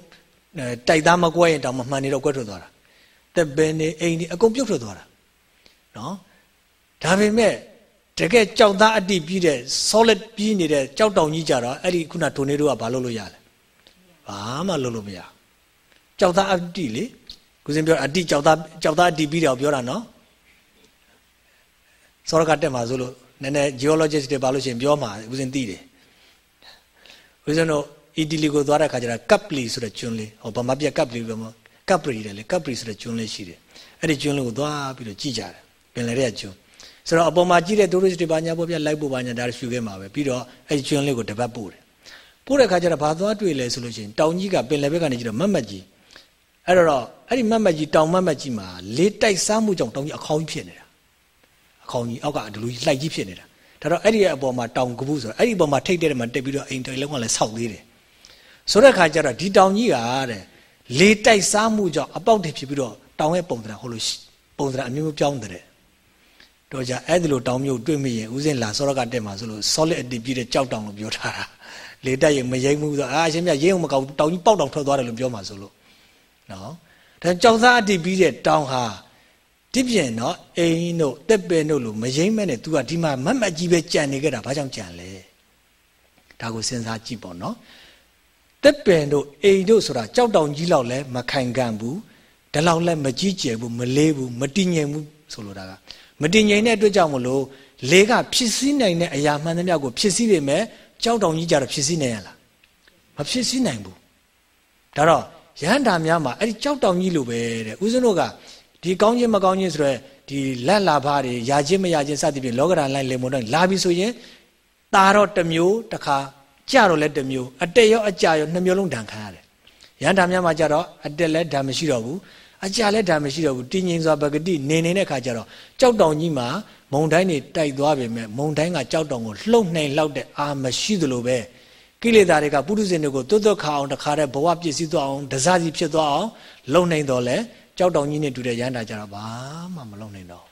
Speaker 1: တိုက်သားမကွဲရင်တောင်မမှန်နေတော့ကွဲထွက်သွားတာတက်ပင်နေအိမ်နေအကုန်ပြုတ်ထွက်သွားတာ နော်ဒါပေမဲ့တကယ်ကြောက်သားအတိပြီးတဲ့ solid ပြီးနေတဲ့ကြောက်တောင်ကြီးကြတော့အဲ့ဒီခုနထိုနေတို့ကဘာလုပ်လို့ရလဲဘာမှလုပ်လို့မရကြောက်သားအတိလေကိုစင်ပြောအတိကြောက်သားကြောက်သားအတိပြီးတယ်ပြောတာနော်စောရကတက်မှာဆိုလို့နည်းနည်း geologist တွေပါလို့ရှိရင်ပြောမှာဦးစင်သိတယ်ဦးစင်တို့အီတလီကိုသွားတဲ့ခါကျတော့ကပ်ပလီဆိုတဲ့ကျွန်းလေးဟောဗမာပြက်ကပ်ပလီပဲမကပ်ပလီတယ်လေကပ်ပလီဆိုတဲ့ကျွန်းလေးရှိတယ်အဲ့ဒီကျွန်းလေးကိုသွားပြီးတော့ကြည့်ကြတယ်ပ င်လယ်ရဲ့ကျွန်းဆိုတော့အပေါ်မှာကြည့်တဲ့ tourist တွေပါညာပေါ်ပြလိုက်ဖို့ပါညာဒါရှူခဲ့မှာပဲပြီးတော့အဲ့ဒီကျွန်းလေးကိုတပတ်ပို့တယ်ပို့တဲ့ခါကျတော့ဘာသွားတွေ့လဲဆိုလို့ရှိရင်တောင်ကြီးကပင်လယ်ဘက်ကနေကြည့်တော့မတ်မတ်ကြီး
Speaker 2: အဲ့တော့အဲ့ဒီမတ်မတ်ကြီးတောင်မတ်မတ်ကြီးမှာလေးတိုက်စားမှုကြောင့်တောင်ကြီးအခေါင်းကြီးဖြစ်နေတာအခေါင်းကြီးအောက်ကဒီလိုကြီးလှိုက်ကြီးဖြစ်နေတာဒါတော့အဲ့ဒီရဲ့အပေါ်မှာတောင်ကပုဆိုအဲ့ဒီအပေါ်မှာထိတ်တဲ့မှာတက်ပြီးတော့အိမ်တော်လုံးကလည်းဆောက်သေးတယ်ဆိုတဲ့ခါကျတော့ဒီတောင်ကြီးကတဲ့လေးတိုက်စားမှုကြောင့်အပေါက်တွေဖြစ်ပြီးတော့တောင်ရဲ့ပုံသဏ္ဍာန်ဟိုလိုပုံသဏ္ဍာန်အမျိုးမျိုးပြောင်းတဲ့ တော့じゃအဲ့ဒီလိုတောင်မျိုးတွေ့မိရင်ဥစဉ်လာစောရကတက်မှာဆိုလို့ solid အတည်ပြည့်တဲ့ကြောက်တောင်လို့ပြောထားတာလေတက်ရင်မရိမ့်ဘူးဆိုအာအရှင်မြတ်ရိမ့်အောင်မကောက်တောင်ကြီးပေါက်တောင်ထွက်သွားတယ်လို့ပြောမှာဆိုလို့နော်ဒါကြောက်သားအတည်ပြီးတဲ့တောင်ဟာဒီပြင်နော်အိမ်တို့တက်ပယ်တို့လို့မရိမ့်မဲ့နဲ့ तू ကဒီမှာမတ်မတ်ကြီးပဲကြံနေခဲ့တာဘာကြောင့်ကြံလဲဒါကိုစဉ်းစားကြည့်ပေါ့နော်တက်ပယ်တို့အိမ်တို့ဆိုတာကြောက်တောင်ကြီးလောက်လဲမခိုင်ခံဘူးဒါလောက်လဲမကြီးကျယ်ဘူးမလေးဘူးမတည်ငြိမ်ဘူးဆိုလိုတာက မတည်ငြိမ်တဲ့အတွက်ကြောင့်မလို့လေကဖြစ်စည်းနိုင်တဲ့အရာမှန်သမျှကိုဖြစ်စည်းပေမဲ့ကြောက်တောင်ကြီးကြတော့ဖြစ်စည်းနိုင်ရလားမဖြစ်စည်းနိုင်ဘူးဒါတော့ရဟန္တာများမှာအဲ့ဒီကြောက်တောင်ကြီးလိုပဲတဲ့ဦးဇင်းတို့ကဒီကောင်းခြင်းမကောင်းခြင်းဆိုရဲဒီလက်လာဖားတွေယာခြင်းမယာခြင်းစသဖြင့်လောကဓာတ်လိုက်လေမုန်တိုင်းလာပြီဆိုရင်ตาတော့တစ်မျိုးတစ်ခါကြတော့လည်းတစ်မျိုးအတက်ရောအကြရောနှစ်မျိုးလုံးဒဏ်ခံရတယ်ရဟန္တာများမှာကြတော့အတက်လည်းဓာတ်မရှိတော့ဘူး အကြလည်းဓာတ်မရှိတော့ဘူးတင်းငင်စွာပဂတိနေနေတဲ့ခါကျတော့ကြောက်တောင်ကြီးမှာမုံတိုင်းတွေတိုက်သွားပေမဲ့မုံတိုင်းကကြောက်တောင်ကိုလှုပ်နှိမ်လောက်တဲ့အာမရှိသလိုပဲကိလေသာတွေကပုထုဇဉ်တွေကိုတွတ်တွတ်ခါအောင်တခါတည်းဘဝပြည့်စည်သွားအောင်ဒဇစီဖြစ်သွားအောင်လုံနိုင်တော့လဲကြောက်တောင်ကြီးနဲ့တူတဲ့ရဟန္တာကြတော့ဘာမှမလုံနိုင်တော့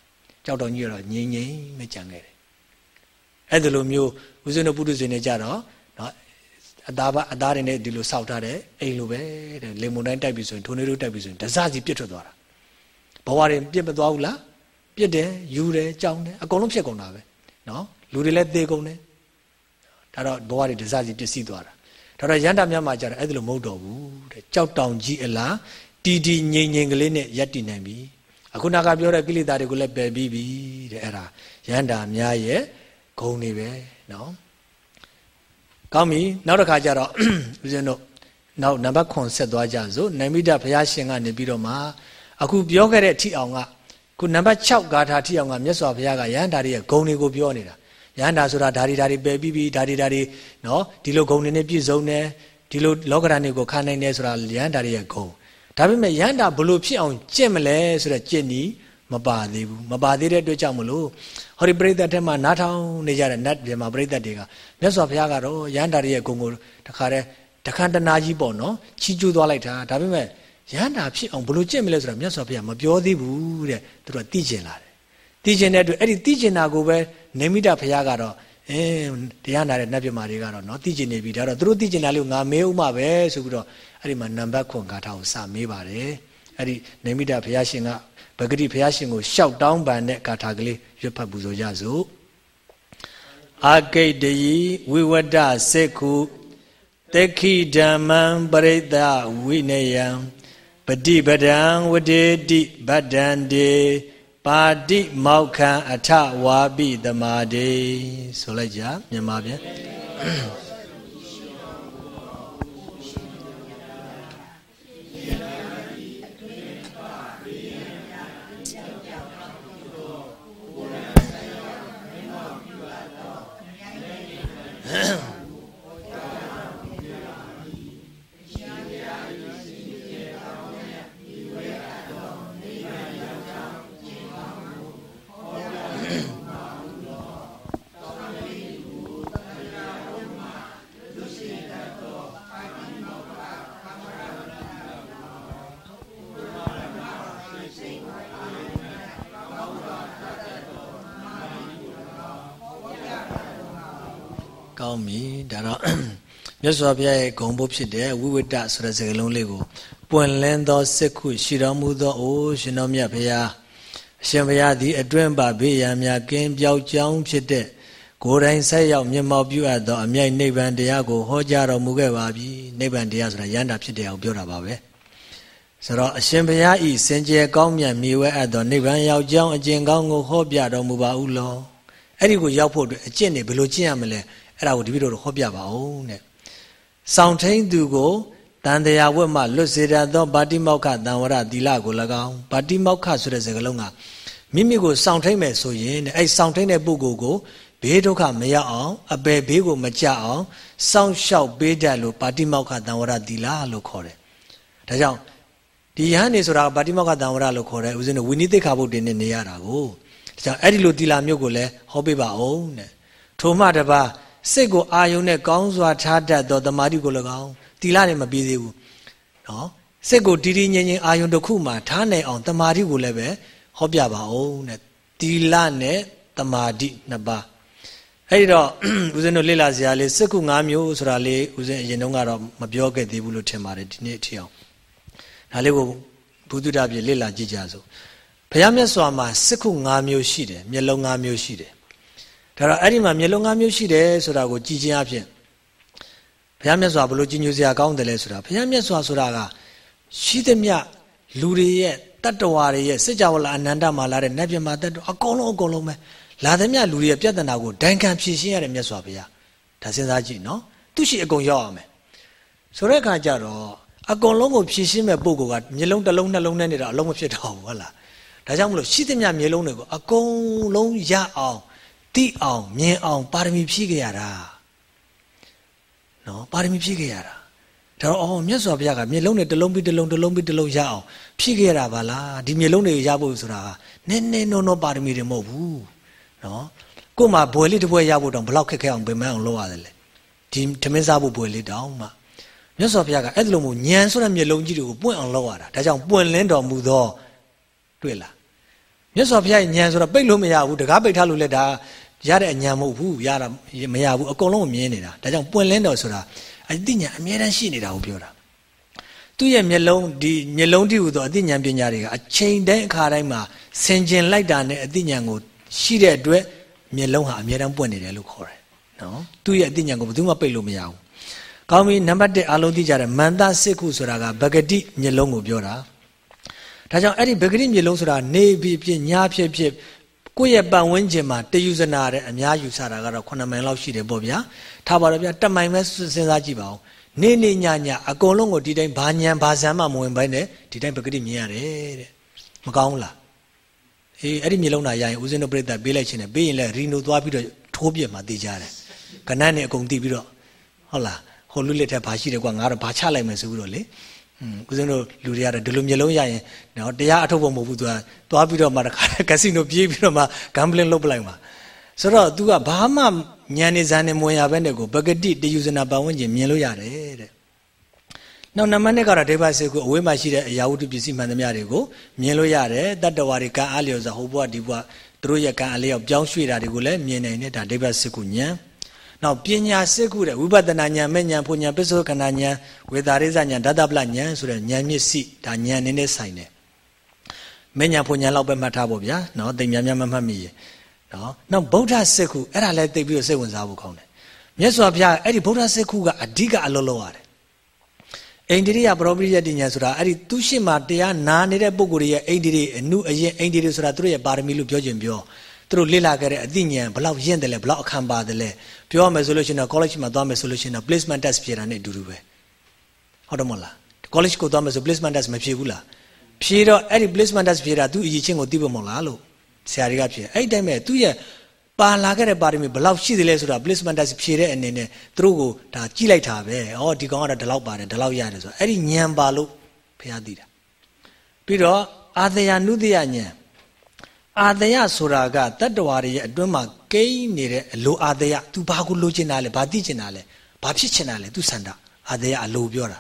Speaker 2: ကြောက်တောင်ကြီးကတော့ငြိမ်ငြိမ်မကြံခဲ့တယ်အဲ့ဒီလိုမျိုးဦးဇင်းတို့ပုထုဇဉ်တွေကြတော့နော် အသားပါအသားတွေနဲ့ဒီလိုစောက်ထားတဲ့အိမ်လိုပဲတဲ့လေမုန်တိုင်းတိုက်ပြီဆိုရင်ထိုနေတို့တိုက်ပြီဆိုရင်ဒဇစီပြစ်ထွက်သွားတာဘဝတွေပြစ်မသွားဘူးလားပြစ်တယ်ယူတယ်ကြောင်းတယ်အကုန်လုံးဖြစ်ကုန်တာပဲနော်လူတွေလည်းသေကုန်တယ်ဒါတော့ဘဝတွေဒဇစီပစ္စည်းသွားတာဒါတော့ရန်တာမြတ်မှာကြတယ်အဲ့ဒါလိုမဟုတ်တော့ဘူးတဲ့ကြောက်တောင်ကြီးအလားတီတီငြိမ်ငြိမ်ကလေးနဲ့ယက်တည်နိုင်ပြီအခုနာကပြောတဲ့ကိလေသာတွေကိုလည်းပယ်ပြီးပြီတဲ့အဲ့ဒါရန်တာများရဲ့ဂုံတွေပဲနော် ကောင်းပြီနောက်တစ်ခါကျတော့ဦးဇင်းတို့နောက်နံပါတ်9ဆက်သွားကြစို့နမိတဘုရားရှင်ကနေပြီးတော့မှအခုပြောခဲ့တဲ့အထိအောင်ကခုနံပါတ်6ဂါထာထိအောင်ကမြတ်စွာဘုရားကရဟန္တာတွေရဲ့ဂုံတွေကိုပြောနေတာရဟန္တာဆိုတာဓာရီဓာရီပယ်ပြီးပြီးဓာရီဓာရီနော်ဒီလိုဂုံတွေနဲ့ပြည့်စုံတယ်ဒီလိုလောကဓာတ်တွေကိုခါနိုင်တယ်ဆိုတာရဟန္တာတွေရဲ့ဂုံဒါပေမဲ့ရဟန္တာဘလို့ဖြစ်အောင်ကျင့်မလဲဆိုတော့ကျင့်နီး မပါသေးဘူးမပါသေးတဲ့အတွက်ကြောင့်မလို့ဟောဒီပရိသတ်ထဲမှာနားထောင်နေကြတဲ့နတ်ပြည်မှာပရိသတ်တွေကမြတ်စွာဘုရားကတော့ရဟန္တာတွေရဲ့ဂုံကိုတခါတည်းတခါတနာကြီးပေါ့နော်ချီးကျူးသွားလိုက်တာဒါပေမဲ့ရဟန္တာဖြစ်အောင်ဘလို့ကျင့်မလဲဆိုတာမြတ်စွာဘုရားမပြောသေးဘူးတဲ့သူတို့ကသိကျင်လာတယ်သိကျင်တဲ့အတွက်အဲ့ဒီသိကျင်တာကိုပဲနေမိတဘုရားကတော့အင်းတရားနာတဲ့နတ်ပြမာတွေကတော့နော်သိကျင်နေပြီဒါတော့သူတို့သိကျင်တာလေးကိုငါမေးဥမှပဲဆိုပြီးတော့အဲ့ဒီမှာနံပါတ်ခွန်ဂါထာကိုစမေးပါတယ်အဲ့ဒီနေမိတဘုရားရှင်က ဗဂတိဘုရားရှင်ကိုရှောက်တောင်းပန်တဲ့ဂါထာကလေးရွတ်ဖတ်ပူဇော်ကြစို့အာဂိတယီဝိဝတ္တစေခုတေခိဓမ္မံပရိသဝိနယံပฏิပဒံဝတေတိဗတ္တံတေပါတိမောက္ခံအထဝါပိသမာတေဆိုလိုက်ကြမြန်မာပြန် Ahem. ကောင်းပြီဒါတော့မြတ်စွာဘုရားရဲ့ဂုံဘုဖြစ်တဲ့ဝိဝိတ္တဆိုတဲ့စကားလုံးလေးကိုပွင့်လင်းသောစစ်ခုရှိတော်မူသောအိုရှင်တော်မြတ်ဘုရားအရှင်ဘုရားသည်အတွင်းပါဘေးရန်များကင်းပြောက်ကြောင်းဖြစ်တဲ့ကိုယ်တိုင်ဆက်ရောက်မျက်မှောက်ပြုအပ်သောအမြိုက်နိဗ္ဗာန်တရားကိုဟောကြားတော်မူခဲ့ပါပြီနိဗ္ဗာန်တရားဆိုတာယန္တာဖြစ်တဲ့အောင်ပြောတာပါပဲဆိုတော့အရှင်ဘုရားဤစင်ကြယ်ကောင်းမြတ်မြေဝဲအပ်သောနိဗ္ဗာန်ရောက်ကြောင်းအကျင့်ကောင်းကိုဟောပြတော်မူပါဦးလောအဲ့ဒီကိုရောက်ဖို့အတွက်အကျင့်တွေဘယ်လိုကျင့်ရမလဲ အဲ့ဒါကိုဒီပြီးတော့ဟောပြပါအောင်တဲ့ဆောင်ထိန်သူကိုတန်တရားဝတ်မှလွတ်စေတတ်သောဗာတိမောက္ခတံဝရသီလကို၎င်းဗာတိမောက္ခဆိုတဲ့စကားလုံးကမိမိကိုဆောင်ထိန်မယ်ဆိုရင်အဲ့ဆောင်ထိန်တဲ့ပုဂ္ဂိုလ်ကိုဘေးဒုက္ခမရောက်အောင်အပယ်ဘေးကိုမကြအောင်စောင့်ရှောက်ပေးတတ်လို့ပါတိမောက္ခတံဝရသီလလို့ခေါ်တယ်ဒါကြောင့်ဒီယဟန်နေဆိုတာဗာတိမောကတံဝရလို့ခေါ်တယ်ဦးဇင်းတို့ဝိနိသိခါဘုတ်တင်နဲ့နေရတာကိုဒါကြောင့်အဲ့ဒီလိုတီလာမျိုးကိုလည်းဟောပေးပါအောင်တဲ့ထိုမှတပါ စိတ်ကိုအာယုံနဲ့ကောင်းစွာထားတတ်သောတမာတိကို၎င်းတီလာနဲ့မပြီးသေးဘူးနော်စိတ်ကိုတည်တည်ငြိမ်ငြိမ်အာယုံတစ်ခုမှထားနိုင်အောင်တမာတိကိုလည်းပဲဟောပြပါအောင်တဲ့တီလာနဲ့တမာတိနှစ်ပါးအဲ့ဒီတော့ဦးဇင်းတို့လေ့လာစရာလေးစက္ခု၅မျိုးဆိုတာလေးဦးဇင်းအရင်တုန်းကတော့မပြောခဲ့သေးဘူးလို့ထင်ပါတယ်ဒီနေ့အထိအောင်ဒါလေးကိုဘုဒ္ဓတာပြေလေ့လာကြည့်ကြစို့ဘုရားမြတ်စွာမှာစက္ခု၅မျိုးရှိတယ်မျက်လုံး၅မျိုးရှိတယ် ဒါတော့အဲ့ဒီမှာမျက်လုံး၅မျိုးရှိတယ်ဆိုတာကိုကြည်ချင်းအဖြစ်ဘုရားမြတ်စွာဘလို့ကြီးညိုစရာကောင်းတယ်လဲဆိုတာဘုရားမြတ်စွာဆိုတာကရှိသမျှလူတွေရဲ့တတ္တဝါတွေရဲ့စကြဝဠာအနန္တမှာလာတဲ့နတ်ပြမတတ္တအကုန်လုံးအကုန်လုံးပဲလာသမျှလူတွေရဲ့ပြဿနာကိုဒိုင်ခံဖြေရှင်းရတဲ့မြတ်စွာဘုရားဒါစဉ်းစားကြည့်နော်သူရှိအကုန်ရောက်ရမယ်ဆိုတဲ့အခါကျတော့အကုန်လုံးကိုဖြေရှင်းမဲ့ပုံကမျက်လုံးတစ်လုံးနှလုံးနဲ့နေတာအလုံးမဖြစ်တော့ဘူးဟုတ်လားဒါကြောင့်မလို့ရှိသမျှမျက်လုံးတွေကိုအကုန်လုံးရအောင် သိအောင်မြင်အောင်ပါရမီဖြည့်ခဲ့ရတာနော်ပါရမီဖြည့်ခဲ့ရတာဒါတော့အော်မြတ်စွာဘုရားကမျက်လုံးနဲ့တစ်လုံးပြီးတစ်လုံးတစ်လုံးပြီးတစ်လုံးရအောင်ဖြည့်ခဲ့ရတာပါလားဒီမျက်လုံးတွေရဖို့ဆိုတာနည်းနည်းနော်နော်ပါရမီတွေမဟုတ်ဘူးနော်ကို့မှာဘွယ်လေးတစ်ဘွယ်ရဖို့တောင်ဘလောက်ခက်ခဲအောင်ပင်မအောင်လုပ်ရတယ်လေဒီဓမင်းစားဖို့ဘွယ်လေးတောင်မှမြတ်စွာဘုရားကအဲ့ဒီလိုမျိုးညံဆိုတဲ့မျက်လုံးကြီးတွေကိုပွင့်အောင်လုပ်ရတာဒါကြောင့်ပွင့်လင်းတော်မူသောတွေ့လားမြတ်စွာဘုရားညံဆိုတော့ပိတ်လို့မရဘူးတကားပိတ်ထားလို့လည်းဒါ ရတဲ့အညံမဟုတ်ဘူးရတာမရဘူးအကုန်လုံးမြင်နေတာဒါကြောင့်ပွင့်လင်းတော်ဆိုတာအသိဉာဏ်အမြဲတမ်းရှိနေတာကိုပြောတာသူ့ရဲ့မျက်လုံးဒီမျက်လုံးတည်းဟူသောအသိဉာဏ်ပညာတွေကအချိန်တိုင်းအခါတိုင်းမှာဆင်ကျင်လိုက်တာနဲ့အသိဉာဏ်ကိုရှိတဲ့အတွက်မျက်လုံးဟာအမြဲတမ်းပွင့်နေတယ်လို့ခေါ်တယ်နော်သူ့ရဲ့အသိဉာဏ်ကိုဘယ်သူမှပိတ်လို့မရဘူးကောင်းပြီနံပါတ်1အားလုံးသိကြတယ်မန္တစစ်ခုဆိုတာကဗဂတိမျက်လုံးကိုပြောတာဒါကြောင့်အဲ့ဒီဗဂတိမျက်လုံးဆိုတာနေဖြစ်ဖြစ်ညဖြစ်ဖြစ် ကိုယ့်ရဲ့ပတ်ဝန်းကျင်မှာတယူဇနာတဲ့အများယူဆတာကတော့9မိုင်လောက်ရှိတယ်ပေါ့ဗျာထားပါတော့ဗျာ10မိုင်ပဲစဉ်းစားကြည့်ပါဦးနေနေညညအကုန်လုံးကိုဒီတိုင်းဘာညံဘာဇမ်းမှမဝင်ဘဲနဲ့ဒီတိုင်းပဂတိမြင်ရတယ်တဲ့မကောင်းဘူးလားအေးအဲ့ဒီမျိုးလုံးတာရရင်ဦးဇင်းတို့ပြိတ္တပေးလိုက်ခြင်းနဲ့ပေးရင်လည်းရီနိုသွားပြီးတော့ထိုးပြမှာသိကြတယ်ကနန်းနဲ့အကုန်သိပြီးတော့ဟုတ်လားဟိုလူလက်ထက်ဘာရှိတယ်ကွာငါတော့ဘာချလိုက်မယ်ဆိုပြီးတော့လေอืม ဦးဇင်းတို့လူတွေကတော့ဒီလိုမျိုးလုံးရရင်နော်တရားအထုတ်ဖို့မဟုတ်ဘူးသူကသွားပြီးတော့မှတခါကက်စီနိုပြေးပြီးတော့မှဂမ်ဘလင်းလုပ်ပလိုက်မှာဆိုတော့ तू ကဘာမှညံနေစမ်းနေမဝင်ရဘဲနဲ့ကိုပဂတိတယူဇနာပတ်ဝန်းကျင်မြင်လို့ရတယ်တဲ့နောက်နံပါတ်2ကတော့ဒေဘစေကိုအဝေးမှာရှိတဲ့အရာဝတ္ထုပစ္စည်းမှန်သမျှတွေကိုမြင်လို့ရတယ်တတ္တဝါတွေကံအားလျော်စွာဟိုဘဝဒီဘဝသူတို့ရဲ့ကံအလျော်ပြောင်းရွှေ့တာတွေကိုလည်းမြင်နိုင်တဲ့ဒါဒေဘစေကိုဉာဏ် နောက်ပညာစစ်ခုတဲ့ဝိပဿနာဉာဏ်မဲ့ဉာဏ်ဖို့ဉာဏ်ပစ္စုခဏဉာဏ်ဝေသာရိဇဉာဏ်ဓာတပလဉာဏ်ဆိုတဲ့ဉာဏ်မြစ်စီဒါဉာဏ်နည်းနည်းဆိုင်တယ်မဲ့ဉာဏ်ဖို့ဉာဏ်လောက်ပဲမှတ်ထားဖို့ဗျာနော်တိမ်များများမမှတ်မိရေနော်နောက်ဗုဒ္ဓစစ်ခုအဲ့ဒါလည်းသိပြီးတော့စိတ်ဝင်စားဖို့ကောင်းတယ်မြတ်စွာဘုရားအဲ့ဒီဗုဒ္ဓစစ်ခုကအဓိကအလုပ်လုပ်ရတယ်အိန္ဒိယပရောပရိယတဉာဏ်ဆိုတာအဲ့ဒီသူရှိမှတရားနာနေတဲ့ပုဂ္ဂိုလ်ရဲ့အိန္ဒိယအနုအရင်အိန္ဒိယဆိုတာသူတို့ရဲ့ပါရမီလို့ပြောခြင်းပြော သူတို့လေ့လာခဲ့တဲ့အသိဉာဏ်ဘလောက်ရင့်တယ်လဲဘလောက်အခမ်းပါတယ်လဲပြောရမယ်ဆိုလို့ရှိရင်တော့ college မှာသွားမယ်ဆိုလို့ရှိရင်တော့ placement test ဖြေတာနဲ့အတူတူပဲဟုတ်တယ်မဟုတ်လား college ကိုသွားမယ်ဆို placement test မဖြေဘူးလားဖြေတော့အဲ့ဒီ placement test ဖြေတာသူအရေးချင်းကိုသိဖို့မဟုတ်လားလို့ဆရာတွေကဖြေအဲ့ဒီတိုင်းပဲသူရဲ့ပါလာခဲ့တဲ့ပါရမီဘလောက်ရှိသလဲဆိုတာ placement test ဖြေတဲ့အနေနဲ့သူတို့ကိုဒါကြည့်လိုက်တာပဲဩဒီကောင်ကတော့ဒီလောက်ပါတယ်ဒီလောက်ရတယ်ဆိုတော့အဲ့ဒီဉာဏ်ပါလို့ဘုရားသိတာပြီးတော့အာသယနုတ္တယဉာဏ် အာတယဆိုတာကတတ္တဝါတွေရဲ့အတွင်းမှာကိန်းနေတဲ့အလိုအာတယ तू ဘာကိုလိုချင်တာလဲဘာသိချင်တာလဲဘာဖြစ်ချင်တာလဲ तू စန္ဒအာတယအလိုပြောတာ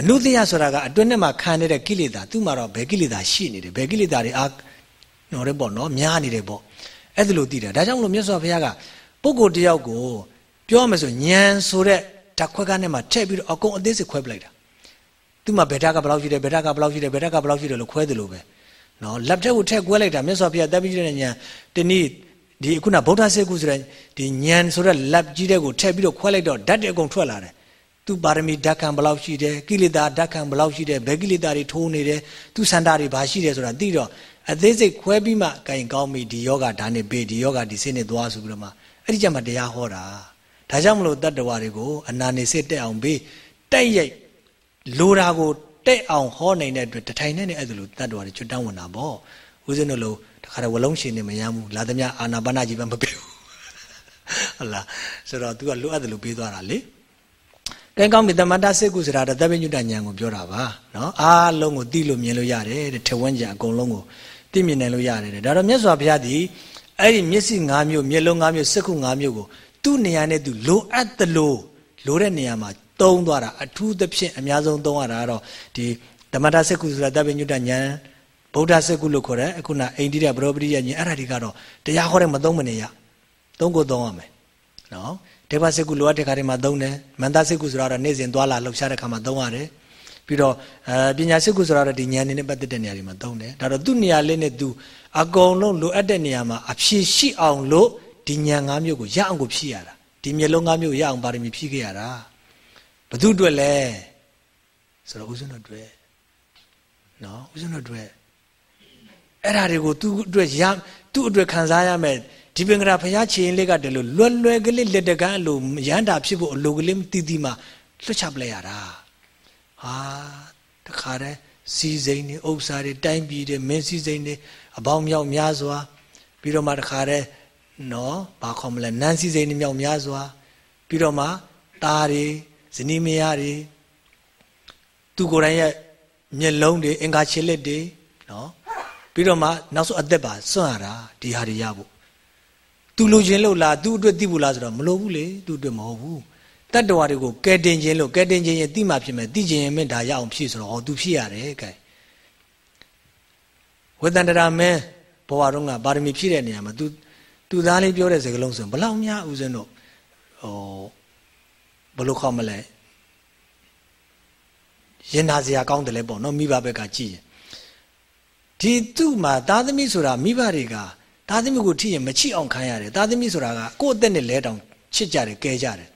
Speaker 2: အနုတယဆိုတာကအတွင်းထဲမှာခံနေတဲ့ကိလေသာ तू မှာတော့ဘယ်ကိလေသာရှိနေတယ်ဘယ်ကိလေသာတွေအာနော်ရဲပေါ့နော်များနေတယ်ပေါ့အဲ့ဒါလိုသိတာဒါကြောင့်မလို့မြတ်စွာဘုရားကပုဂ္ဂိုလ်တယောက်ကိုပြောရမယ်ဆိုဉာဏ်ဆိုတဲ့ဓာတ်ခွက်ကနေမှထည့်ပြီးတော့အကုန်အသေးစိတ်ခွဲပလိုက်တာသူ့မှာဘယ်ဓာတ်ကဘယ်လောက်ရှိတယ်ဘယ်ဓာတ်ကဘယ်လောက်ရှိတယ်ဘယ်ဓာတ်ကဘယ်လောက်ရှိတယ်လို့ခွဲတယ်လို့ပဲ နော်လက်ထက်ကိုထက်ကွဲလိုက်တာမြတ်စွာဘုရားတပ်ပြီးတဲ့ညာတနည်းဒီခုနဗုဒ္ဓဆေကုဆိုတဲ့ဒီဉာဏ်ဆိုတဲ့လက်ကြီးတဲ့ကိုထက်ပြီးတော့ခွဲလိုက်တော့ဓာတ်တွေအကုန်ထွက်လာတယ်သူပါရမီဓာတ်ခံဘယ်လောက်ရှိတယ်ကိလေသာဓာတ်ခံဘယ်လောက်ရှိတယ်ဘယ်ကိလေသာတွေထိုးနေတယ်သူစန္ဒာတွေဘာရှိတယ်ဆိုတာသိတော့အသေးစိတ်ခွဲပြီးမှကင်ကောင်းပြီဒီယောဂဓာတ်နဲ့ပေးဒီယောဂဒီစိတ်နဲ့သွားဆိုပြီးတော့မှအဲ့ဒီကြမှာတရားဟောတာဒါကြောင့်မလို့တတ္တဝါတွေကိုအနာနေစိတ်တက်အောင်ပေးတိုက်ရိုက်လိုတာကို တဲ့အောင်ဟောနိုင်တဲ့အတွက်တထိုင်နဲ့အဲ့ဒါလိုတတ်တော်တွေချွတ်တန်းဝင်တာပေါ့ဦးဇင်းတို့လိုတခါတည်းဝလုံးရှင်နေမရဘူးလာသမျှအာနာပါနာကြီးပဲမပေးဘူးဟုတ်လားဆိုတော့ तू ကလိုအပ်တယ်လို့ပေးသွားတာလေကဲကောင်းပြီသမတစိတ်ကုဆိုတာတော့သဗ္ဗညုတဉာဏ်ကိုပြောတာပါနော်အားလုံးကိုသိလို့မြင်လို့ရတယ်တဲ့ထဝန်းကြံအကုန်လုံးကိုသိမြင်နိုင်လို့ရတယ်တဲ့ဒါတော့မြတ်စွာဘုရားဒီအဲ့ဒီမျက်စိ၅မျိုးမျက်လုံး၅မျိုးစက္ခု၅မျိုးကိုသူ့နေရာနဲ့သူလိုအပ်သလိုလိုတဲ့နေရာမှာ သုံးသွားတာအထူးသဖြင့်အများဆုံးသုံးရတာကတော့ဒီသမထစက္ခုဆိုတာသဗ္ဗညုတဉာဏ်ဗုဒ္ဓစက္ခုလို့ခေါ်တယ်အခုနအိန္ဒိယဘရောပရိယဉာဏ်အဲ့ဒါတွေကတော့တရားဟောတဲ့မသုံးမနေရသုံးကိုသုံးရမယ်နော်ဒေဝစက္ခုလိုအပ်တဲ့ခါတွေမှာသုံးတယ်မန္တစက္ခုဆိုတာတော့နေ့စဉ်သွားလာလှုပ်ရှားတဲ့ခါမှာသုံးရတယ်ပြီးတော့အဲပညာစက္ခုဆိုတာတော့ဒီဉာဏ်နဲ့ပတ်သက်တဲ့နေရာတွေမှာသုံးတယ်ဒါတော့သူ့နေရာလေးနဲ့သူအကုန်လုံးလိုအပ်တဲ့နေရာမှာအဖြေရှိအောင်လို့ဒီဉာဏ်၅မျိုးကိုရအောင်ကိုဖြည့်ရတာဒီမျိုးလုံး၅မျိုးရအောင်ပါရမီဖြည့်ခဲ့ရတာ ဘသူအတွက်လဲဆိုတော့ဦးဇင်းတို့အတွက်နော်ဦးဇင်းတို့အတွက်အဲ့ဓာတွေကိုသူ့အတွက်ရသူ့အတွက်ခံစားရမယ်ဒီပင်ကရာဖျားချင်လေးကတည်းလို့လွယ်လွယ်ကလေးလက်တကန်းအလိုရန်တာဖြစ်ဖို့အလိုကလေးတီးတီးမှလွတ်ချပလိုက်ရတာဟာတခါတည်းစီစိန်တွေဥစ္စာတွေတိုင်းပြည်တွေမင်းစီစိန်တွေအပေါင်းမြောက်များစွာပြီးတော့မှတခါတည်းနော်ဘာခေါ်မလဲနန်းစီစိန်တွေမြောက်များစွာပြီးတော့မှตาတွေ ဇနီးမယားတွေသူကိုယ်တိုင်ရဲ့မျက်လုံးတွေအင်္ဂါခြေလက်တွေနော်ပြီးတော့မှနောက်ဆုံးအသက်ပါစွန့်ရတာဒီဟာတွေရဖို့သူလိုချင်လို့လားသူအတွက်သိဖို့လားဆိုတော့မလိုဘူးလေသူအတွက်မဟုတ်ဘူးတတ္တဝါတွေကိုကဲတင်ခြင်းလို့ကဲတင်ခြင်းရင်သိမှဖြစ်မယ်သိခြင်းရင်မင်းဒါရအောင်ဖြည့်ဆိုတော့ဟောသူဖြည့်ရတယ်ကဲဝေတန္တရာမင်းဘဝတုန်းကပါရမီဖြည့်တဲ့နေရာမှာ तू သူသားလေးပြောတဲ့စကားလုံးဆိုဘလောက်များဦးဇင်းတို့ဟော ဘလို့ခေါ်မလဲရင်နာစရာကောင်းတယ်လေပေါ့နော်မိဘဘက်ကကြည့်ရင်ဒီသူ့မှာသားသမီးဆိုတာမိဘတွေကသားသမီးကိုထိရင်မချစ်အောင်ခံရတယ်သားသမီးဆိုတာကကိုယ့်အသက်နဲ့လဲတောင်ချစ်ကြတယ်ကဲကြတယ်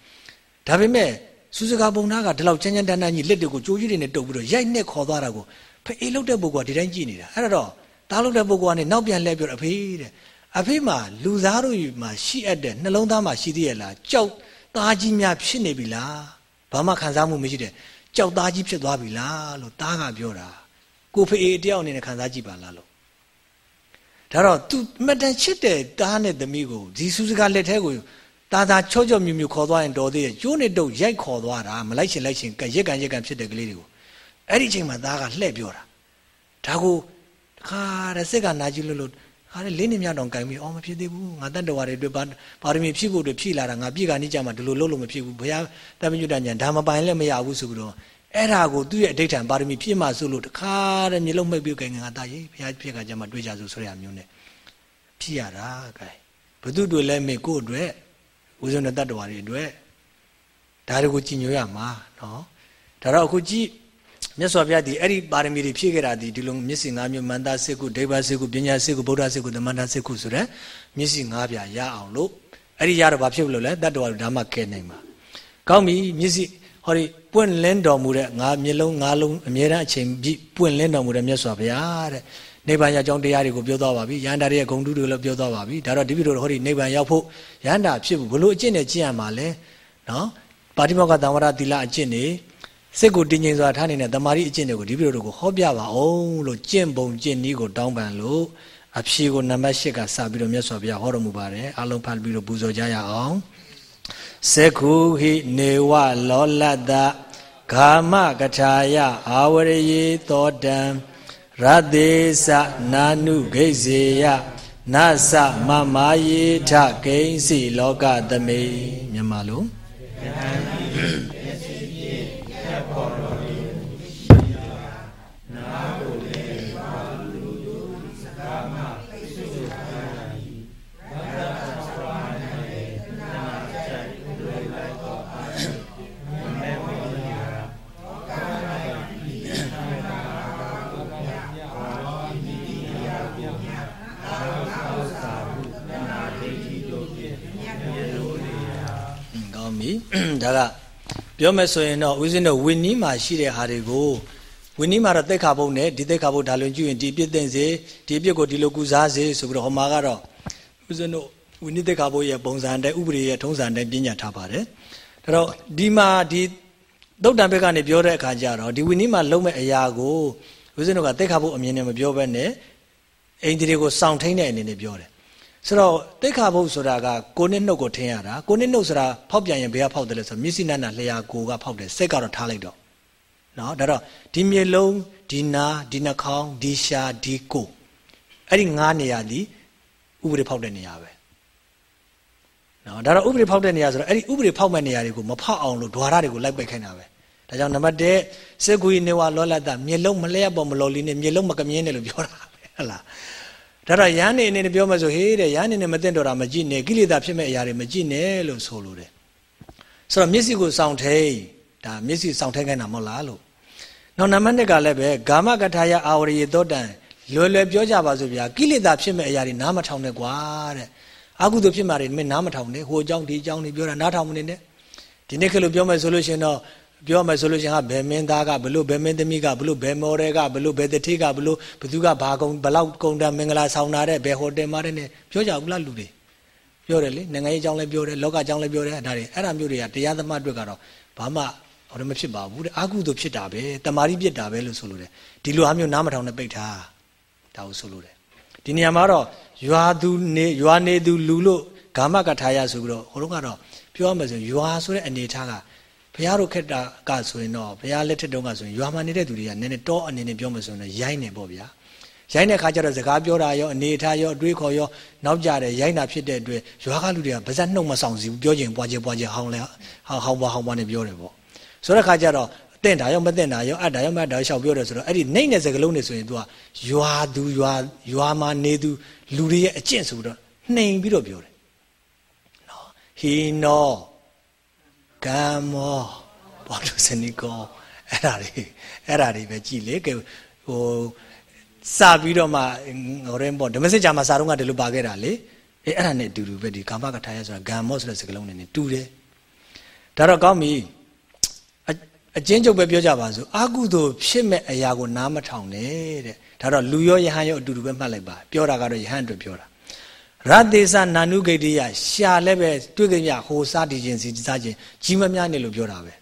Speaker 2: ဒါပေမဲ့စူးစကားပုံနာကဒီလောက်ချမ်းချမ်းတန်းတန်းကြီးလက်တွေကိုကြိုးကြီးတွေနဲ့တုပ်ပြီးတော့ရိုက်နဲ့ခေါ်သွားတာကိုဖအေးလုတ်တဲ့ပုဂ္ဂိုလ်ကဒီတိုင်းကြည့်နေတာအဲ့တော့သားလုတ်တဲ့ပုဂ္ဂိုလ်ကနေနောက်ပြန်လှည့်ပြောအဖေတဲ့အဖေမှာလူသားတို့မှာရှိအပ်တဲ့နှလုံးသားမှာရှိသေးရဲ့လားကြောက် သားကြီးများဖြစ်နေပြီလားဘာမှခံစားမှုမရှိတဲ့ကြောက်သားကြီးဖြစ်သွားပြီလားလို့သားကပြောတာကိုဖေအေးတယောက်အနေနဲ့ခံစားကြည့်ပါလားလို့ဒါတော့ तू မတန်ချစ်တဲ့တားနဲ့သမီးကိုဒီစူးစကားလက်ထဲကိုတာတာချောချောမြူမြူခေါ်သွားရင်တော်သေးတယ်ကျိုးနဲ့တုတ်ရိုက်ခေါ်သွားတာမလိုက်ချင်လိုက်ချင်ရက်ကန်ရက်ကန်ဖြစ်တဲ့ကလေးတွေကိုအဲ့ဒီအချိန်မှာသားကလှည့်ပြောတာဒါကိုတခါတဲ့စိတ်ကနာကြည့်လို့လို့ ခါတဲ့လေးနှစ်မြောက်တောင်ကင်ပြီးအော်မဖြစ်သေးဘူးငါတတ်တော်ရတဲ့အတွက်ပါရမီဖြည့်ဖို့အတွက်ဖြည့်လာတာငါပြည့်ကနေကြမှာဒီလိုလုပ်လို့မဖြစ်ဘူးဘုရားတပညုတညာဒါမပိုင်လည်းမရဘူးဆိုပြီးတော့အဲ့ဒါကိုသူ့ရဲ့အဋိဌံပါရမီဖြည့်မှဆိုလို့တခါတဲ့မျိုးလုံးမိတ်ပြီးကင်ငါတာရေးဘုရားဖြစ်ကကြမှာတွေ့ကြဆိုဆိုရမျိုးနဲ့ဖြည့်ရတာကဲဘုသူတွေလည်းမေကို့အတွက်ဦးဇုံတဲ့တတ္တဝါတွေအတွက်ဒါတွေကိုကြည်ညိုရမှာနော်ဒါတော့အခုကြည့် မြတ်စွာဘုရားဒီအဲ့ဒီပါရမီတွေဖြည့်ခဲ့တာဒီဒီလိုမျက်စိ၅မျိုးမန္တစိတ်ကုဒိဗ္ဗစိတ်ကုပညာစိတ်ကုဗုဒ္ဓစိတ်ကုသမန္တစိတ်ကုဆိုတဲ့မျက်စိ၅ပြာရအောင်လို့အဲ့ဒီရတော့ဘာဖြစ်လို့လဲတတ္တဝါတွေဒါမှကဲနိုင်မှာကောင်းပြီမျက်စိဟောဒီပွင့်လင်းတော်မူတဲ့ငါမျက်လုံးငါလုံးအမြဲတမ်းအချိန်ပြည့်ပွင့်လင်းတော်မူတဲ့မြတ်စွာဘုရားတဲ့နိဗ္ဗာန်ရောက်ကြောင်းတရားတွေကိုပြောသွားပါပြီရဟန္တာရဲ့ဂုဏ်တုတွေလည်းပြောသွားပါပြီဒါတော့ဒီပြီတော့ဟောဒီနိဗ္ဗာန်ရောက်ဖို့ရဟန္တာဖြစ်ဖို့ဘလို့အကျင့်နဲ့ကျင့်ရမှာလဲနော်ပါတိမောကသံဝရသီလအကျင့်တွေ စိတ်ကိုတည်ငြိမ်စွာထားနေတဲ့တမာရီအကျင့်တွေကိုဒီပြီတော့ကိုဟောပြပါအောင်လို့ကျင့်ပုံကျင့်နည်းကိုတောင်းပန်လို့အဖြေကိုနံပါတ်၈ကစပြီးတော့မြတ်စွာဘုရားဟောတော်မူပါတယ်အလုံးဖတ်ပြီးတော့ပူဇော်ကြရအောင်စေခုဟိနေဝလောလတ္တဂာမကထာယအာဝရယေသောတံရသေသနာနုဂိစေယနသမမာယေထဂိဉ္စီလောကသမေမြန်မာလို ဒါကပြောမယ်ဆိုရင်တော့ဦးဇင်းတို့ဝင်းနီးမှာရှိတဲ့ဟာတွေကိုဝင်းနီးမှာတော့တိတ်ခါဘုံနဲ့ဒီတိတ်ခါဘုံဒါလွန်ကြည့်ရင်ဒီပြစ်သိမ့်စေဒီပြစ်ကိုဒီလိုကုစားစေဆိုပြီးတော့ဟောမှာကတော့ဦးဇင်းတို့ဝင်းနီးတိတ်ခါဘုံရဲ့ပုံစံတဲ့ဥပဒေရဲ့ထုံးစံတဲ့ပြညာထားပါတယ်ဒါတော့ဒီမှာဒီသုတ်တံဘက်ကနေပြောတဲ့အခါကျတော့ဒီဝင်းနီးမှာလုံးမဲ့အရာကိုဦးဇင်းတို့ကတိတ်ခါဘုံအမြင်နဲ့မပြောဘဲနဲ့အိန္ဒြေကိုစောင့်ထိန်တဲ့အနေနဲ့ပြောတယ် ဆိုတော့တိခါဘုတ်ဆိုတာကကိုနှစ်နှုတ်ကိုထင်းရတာကိုနှစ်နှုတ်ဆိုတာဖောက်ပြန်ရင်ဘယ်ကဖောက်တယ်လဲဆိုတော့မျက်စိနတ်နာလျှာကိုကဖောက်တယ်စိတ်ကတော့ထားလိုက်တော့နော်ဒါတော့ဒီမျက်လုံးဒီနာဒီနှာခေါင်းဒီရှာဒီကိုအဲ့ဒီငါးနေရာဒီဥပဒေဖောက်တဲ့နေရာပဲနော်ဒါတော့ဥပဒေဖောက်တဲ့နေရာဆိုတော့အဲ့ဒီဥပဒေဖောက်မဲ့နေရာတွေကိုမဖောက်အောင်လို့ဓွာရတွေကိုလိုက်ပိတ်ခိုင်းတာပဲဒါကြောင့်နံပါတ်1စေကူနေဝလောလတ်တာမျက်လုံးမလျှက်ပေါ်မလော်လီနဲ့မျက်လုံးမကမြင်းနဲ့လို့ပြောတာပဲဟလား ဒါတော့ရဟန်းနေအနေနဲ့ပြောမှဆိုဟေးတဲ့ရဟန်းနေနဲ့မသိတော့တာမကြည့်နဲ့ကိလေသာဖြစ်မဲ့အရာတွေမကြည့်နဲ့လို့ဆိုလိုတယ်ဆိုတော့မျက်စိကိုစောင့်ထိန်ဒါမျက်စိစောင့်ထိန်ခိုင်းတာမဟုတ်လားလို့နောက်နံပါတ်2ကလည်းပဲဂါမကထာယအာဝရိယသောတံလွယ်လွယ်ပြောကြပါစို့ဗျာကိလေသာဖြစ်မဲ့အရာတွေနားမထောင်နဲ့ကွာတဲ့အကုသိုလ်ဖြစ်မှာတွေမင်းနားမထောင်နဲ့ဟိုအကြောင်းဒီအကြောင်းတွေပြောတာနားထောင်မနေနဲ့ဒီနေ့ခေတ်လို့ပြောမယ်ဆိုလို့ရှိရင်တော့ ပြောမယ်ဆိုလို့ရှိရင်ဟာဘယ်မင်းသားကဘလို့ဘယ်မင်းသမီးကဘလို့ဘယ်မော်ရဲကဘလို့ဘယ်တတိကဘလို့ဘသူကဘာကုံဘလောက်ကုံတန်မင်္ဂလာဆောင်တာတဲ့ဘယ်ဟိုတယ်မှာတဲ့နဲ့ပြောကြဘူးလားလူတွေပြောတယ်လေနိုင်ငံရေးအကြောင်းလည်းပြောတယ်လောကအကြောင်းလည်းပြောတယ်ဒါတွေအဲ့ဒါမျိုးတွေကတရားသမားအတွက်ကတော့ဘာမှဟောတယ်မဖြစ်ပါဘူးတဲ့အာကုသို့ဖြစ်တာပဲတမာရီပြစ်တာပဲလို့ဆိုလို့တယ်ဒီလိုအမျိုးနားမထောင်နဲ့ပိတ်ထားဒါကိုဆိုလို့တယ်ဒီနေရာမှာတော့ရွာသူနေရွာနေသူလူလို့ဂါမကထာယဆိုပြီးတော့ဟိုတော့ကတော့ပြောရမယ်ဆိုရင်ရွာဆိုတဲ့အနေထားက ဘုရားတို့ခက်တာကဆိုရင်တော့ဘုရားလက်ထက်တုန်းကဆိုရင်ရွာမှာနေတဲ့သူတွေကနည်းနည်းတောအနေနဲ့ပြောမယ်ဆိုရင်ရိုင်းနေပေါ့ဗျာရိုင်းတဲ့ခါကျတော့စကားပြောတာရောအနေထားရောအတွေးခေါ်ရောနောက်ကြတယ်ရိုင်းတာဖြစ်တဲ့အတွက်ရွာကလူတွေကဗဇက်နှုတ်မဆောင်စီဘူးပြောချင်ပွားချင်ပွားချင်ဟောင်းလဲဟောင်းဟောင်းပွားဟောင်းပွားနဲ့ပြောတယ်ပေါ့ဆိုတဲ့ခါကျတော့တင့်တာရောမတင့်တာရောအပ်တာရောမအပ်တာရှောက်ပြောတယ်ဆိုတော့အဲ့ဒီနှိမ့်တဲ့စကားလုံးတွေဆိုရင် तू ကရွာသူရွာရွာမှာနေသူလူတွေရဲ့အကျင့်ဆိုတော့နှိမ်ပြီးတော့ပြောတယ်နော်ဟီနော ကမ္မောဘောလို့စနိကောအဲ့ဒါတွေအဲ့ဒါတွေပဲကြည်လေဟိုစပြီးတော့မှဟိုရင်ပေါ့ဓမ္မစစ်ကြာမှာစာတော့ကဒီလိုပါခဲ့တာလေအေးအဲ့ဒါနဲ့အတူတူပဲဒီကာမကထာယဆိုတာဂမ်မောဆိုတဲ့စကားလုံးနဲ့တူတယ်ဒါတော့ကောင်းပြီအကျဉ်းချုပ်ပဲပြောကြပါစို့အာကုသို့ဖြစ်မဲ့အရာကိုနားမထောင်နဲ့တဲ့ဒါတော့လူရောယဟန်ရောအတူတူပဲမှတ်လိုက်ပါပြောတာကတော့ယဟန်အတွက်ပြောတာ ရသေသနာနုဂိတိယရှာလည်းပဲတွေ့ကြရဟိုစားတည်ခြင်းစီစားခြင်းကြီးမများနဲ့လို့ပြောတာပဲ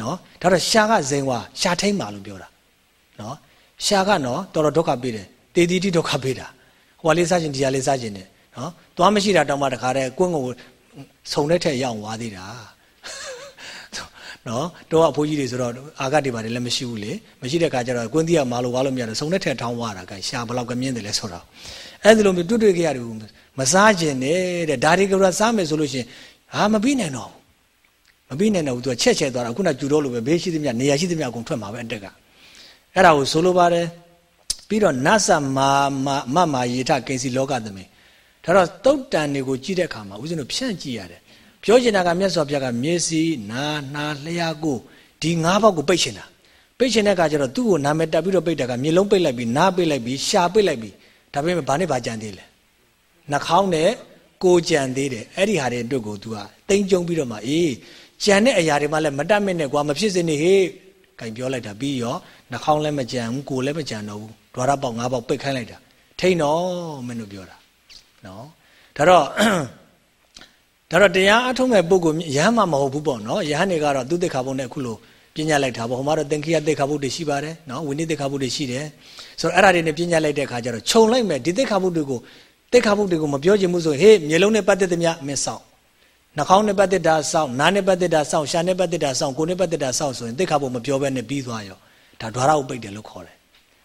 Speaker 2: နော်ဒါတော့ရှာကဇိန်ဝါရှာထိန်ပါလို့ပြောတာနော်ရှာကနော်တော်တော်ဒုက္ခပေးတယ်တေတီတိဒုက္ခပေးတာဟိုကလေးစားခြင်းဒီကလေးစားခြင်းနဲ့နော်သွားမရှိတာတောင်းမှတခါတည်းကွင်းကိုဆုံတဲ့ထက်ရောက်သွားသေးတာနော်တော့အဖိုးကြီးတွေဆိုတော့အာဂတ်တွေပါတယ်လည်းမရှိဘူးလေမရှိတဲ့ခါကျတော့ကွင်းသီးကမာလို့ဝါလို့မရတယ်ဆုံတဲ့ထက်ထောင်းသွားတာကရှာဘလောက်ကမြင်းတယ်လဲဆိုတော့အဲ့ဒီလိုမျိုးတွေ့တွေ့ကြရတယ် မစားခြင်းနဲ့တဲ့ဒါတွေကရစားမယ်ဆိုလို့ရှိရင်ဟာမပြီးနိုင်တော့မပြီးနိုင်တော့ဘူးသူကချက်ချက်သွားတာခုနကျူတော့လို့ပဲဘေးရှိသမျှနေရာရှိသမျှအကုန်ထွက်မှာပဲအတက်ကအဲ့ဒါကိုဆိုလိုပါတယ်ပြီးတော့နတ်ဆမာမမမာယေထကိစီလောကသမေဒါတော့တုတ်တန်တွေကိုကြည့်တဲ့အခါမှာဦးဇင်းတို့ဖြန့်ကြည့်ရတယ်ပြောချင်တာကမြတ်စွာဘုရားကမျက်စိနာနာလျှာကိုဒီငါးဘောက်ကိုပိတ်ချင်တာပိတ်ချင်တဲ့အခါကျတော့သူ့ကိုနာမည်တက်ပြီးတော့ပိတ်တာကမျက်လုံးပိတ်လိုက်ပြီးနားပိတ်လိုက်ပြီးရှာပိတ်လိုက်ပြီးဒါပေမဲ့ဘာနဲ့ဘာကြံသေးလဲ နှာခေါင်းနဲ့ကိုကြံသေးတယ်အဲ့ဒီဟာတွေအတွက်ကို तू ကတိမ့်ကြုံပြီးတော့မှအေးကြံတဲ့အရာတွေမှလည်းမတတ်မနဲ့ကွာမဖြစ်စေနဲ့ဟေးကင်ပြောလိုက်တာပြီးရောနှာခေါင်းလည်းမကြံဘူးကိုလည်းမကြံတော့ဘူးဒွါရပေါက်ငါးပေါက်ပိတ်ခိုင်းလိုက်တာထိန်တော့မင်းတို့ပြောတာနော်ဒါတော့ဒါတော့တရားအထုံးမဲ့ပုဂ္ဂိုလ်ရဟန်းမှမဟုတ်ဘူးပေါ့နော်ရဟန်းတွေကတော့သူသိက္ခာပုဒ်နဲ့အခုလိုပညာလိုက်တာပေါ့ဟိုမှာတော့သင်္ခိယသိက္ခာပုဒ်တွေရှိပါတယ်နော်ဝိနည်းသိက္ခာပုဒ်တွေရှိတယ်ဆိုတော့အဲ့ဒါတွေနဲ့ပညာလိုက်တဲ့ခါကျတော့ခြုံလိုက်မယ်ဒီသိက္ခာပုဒ်တွေကို သိက္ခာပုဒ်တွေကိုမပြောချင်ဘူးဆိုဟေးမျက်လုံးနဲ့ပတ်သက်သမျှမင်းဆောင်နှာခေါင်းနဲ့ပတ်သက်တာစောင့်နားနဲ့ပတ်သက်တာစောင့်ရှာနဲ့ပတ်သက်တာစောင့်ကိုယ်နဲ့ပတ်သက်တာစောင့်ဆိုရင်သိက္ခာပုဒ်မပြောဘဲနဲ့ပြီးသွားရောဒါဒွါရဥပိတ်တယ်လို့ခေါ်တယ်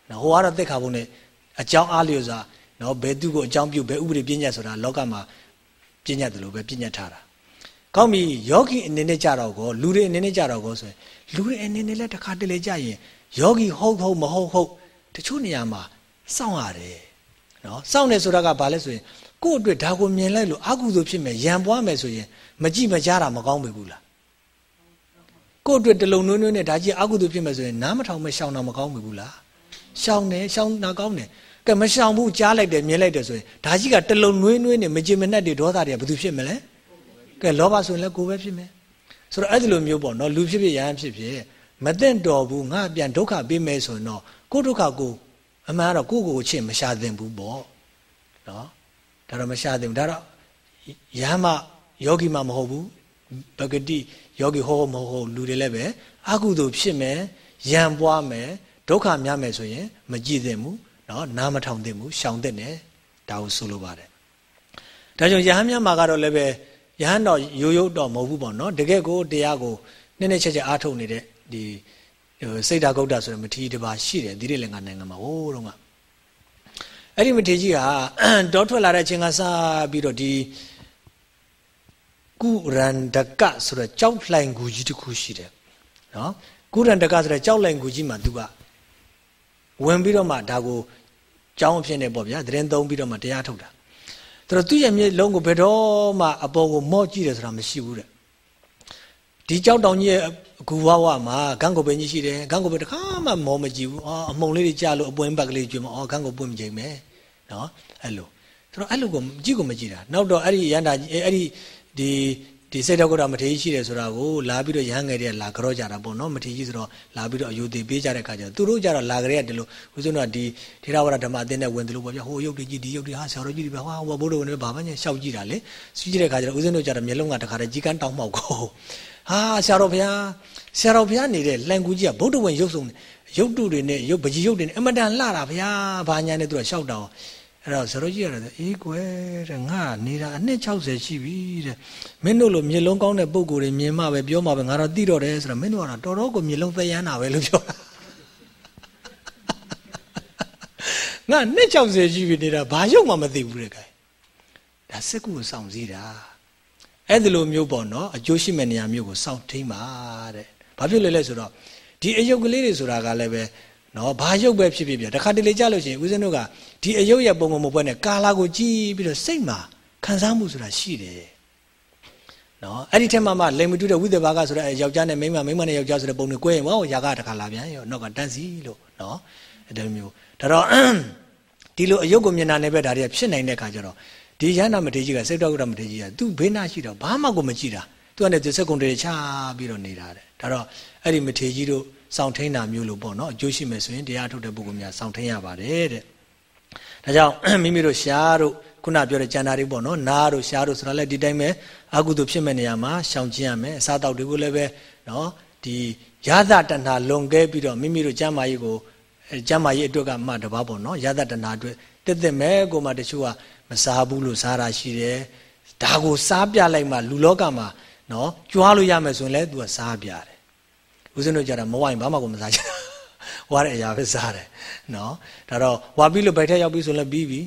Speaker 2: နော်ဟိုကတော့သိက္ခာပုဒ်နဲ့အကြောင်းအားလျော်စွာနော်ဘယ်သူကိုအကြောင်းပြုဘယ်ဥပဒေပညာဆိုတာလောကမှာပညာတယ်လို့ပဲပညာထားတာကောင်းပြီယောဂီအနေနဲ့ကြတော့ကောလူတွေအနေနဲ့ကြတော့ကောဆိုရင်လူတွေအနေနဲ့လည်းတစ်ခါတလေကြရင်ယောဂီဟုတ်ဟုတ်မဟုတ်ဟုတ်တချို့နေရာမှာစောင့်ရတယ် နော်စောင့်နေဆိုတာကဘာလဲဆိုရင်ကိုယ့်အတွက်ဒါကိုမြင်လိုက်လို့အကုသိုလ်ဖြစ်မယ်ရံပွားမယ်ဆိုရင်မကြည့်မကြားတာမကောင်းပေဘူးလားကိုယ့်အတွက်တလုံနွန်းနွန်းနဲ့ဒါကြီးအကုသိုလ်ဖြစ်မယ်ဆိုရင်နားမထောင်မရှောင်တာမကောင်းပေဘူးလားရှောင်တယ်ရှောင်တာကောင်းတယ်ကဲမရှောင်ဘူးကြားလိုက်တယ်မြင်လိုက်တယ်ဆိုရင်ဒါကြီးကတလုံနွေးနွေးနဲ့မကြင်မနှက်တွေဒေါသတွေကဘာလို့ဖြစ်မလဲကဲလောဘဆိုရင်လည်းကိုယ်ပဲဖြစ်မယ်ဆိုတော့အဲ့ဒီလိုမျိုးပေါ့နော်လူဖြစ်ဖြစ်ရဟန်းဖြစ်ဖြစ်မသိတော်ဘူးငါပြန်ဒုက္ခပေးမယ်ဆိုရင်တော့ကိုဒုက္ခကို အမှန်ကတော့ကိုကိုကိုချစ်မရှာသင့်ဘူးပေါ့နော်ဒါတော့မရှာသင့်ဘူးဒါတော့ရဟန်းမယောဂီမှမဟုတ်ဘူးဘဂတိယောဂီဟောမဟုတ်လူတွေလည်းပဲအကုသိုလ်ဖြစ်မယ်ရံပွားမယ်ဒုက္ခများမယ်ဆိုရင်မကြည့်သင့်ဘူးနော်နားမထောင်သင့်ဘူးရှောင်သင့်တယ်ဒါကိုဆိုလိုပါတယ်ဒါကြောင့်ယဟန်မြတ်မှာကတော့လည်းပဲယဟန်တော့ရိုးရိုးတော့မဟုတ်ဘူးပေါ့နော်တကယ်ကိုတရားကိုနည်းနည်းချက်ချက်အားထုတ်နေတဲ့ဒီ စိတ်ဓာဂုတ်တာဆိုတဲ့မထေရတစ်ပါးရှိတယ်သီရိလင်္ကာနိုင်ငံမှာဟိုးတော့ကအဲ့ဒီမထေရကြီးဟာတောထွက်လာတဲ့အချိန်ကစပြီးတော့ဒီကုရန္ဒကဆိုတဲ့ကြောက်လှိုင်ကူကြီးတစ်ခုရှိတယ်နော်ကုရန္ဒကဆိုတဲ့ကြောက်လှိုင်ကူကြီးမှာသူကဝင်ပြီးတော့မှဒါကိုကြောင်းအဖြစ်နဲ့ပေါ့ဗျာသတင်းသုံးပြီးတော့မှတရားထုတ်တာသူတို့သူ့ရဲ့မျက်လုံးကိုဘယ်တော့မှအပေါ်ကိုမော့ကြည့်တယ်ဆိုတာမရှိဘူးတဲ့ ဒီကြောက်တောင်ကြီးရဲ့အကူဝဝမှာဂန်းကိုပင်ကြီးရှိတယ်ဂန်းကိုပင်တစ်ခါမှမောမကြည့်ဘူးအော်အမုံလေးတွေကြာလို့အပွင့်ဘက်ကလေးကျွေးမအော်ဂန်းကိုပွင့်မကြိမ်မယ်နော်အဲ့လိုသူတို့အဲ့လိုကိုကြည့်ကိုမကြည့်တာနောက်တော့အဲ့ဒီရန်တာအဲ့ဒီဒီဒီစိတ်တော်ကမထေကြီးရှိတယ်ဆိုတာကိုလာပြီးတော့ရဟန်းငယ်တွေကလာကြောကြတာပေါ့နော်မထေကြီးဆိုတော့လာပြီးတော့အယုသေးပေးကြတဲ့ခါကျတော့သူတို့ကြတော့လာကြတဲ့ဒီလိုဦးဇင်းတို့ကဒီထေရဝါဒဓမ္မအသင်းနဲ့ဝင်တယ်လို့ပေါ့ဗျာဟိုရုပ်တွေကြီးဒီရုပ်တွေဟာဆရာတော်ကြီးတွေပဲဟာဟိုဘိုးတော်ဝင်ဘာမှညရှောက်ကြည့်တာလေစီးကြည့်တဲ့ခါကျတော့ဦးဇင်းတို့ကြတော့မျက်လုံးကတခါတည်းကြီးကန်းတောင်းမှောက်ကို ဟာဆရာတော်ဘုရားဆရာတော်ဘုရားနေတဲ့လှန်ကူကြီးကဗုဒ္ဓဝင်ရုပ်ဆုံးရုပ်တုတွေနဲ့ရုပ်ပကြီးရုပ်တွေနဲ့အမတန်လှတာဘုရားဘာညာနဲ့သူကရှောက်တော့အဲ့တော့ဇရောကြီးရတယ်အေးကွယ်တဲ့ငါနေတာအနှစ်60ရှိပြီတဲ့မင်းတို့လိုမျက်လုံးကောင်းတဲ့ပုံကိုယ်တွေမြင်မှပဲပြောမှပဲငါတော့သိတော့တယ်ဆိုတော့မင်းတို့ကတော့တော်တော်ကိုမျက်လုံးသက်ရမ်းတာပဲလို့ပြောတာငါနှစ်60ရှိပြီနေတာဘာရုပ်မှမသိဘူးတဲ့ကဲဒါစက်ကူကိုစောင့်စည်းတာ အဲ့ဒီလိုမျိုးပေါ့နော်အကျိုးရှိမဲ့နေရာမျိုးကိုစောင့်ထိန်ပါတဲ့ဘာဖြစ်လဲလဲဆိုတော့ဒီအယုတ်ကလေးတွေဆိုတာကလည်းပဲနော်ဘာရုပ်ပဲဖြစ်ဖြစ်ပြတခါတလေကြလို့ရှိရင်ဦးဇင်းတို့ကဒီအယုတ်ရဲ့ပုံပုံမပွဲနဲ့ကာလာကိုကြည့်ပြီးတော့စိတ်မှာခံစားမှုဆိုတာရှိတယ်နော်အဲ့ဒီထက်မှမှလိမ်မတူတဲ့ဝိသေဘာကဆိုတဲ့ယောက်ျားနဲ့မိန်းမမိန်းမနဲ့ယောက်ျားဆိုတဲ့ပုံတွေ꿰ရင်ဝါရာကတခါလာပြန်ရောနောက်ကတန်းစီလို့နော်အဲ့ဒီမျိုးဒါတော့ဒီလိုအယုတ်ကိုမြင်တာနဲ့ပဲဒါတွေကဖြစ်နိုင်တဲ့ခါကျတော့ ဒီရဟန္တာမထေရကြီးကစိတ်တော်ကမထေရကြီးကသူ့ဘေးနာရှိတော့ဘာမှကိုမကြည့်တာသူကလည်းသူစက်ကုန်တွေချပြီးတော့နေတာတဲ့ဒါတော့အဲ့ဒီမထေရကြီးတို့စောင့်ထိန်တာမျိုးလို့ပေါ့နော်အကျိုးရှိမယ်ဆိုရင်တရားထုတ်တဲ့ပုဂ္ဂိုလ်များစောင့်ထိန်ရပါတယ်တဲ့ဒါကြောင့်မိမိတို့ရှားတို့ခုနပြောတဲ့ကြံတာတွေပေါ့နော်နားတို့ရှားတို့ဆိုတာလည်းဒီတိုင်းပဲအကုသို့ဖြစ်မဲ့နေရာမှာရှောင်ကျဉ်ရမယ်အစားတောက်တွေကိုလည်းပဲနော်ဒီရသတဏှာလွန်ကဲပြီးတော့မိမိတို့ကျမ်းမာရေးကိုကျမ်းမာရေးအတွက်ကမှတပါပေါ့နော်ရသတဏှာအတွက်တက်တက်မဲကိုမှတချို့က မစားဘူးလို့စားတာရှိတယ်ဒါကိုစားပြလိုက်မှလူလောကမှာနော်ကြွားလို့ရမယ်ဆိုရင်လည်း तू ကစားပြတယ်ဦးဇင်းတို့ကြတာမဝိုင်ဘာမှကိုမစားချင်ဝါတဲ့အရာပဲစားတယ်နော်ဒါတော့ဝါပြီးလို့ဘိုက်ထက်ရောက်ပြီဆိုလည်းပြီးပြီ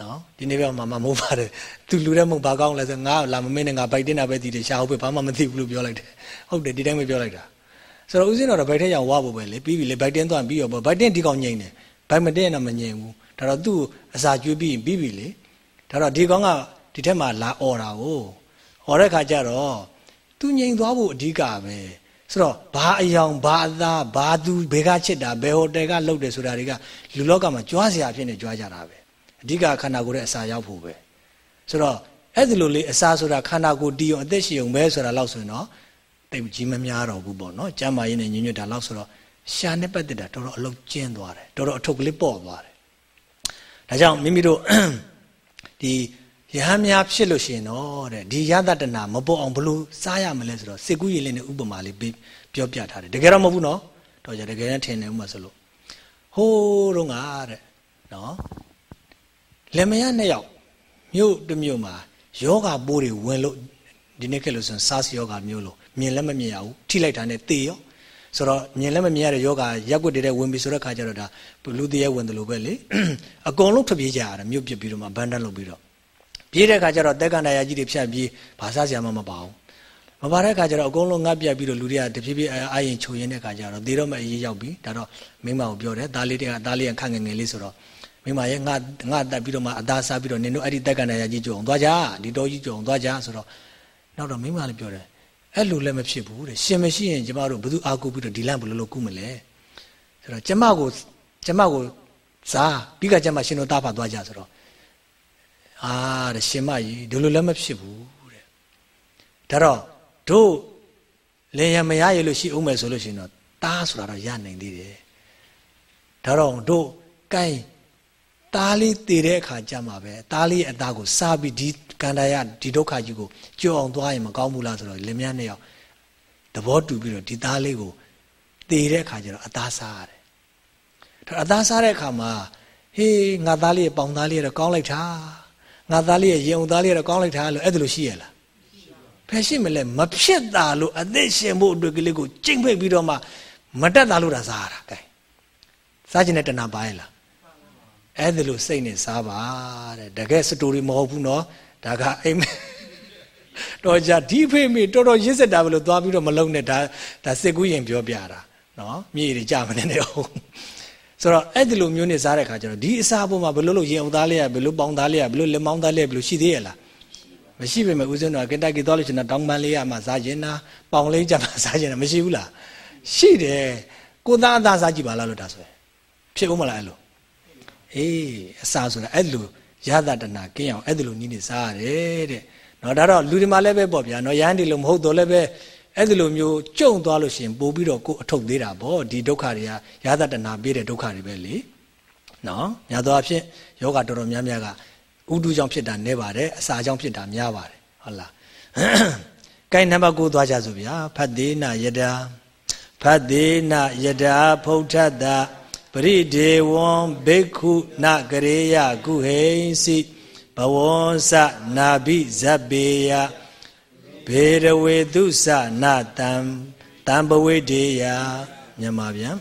Speaker 2: နော်ဒီနေ့ကမှမမိုးပါတယ်သူလူတဲ့မုံဘာကောင်းလဲဆိုငါလာမမင်းနဲ့ငါဘိုက်တင်တာပဲတည်တယ်ရှာဟုတ်ပဲဘာမှမသိဘူးလို့ပြောလိုက်တယ်ဟုတ်တယ်ဒီတိုင်းပဲပြောလိုက်တာဆိုတော့ဦးဇင်းတော်တော့ဘိုက်ထက်ရောက်ဝါဖို့ပဲလေပြီးပြီလေဘိုက်တင်သွားပြီးရောဘိုက်တင်ဒီကောင်ငိမ့်တယ်ဘိုက်မတင်တော့မငိမ့်ဘူး ဒါတော့သူ့အစာကျွေးပြီးပြီးပြီလေဒါတော့ဒီကောင်ကဒီထက်မှလာអော်တာကိုអော်တဲ့ခါကျတော့သူငိမ့်သွားဖို့အဓိကပဲဆိုတော့ဘာအယောင်ဘာအသားဘာသူဘယ်ကချစ်တာဘယ်ဟိုတယ်ကလှုပ်တယ်ဆိုတာတွေကလူလောကမှာကြွားစရာဖြစ်နေကြွားကြတာပဲအဓိကခန္ဓာကိုယ်ရဲ့အစာရောက်ဖို့ပဲဆိုတော့အဲ့ဒီလိုလေးအစာဆိုတာခန္ဓာကိုယ်တည်အောင်အသက်ရှင်အောင်ပဲဆိုတာလောက်ဆိုရင်တော့တိတ်ကြီးမများတော့ဘူးပေါ့နော်ကျမ်းမာရေးနဲ့ညညွတ်တာလောက်ဆိုတော့ရှာနဲ့ပတ်သက်တာတော်တော်အလုံးကျင်းသွားတယ်တော်တော်အထုပ်ကလေးပေါ့သွားတယ် ဒါကြောင့်မိမိတို့ဒီယဟန်များဖြစ်လို့ရှိရင်တော့တဲ့ဒီယသတနာမပေါ်အောင်ဘလို့စားရမလဲဆိုတော့စေကူးရည်လေးနဲ့ဥပမာလေးပြောပြထားတယ်တကယ်တော့မဟုတ်ဘူးနော်တော့ကြတကယ်နဲ့ထင်တယ်ဥမာဆိုလို့ဟိုးတော့ငါတဲ့နော်လက်မရနှစ်ယောက်မြို့တစ်မြို့မှာယောဂပိုးတွေဝင်လို့ဒီနေ့ကလို့ဆိုရင် SARS ယောဂမျိုးလို့မြင်လည်းမမြင်ရဘူးထိလိုက်တာနဲ့သေရော ဆိုတော့မြင်လည်းမမြင်ရတဲ့ယောဂရက်ွက်တွေဝင်ပြီဆိုတဲ့ခါကျတော့ဒါလူတည်းရဲ့ဝင်တယ်လို့ပဲလေအကုန်လုံးထွက်ပြေးကြရတာမြို့ပြပြီးတော့မှဘန်ဒန်လုပ်ပြီးတော့ပြေးတဲ့ခါကျတော့တက်ကန္တရာကြီးတွေဖြတ်ပြီးဘာစားစရာမှမပါဘူးမပါတဲ့ခါကျတော့အကုန်လုံးငတ်ပြတ်ပြီးတော့လူတွေကတဖြည်းဖြည်းအာရင်ချုပ်ရင်းတဲ့ခါကျတော့သေတော့မှအေးရောက်ပြီဒါတော့မိမကိုပြောတယ်သားလေးတွေကသားလေးကခန့်ငယ်ငယ်လေးဆိုတော့မိမရဲ့ငါငါတက်ပြီးတော့မှအသားစားပြီးတော့နင်တို့အဲ့ဒီတက်ကန္တရာကြီးကြုံသွားကြဒီတော်ကြီးကြုံသွားကြဆိုတော့နောက်တော့မိမလည်းပြောတယ် အဲ့လိုလည်းမဖြစ်ဘူးတဲ့ရှင်မရှိရင်ကျမတို့ဘယ်သူအာကုပြီးတော့ဒီလန့်ဘယ်လိုလုပ်ကုမလဲဆိုတော့ကျမကိုကျမကိုစားပြီးကကျမရှင်တို့တားဖာသွားကြဆိုတော့အာတဲ့ရှင်မကြီးဒီလိုလည်းမဖြစ်ဘူးတဲ့ဒါတော့တို့လေရမရရလို့ရှိအောင်မယ်ဆိုလို့ရှိရင်တော့တားဆိုတာတော့ရနိုင်သေးတယ်ဒါတော့တို့ကိုင်း တားလေးတည်တဲ့အခါကြမှာပဲတားလေးအသားကိုစားပြီးဒီကန္တာရဒီဒုက္ခကြီးကိုကြော်အောင်သွားရင်မကောင်းဘူးလားဆိုတော့လင်မယားနှစ်ယောက်သဘောတူပြီးတော့ဒီသားလေးကိုတည်တဲ့အခါကျတော့အသားစားရတယ်ဒါအသားစားတဲ့အခါမှာဟေးငါသားလေးပေါင်သားလေးကတော့ကောင်းလိုက်တာငငါသားလေးရဲ့ရင်ုံသားလေးကတော့ကောင်းလိုက်တာလို့အဲ့ဒါလို့ရှိရလားဖယ်ရှိမလဲမဖြစ်တာလို့အသက်ရှင်ဖို့အတွက်ကလေးကိုကျင့်ဖိတ်ပြီးတော့မှမတက်တာလို့တာစားရတာကဲစားခြင်းနဲ့တဏှာပါရဲ့လား အဲ့ဒါလို့စိတ်နဲ့စားပါတဲ့တကယ်စတိုရီမဟုတ်ဘူးနော်ဒါကအိမ်တော့ကြဒီဖေးမေတော်တော်ရစ်စက်တာဘလို့သွားပြီးတော့မလုံနဲ့ဒါဒါစစ်ကူးရင်ပြောပြတာနော်မြေတွေကြမနေနဲ့ဟုတ်ဆိုတော့အဲ့ဒီလိုမျိုးနဲ့စားတဲ့ခါကျတော့ဒီအစာပေါ်မှာဘယ်လိုလုပ်ရင်အောင်သားလေးရဘယ်လိုပေါင်းသားလေးရဘယ်လိုလက်မောင်းသားလေးရဘယ်လိုရှိသေးရလားမရှိပေမဲ့ဦးဇင်းတော်ကတက်ကြီးသွားလို့ရှင်တော့တောင်းပန်းလေးရမှစားခြင်းနာပေါင်လေးကြမှာစားခြင်းနာမရှိဘူးလားရှိတယ်ကိုသားအသားစားကြည့်ပါလားလို့ဒါဆိုရင်ဖြစ်ဦးမလားအဲ့လို အေးအစာဆိုတာအဲ့လိုရသတနာကင်းအောင်အဲ့ဒီလိုနီးနေစားရတယ်တဲ့နော်ဒါတော့လူဒီမှာလည်းပဲပေါ့ဗျာနော်ရဟန်းဒီလိုမဟုတ်တော့လည်းပဲအဲ့ဒီလိုမျိုးကြုံသွားလို့ရှိရင်ပို့ပြီးတော့ကိုယ်အထုတ်သေးတာပေါ့ဒီဒုက္ခတွေကရသတနာပေးတဲ့ဒုက္ခတွေပဲလေနော်ညာတော့အဖြစ်ယောဂတော်တော်များများကဥဒုကြောင့်ဖြစ်တာနဲပါတယ်အစာကြောင့်ဖြစ်တာများပါတယ်ဟုတ်လားကိုင်းနံပါတ်9သွားကြစို့ဗျာဖတ်သေးနာယတာဖတ်သေးနာယတာဖုဋ္ဌတ ပရိဒေဝံဘိက္ခုနကရေယကုဟိစီဘဝောစနာဘိဇဗ္ဗေယဘေရဝေတုစနာတံတံပဝေဒေယမြန်မာပြန်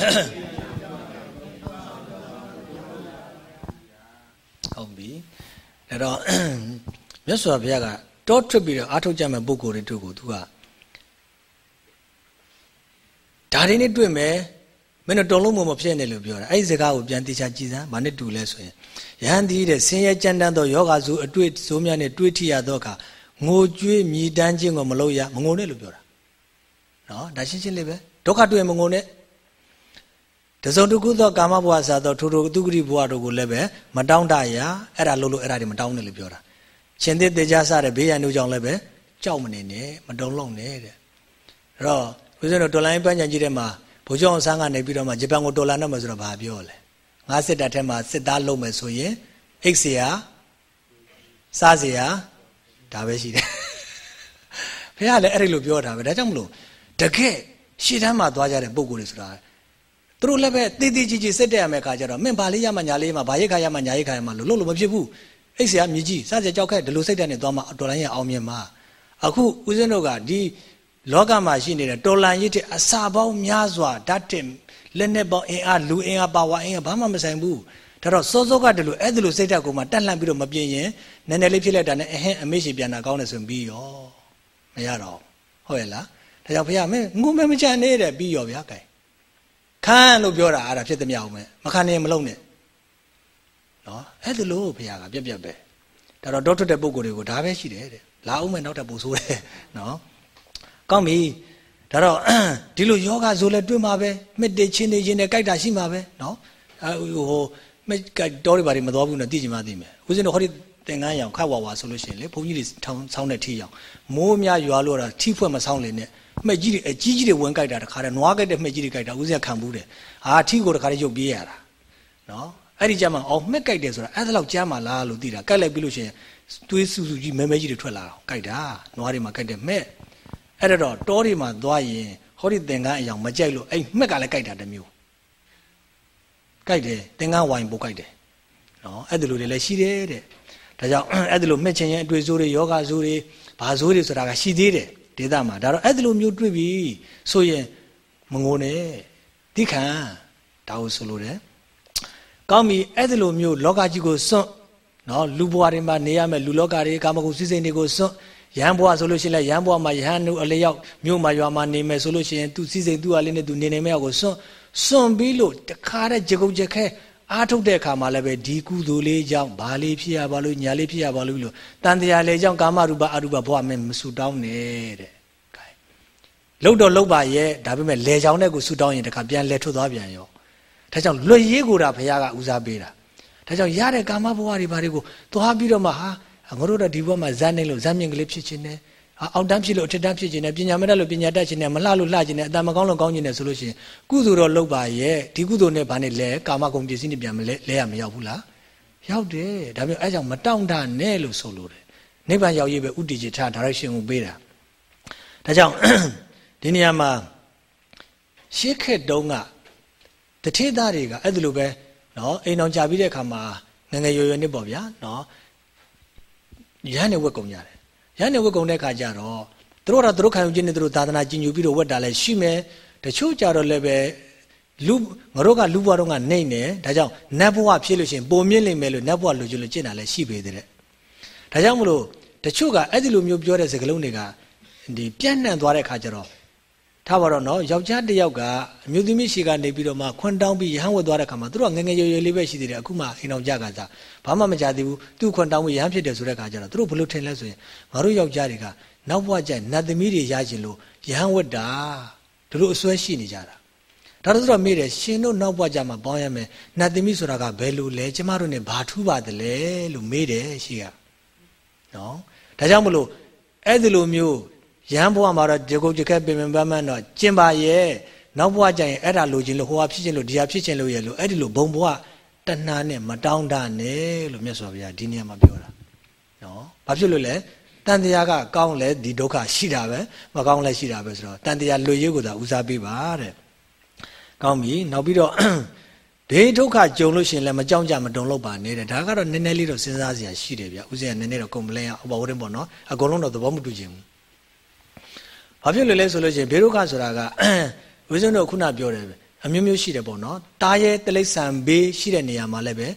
Speaker 2: ဟုတ်ပြီဒါတော့မြတ်စွာဘုရားကတောထွက်ပြီးတော့အာထုတ်ကြမဲ့ပုဂ္ဂိုလ်တွေတို့ကိုသူကဒါတွေနဲ့တွေ့မယ်မင်းတို့တုံလုံးမမဖြစ်နဲ့လို့ပြောတာအဲ့ဒီစကားကိုပြန်တေချာကြည်စမ်းမနဲ့တူလဲဆိုရင်ယဟန်ဒီတဲ့ဆင်းရဲကြမ်းတမ်းသောယောဂစုအတွေ့ဇိုးများနဲ့တွေးထိရသောအခါငိုကြွေးမြည်တမ်းခြင်းကိုမလုပ်ရမငိုနဲ့လို့ပြောတာနော်ဒါရှင်းရှင်းလေးပဲဒုက္ခတွေ့မငိုနဲ့ တစုံတစ်ခုသောကာမဘဝစားသောထိုထိုသူဂရိဘဝတို့ကိုလည်းပဲမတောင်းတရာအဲ့ဒါလို့လို့အဲ့ဒါတွေမတောင်းနဲ့လို့ပြောတာရှင်သစ်တေကြစတဲ့ဘေးရန်တို့ကြောင့်လည်းပဲကြောက်မနေနဲ့မတုံလုံးနဲ့တဲ့အဲ့တော့ဦးဇင်းတို့တော်လိုင်းပန်းချန်ကြီးထဲမှာဘိုးကျောင်းဆန်းကနေပြီးတော့မှဂျပန်ကိုတော်လာတော့မှဆိုတော့ဘာပြောလဲငါစစ်တပ်ထဲမှာစစ်သားလုံးမယ်ဆိုရင်အိတ်เสียစားเสียဒါပဲရှိတယ်ဘုရားလည်းအဲ့ဒီလိုပြောတာပဲဒါကြောင့်မလို့တကယ်ရှေ့တန်းမှာသွားကြတဲ့ပုံကိုယ်တွေဆိုတာ သူတို့လည်းပဲတေးသေးချီချီစစ်တက်ရမယ့်ခါကျတော့မင်းဘာလေးရမှညာလေးမှဘာရိတ်ခါရမှညာရိတ်ခါရမှလို့လုံးလုံးမဖြစ်ဘူးအိတ်ဆရာမြကြီးစကြကြောက်ခက်ဒီလိုစိတ်ဓာတ်နဲ့သွားမှတော်လိုင်းရအောင်မြင်မှာအခုဦးဇင်းတို့ကဒီလောကမှာရှိနေတဲ့တော်လန်ရစ်တဲ့အစာပေါင်းများစွာဓာတ်တင်လက်နဲ့ပေါင်းအင်အားလူအင်အားပါဝါအင်အားဘာမှမဆိုင်ဘူးဒါတော့စောစောကတည်းကအဲ့ဒီလိုစိတ်ဓာတ်ကိုမှတက်လှမ်းပြီးတော့မပြင်းရင်နည်းနည်းလေးဖြစ်လိုက်တာနဲ့အဟင်းအမေ့ရှိပြန်တာကောင်းတယ်ဆိုပြီးရောမရတော့ဟုတ်ရဲ့လားဒါကြောင့်ဖေရမင်းငုံမဲမချန်နေတဲ့ပြီးရောဗျာကဲ ခန်းလို့ပြောတာအဲ့ဒါဖြစ်သမျှအောင်မယ်မခံနေမလုံးနဲ့နော်အဲ့ဒါလို့ဘုရားကပြက်ပြက်ပဲဒါတော့တောထွက်တဲ့ပုံကိုယ်တွေကိုဒါပဲရှိတယ်တဲ့လာအောင်မယ်နောက်ထပ်ပို့ဆိုးတယ်နော်ကောင်းပြီဒါတော့ဒီလိုယောဂဇိုလဲတွေ့မှာပဲနှစ်တချင်းနေချင်းနဲ့ကြိုက်တာရှိမှာပဲနော်အဲဟိုမကြိုက်တော်တွေဘာတွေမတော်ဘူးနော်သိချင်မှသိမယ်ဦးဇင်းတို့ဟောဒီ သင်္ကန်းရောင်ခတ်ဝါဝါဆိုလို့ရှိရင်လေဘုန်းကြီးတွေထောင်းဆောင်းတဲ့ထီရောင်မိုးများရွာလို့တာထီဖွဲ့မဆောင်းလေနဲ့မှက်ကြီးတွေအကြီးကြီးတွေဝင်ကြိုက်တာတခါတည်းနွားကြိုက်တဲ့မှက်ကြီးတွေကြိုက်တာဦးဇင်းခံဘူးတယ်အာထီကိုတခါတည်းရုပ်ပြေးရတာနော်အဲ့ဒီကြမှာအော်မှက်ကြိုက်တယ်ဆိုတာအဲ့ဒါလောက်ကြားမှာလားလို့သိတာကြိုက်လိုက်ပြီလို့ရှိရင်သွေးဆူဆူကြီးမဲမဲကြီးတွေထွက်လာတော့ကြိုက်တာနွားတွေမှာကြိုက်တယ်မှက်အဲ့တော့တောတွေမှာသွားရင်ဟောဒီသင်္ကန်းအယောင်မကြိုက်လို့အဲ့မှက်ကလည်းကြိုက်တာတမျိုးကြိုက်တယ်သင်္ကန်းဝိုင်ပို့ကြိုက်တယ်နော်အဲ့ဒီလိုတွေလည်းရှိတယ်တဲ့ ဒါကြောင့်အဲ့ဒီလိုမှက်ချင်ရင်အတွေ့ဆိုးတွေယောဂဆိုးတွေဘာဆိုးတွေဆိုတာကရှိသေးတယ်ဒေသမှာဒါတော့အဲ့ဒီလိုမျိုးတွေ့ပြီဆိုရင်မငိုနဲ့တိခံဒါကိုဆိုလို့တယ်ကောင်းပြီအဲ့ဒီလိုမျိုးလောကကြီးကိုစွန့်နော်လူဘဝတွေမှာနေရမယ်လူလောကတွေကာမဂုဏ်စည်းစိမ်တွေကိုစွန့်ရဟန်းဘဝဆိုလို့ရှိရင်လည်းရဟန်းဘဝမှာယဟန်နုအလျောက်မြို့မှာရွာမှာနေမယ်ဆိုလို့ရှိရင်သူစည်းစိမ်သူ့အလေးနဲ့သူနေနေမဲ့ကိုစွန့်စွန့်ပြီးလို့တခါတဲ့ကြကုတ်ကြခဲ အားထုတ်တဲ့အခါမှာလည်းပဲဒီကုသိုလ်လေးကြောင့်ဘာလေးဖြစ်ရပါလို့ညာလေးဖြစ်ရပါလို့လို့တန်တရားလေးကြောင့်ကာမရူပအရူပဘဝမင်းမဆူတောင်းနဲ့တဲ့။ခိုင်လှုပ်တော့လှုပ်ပါရဲ့ဒါပေမဲ့လေချောင်းတဲ့ကိုဆူတောင်းရင်တခါပြန်လဲထွက်သွားပြန်ရော။ဒါကြောင့်လွတ်ရေးကိုတာဘုရားကဦးစားပေးတာ။ဒါကြောင့်ရတဲ့ကာမဘဝတွေဘာတွေကိုသွားပြီးတော့မှဟာငါတို့တော့ဒီဘဝမှာဇတ်နေလို့ဇတ်မြင့်ကလေးဖြစ်ခြင်းနဲ့ အောက်တန်းဖြစ်လို့အထက်တန်းဖြစ်ခြင်းနဲ့ပညာမတတ်လို့ပညာတတ်ခြင်းနဲ့မလှလို့လှခြင်းနဲ့အတန်မကောင်းလို့ကောင်းခြင်းနဲ့ဆိုလို့ရှိရင်ကုသိုလ်တော့လုပ်ပါရဲ့ဒီကုသိုလ်နဲ့ဘာနဲ့လဲကာမဂုဏ်ပစ္စည်းနဲ့ပြန်မလဲလဲရမရောက်ဘူးလားရောက်တယ်ဒါမျိုးအဲကြောင့်မတောင့်တနဲ့လို့ဆိုလို့တယ်နိဗ္ဗာန်ရောက်ရေးပဲဥတည်ချထား direction ကိုပေးတာဒါကြောင့်ဒီနေရာမှာရှေးခေတ်တုန်းကတထေးသားတွေကအဲ့ဒီလိုပဲနော်အိမ်အောင်ကြာပြီးတဲ့အခါမှာငငယ်ရွယ်ရွယ်နစ်ပေါ့ဗျာနော်ရဟန်းနေဝက်ကုန်ကြတယ် ရဟန်းနေဝက်ကုန်တဲ့အခါကျတော့သူတို့ကသူတို့ခံယူခြင်းနဲ့သူတို့သာသနာကျင့်ကြူပြီးတော့ဝက်တာလည်းရှိမယ်တချို့ကြတော့လည်းပဲလူငါတို့ကလူဘွားတော့ကနေနေဒါကြောင့်နတ်ဘဝဖြစ်လို့ရှိရင်ပုံမြင့်လိမ့်မယ်လို့နတ်ဘဝလူကျလို့ကျင့်တာလည်းရှိပေသေးတယ်ဒါကြောင့်မလို့တချို့ကအဲ့ဒီလိုမျိုးပြောတဲ့စကားလုံးတွေကဒီပြန့်နှံ့သွားတဲ့အခါကျတော့ ထားပါတော့နော်ယောက်ျားတစ်ယောက်ကအမျိုးသမီးရှိကနေပြီးတော့မှခွန်းတောင်းပြီးရဟန်းဝတ်သွားတဲ့ခါမှာသူတို့ကငငယ်ရွယ်ရွယ်လေးပဲရှိသေးတယ်အခုမှအိမ်အောင်ကြကစားဘာမှမကြသေးဘူးသူ့ခွန်းတောင်းပြီးရဟန်းဖြစ်တယ်ဆိုတဲ့ခါကျတော့သူတို့ဘလို့ထင်လဲဆိုရင်ငါတို့ယောက်ျားတွေကနောက်ဘဝကျရင်နတ်သမီးတွေရချင်လို့ရဟန်းဝတ်တာဒီလိုအစွဲရှိနေကြတာဒါတို့ဆိုတော့မေးတယ်ရှင်တို့နောက်ဘဝကျမှပေါင်းရမယ်နတ်သမီးဆိုတာကဘယ်လိုလဲကျမတို့ ਨੇ ဘာထူးပါသလဲလို့မေးတယ်ရှိကနော်ဒါကြောင့်မလို့အဲ့ဒီလိုမျိုး ရဟန်းဘဝမှာတော့ဒီကုတ်ဒီကက်ပင်ပင်ပန်းပန်းတော့ကျင်ပါရဲ့နောက်ဘဝကျရင်အဲ့ဒါလိုချင်လို့ဟိုဟာဖြစ်ချင်လို့ဒီဟာဖြစ်ချင်လို့ရဲ့လို့အဲ့ဒီလိုဘုံဘဝတဏှာနဲ့မတောင်းတနဲ့လို့မြတ်စွာဘုရားဒီနေရာမှာပြောတာနော်ဘာဖြစ်လို့လဲတန်တရားကကောင်းလဲဒီဒုက္ခရှိတာပဲမကောင်းလဲရှိတာပဲဆိုတော့တန်တရားလွတ်ရွေးကိုသာဦးစားပေးပါတဲ့ကောင်းပြီနောက်ပြီးတော့ဘေးဒုက္ခကြုံလို့ရှိရင်လည်းမကြောက်ကြမတုံလို့ပါနဲ့တဲ့ဒါကတော့နည်းနည်းလေးတော့စဉ်းစားစရာရှိတယ်ဗျဦးဇင်းကနည်းနည်းတော့ကွန်ပလိန်အောင်ဟောတယ်ပေါ့နော်အကုန်လုံးတော့သဘောမတူချင်ဘူး ဘာဖြစ်လို့လဲဆိုလို့ရှိရင်ဘေးဒုက္ခဆိုတာကဝိဇ္ဇုံတို့ခုနပြောတယ်အမျိုးမျိုးရှိတယ်ပေါ့နော်တားရဲတလိษံဘေးရှိတဲ့နေရာမှာလည်းပဲ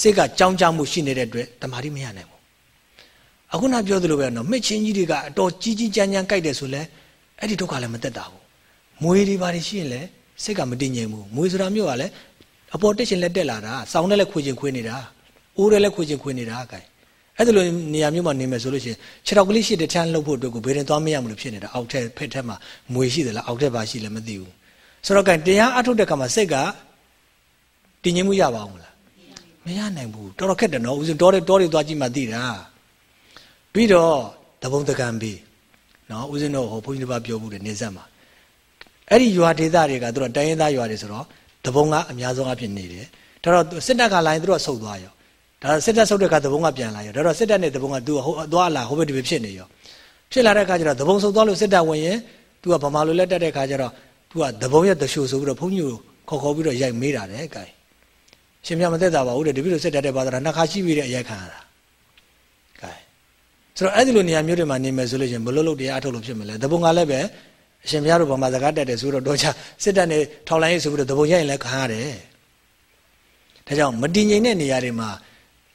Speaker 2: စိတ်ကကြောင်းကြမှုရှိနေတဲ့အတွက်တမာတိမရနိုင်ဘူးအခုနပြောသလိုပဲနော်မှစ်ချင်းကြီးတွေကအတော်ကြီးကြီးကြမ်းကြမ်းကြိုက်တယ်ဆိုလဲအဲ့ဒီဒုက္ခလည်းမသက်တာဘူးမွေတွေဘာတွေရှိရင်လဲစိတ်ကမတည်ငြိမ်ဘူးမွေဆိုတာမျိုးကလည်းအပေါ်တက်ရှင်လက်တက်လာတာစောင်းနဲ့လည်းခွေချင်းခွေနေတာအိုးနဲ့လည်းခွေချင်းခွေနေတာကဲ အဲ့ဒါလိုနေရာမျိုးမှာနေမယ်ဆိုလို့ရှိရင်ခြေထောက်ကလေးရှိတဲ့ထမ်းလှုပ်ဖို့အတွက်ကိုဘေးရင်သွားမရမလို့ဖြစ်နေတာအောက်ထက်ဖက်ထက်မှာမွေရှိသလားအောက်ထက်ပါရှိလဲမသိဘူးဆိုတော့ကတရားအထုတ်တဲ့ခါမှာစိတ်ကတည်ငြိမ်မှုရပါအောင်လားမရနိုင်ဘူးတော်တော်ခက်တယ်နော်ဦးဇင်းတောတွေတောတွေသွားကြည့်မှသိတာပြီးတော့တပုံတကံပြီးနော်ဦးဇင်းတို့ဟိုဘုန်းကြီးတစ်ပါးပြောဘူးတယ်နေဆက်မှာအဲ့ဒီရွာဒေသတွေကသူတို့တိုင်းရင်းသားရွာတွေဆိုတော့တပုံကအများဆုံးအဖြစ်နေတယ်ဒါတော့စစ်တပ်ကလာရင်သူတို့ဆုတ်သွားရော ဒါစစ်တပ်ဆုတ်တဲ့အခါသဘုံကပြန်လာရောဒါတော့စစ်တပ်နဲ့သဘုံကသူဟိုသွားလာဟိုဘက်ဒီဘက်ဖြစ်နေရောဖြစ်လာတဲ့အခါကျတော့သဘုံဆုတ်သွားလို့စစ်တပ်ဝင်ရင်သူကဗမာလိုလက်တက်တဲ့အခါကျတော့သူကသဘုံရဲ့တရှုဆိုပြီးတော့ဘုန်းကြီးကိုခေါ်ခေါ်ပြီးတော့ရိုက်မေးတာတဲ့ကဲရှင်မြတ်မသက်တာပါဘူးတဲ့တပည့်တို့စစ်တပ်တဲ့ဘာသာနှစ်ခါရှိပြီးတဲ့အရိုက်ခံရတာကဲဆိုတော့အဲ့ဒီလိုနေရာမျိုးတွေမှာနေမယ်ဆိုလို့ရှင်ဘလို့လို့တရားအထုတ်လို့ဖြစ်မလဲသဘုံကလည်းပဲအရှင်ဘုရားတို့ဗမာစကားတက်တယ်ဆိုတော့တော့ချစစ်တပ်နဲ့ထောက်လိုင်းရေးဆိုပြီးတော့သဘုံရိုက်ရင်လည်းခံရတယ်ဒါကြောင့်မတည်ငြိမ်တဲ့နေရာတွေမှာ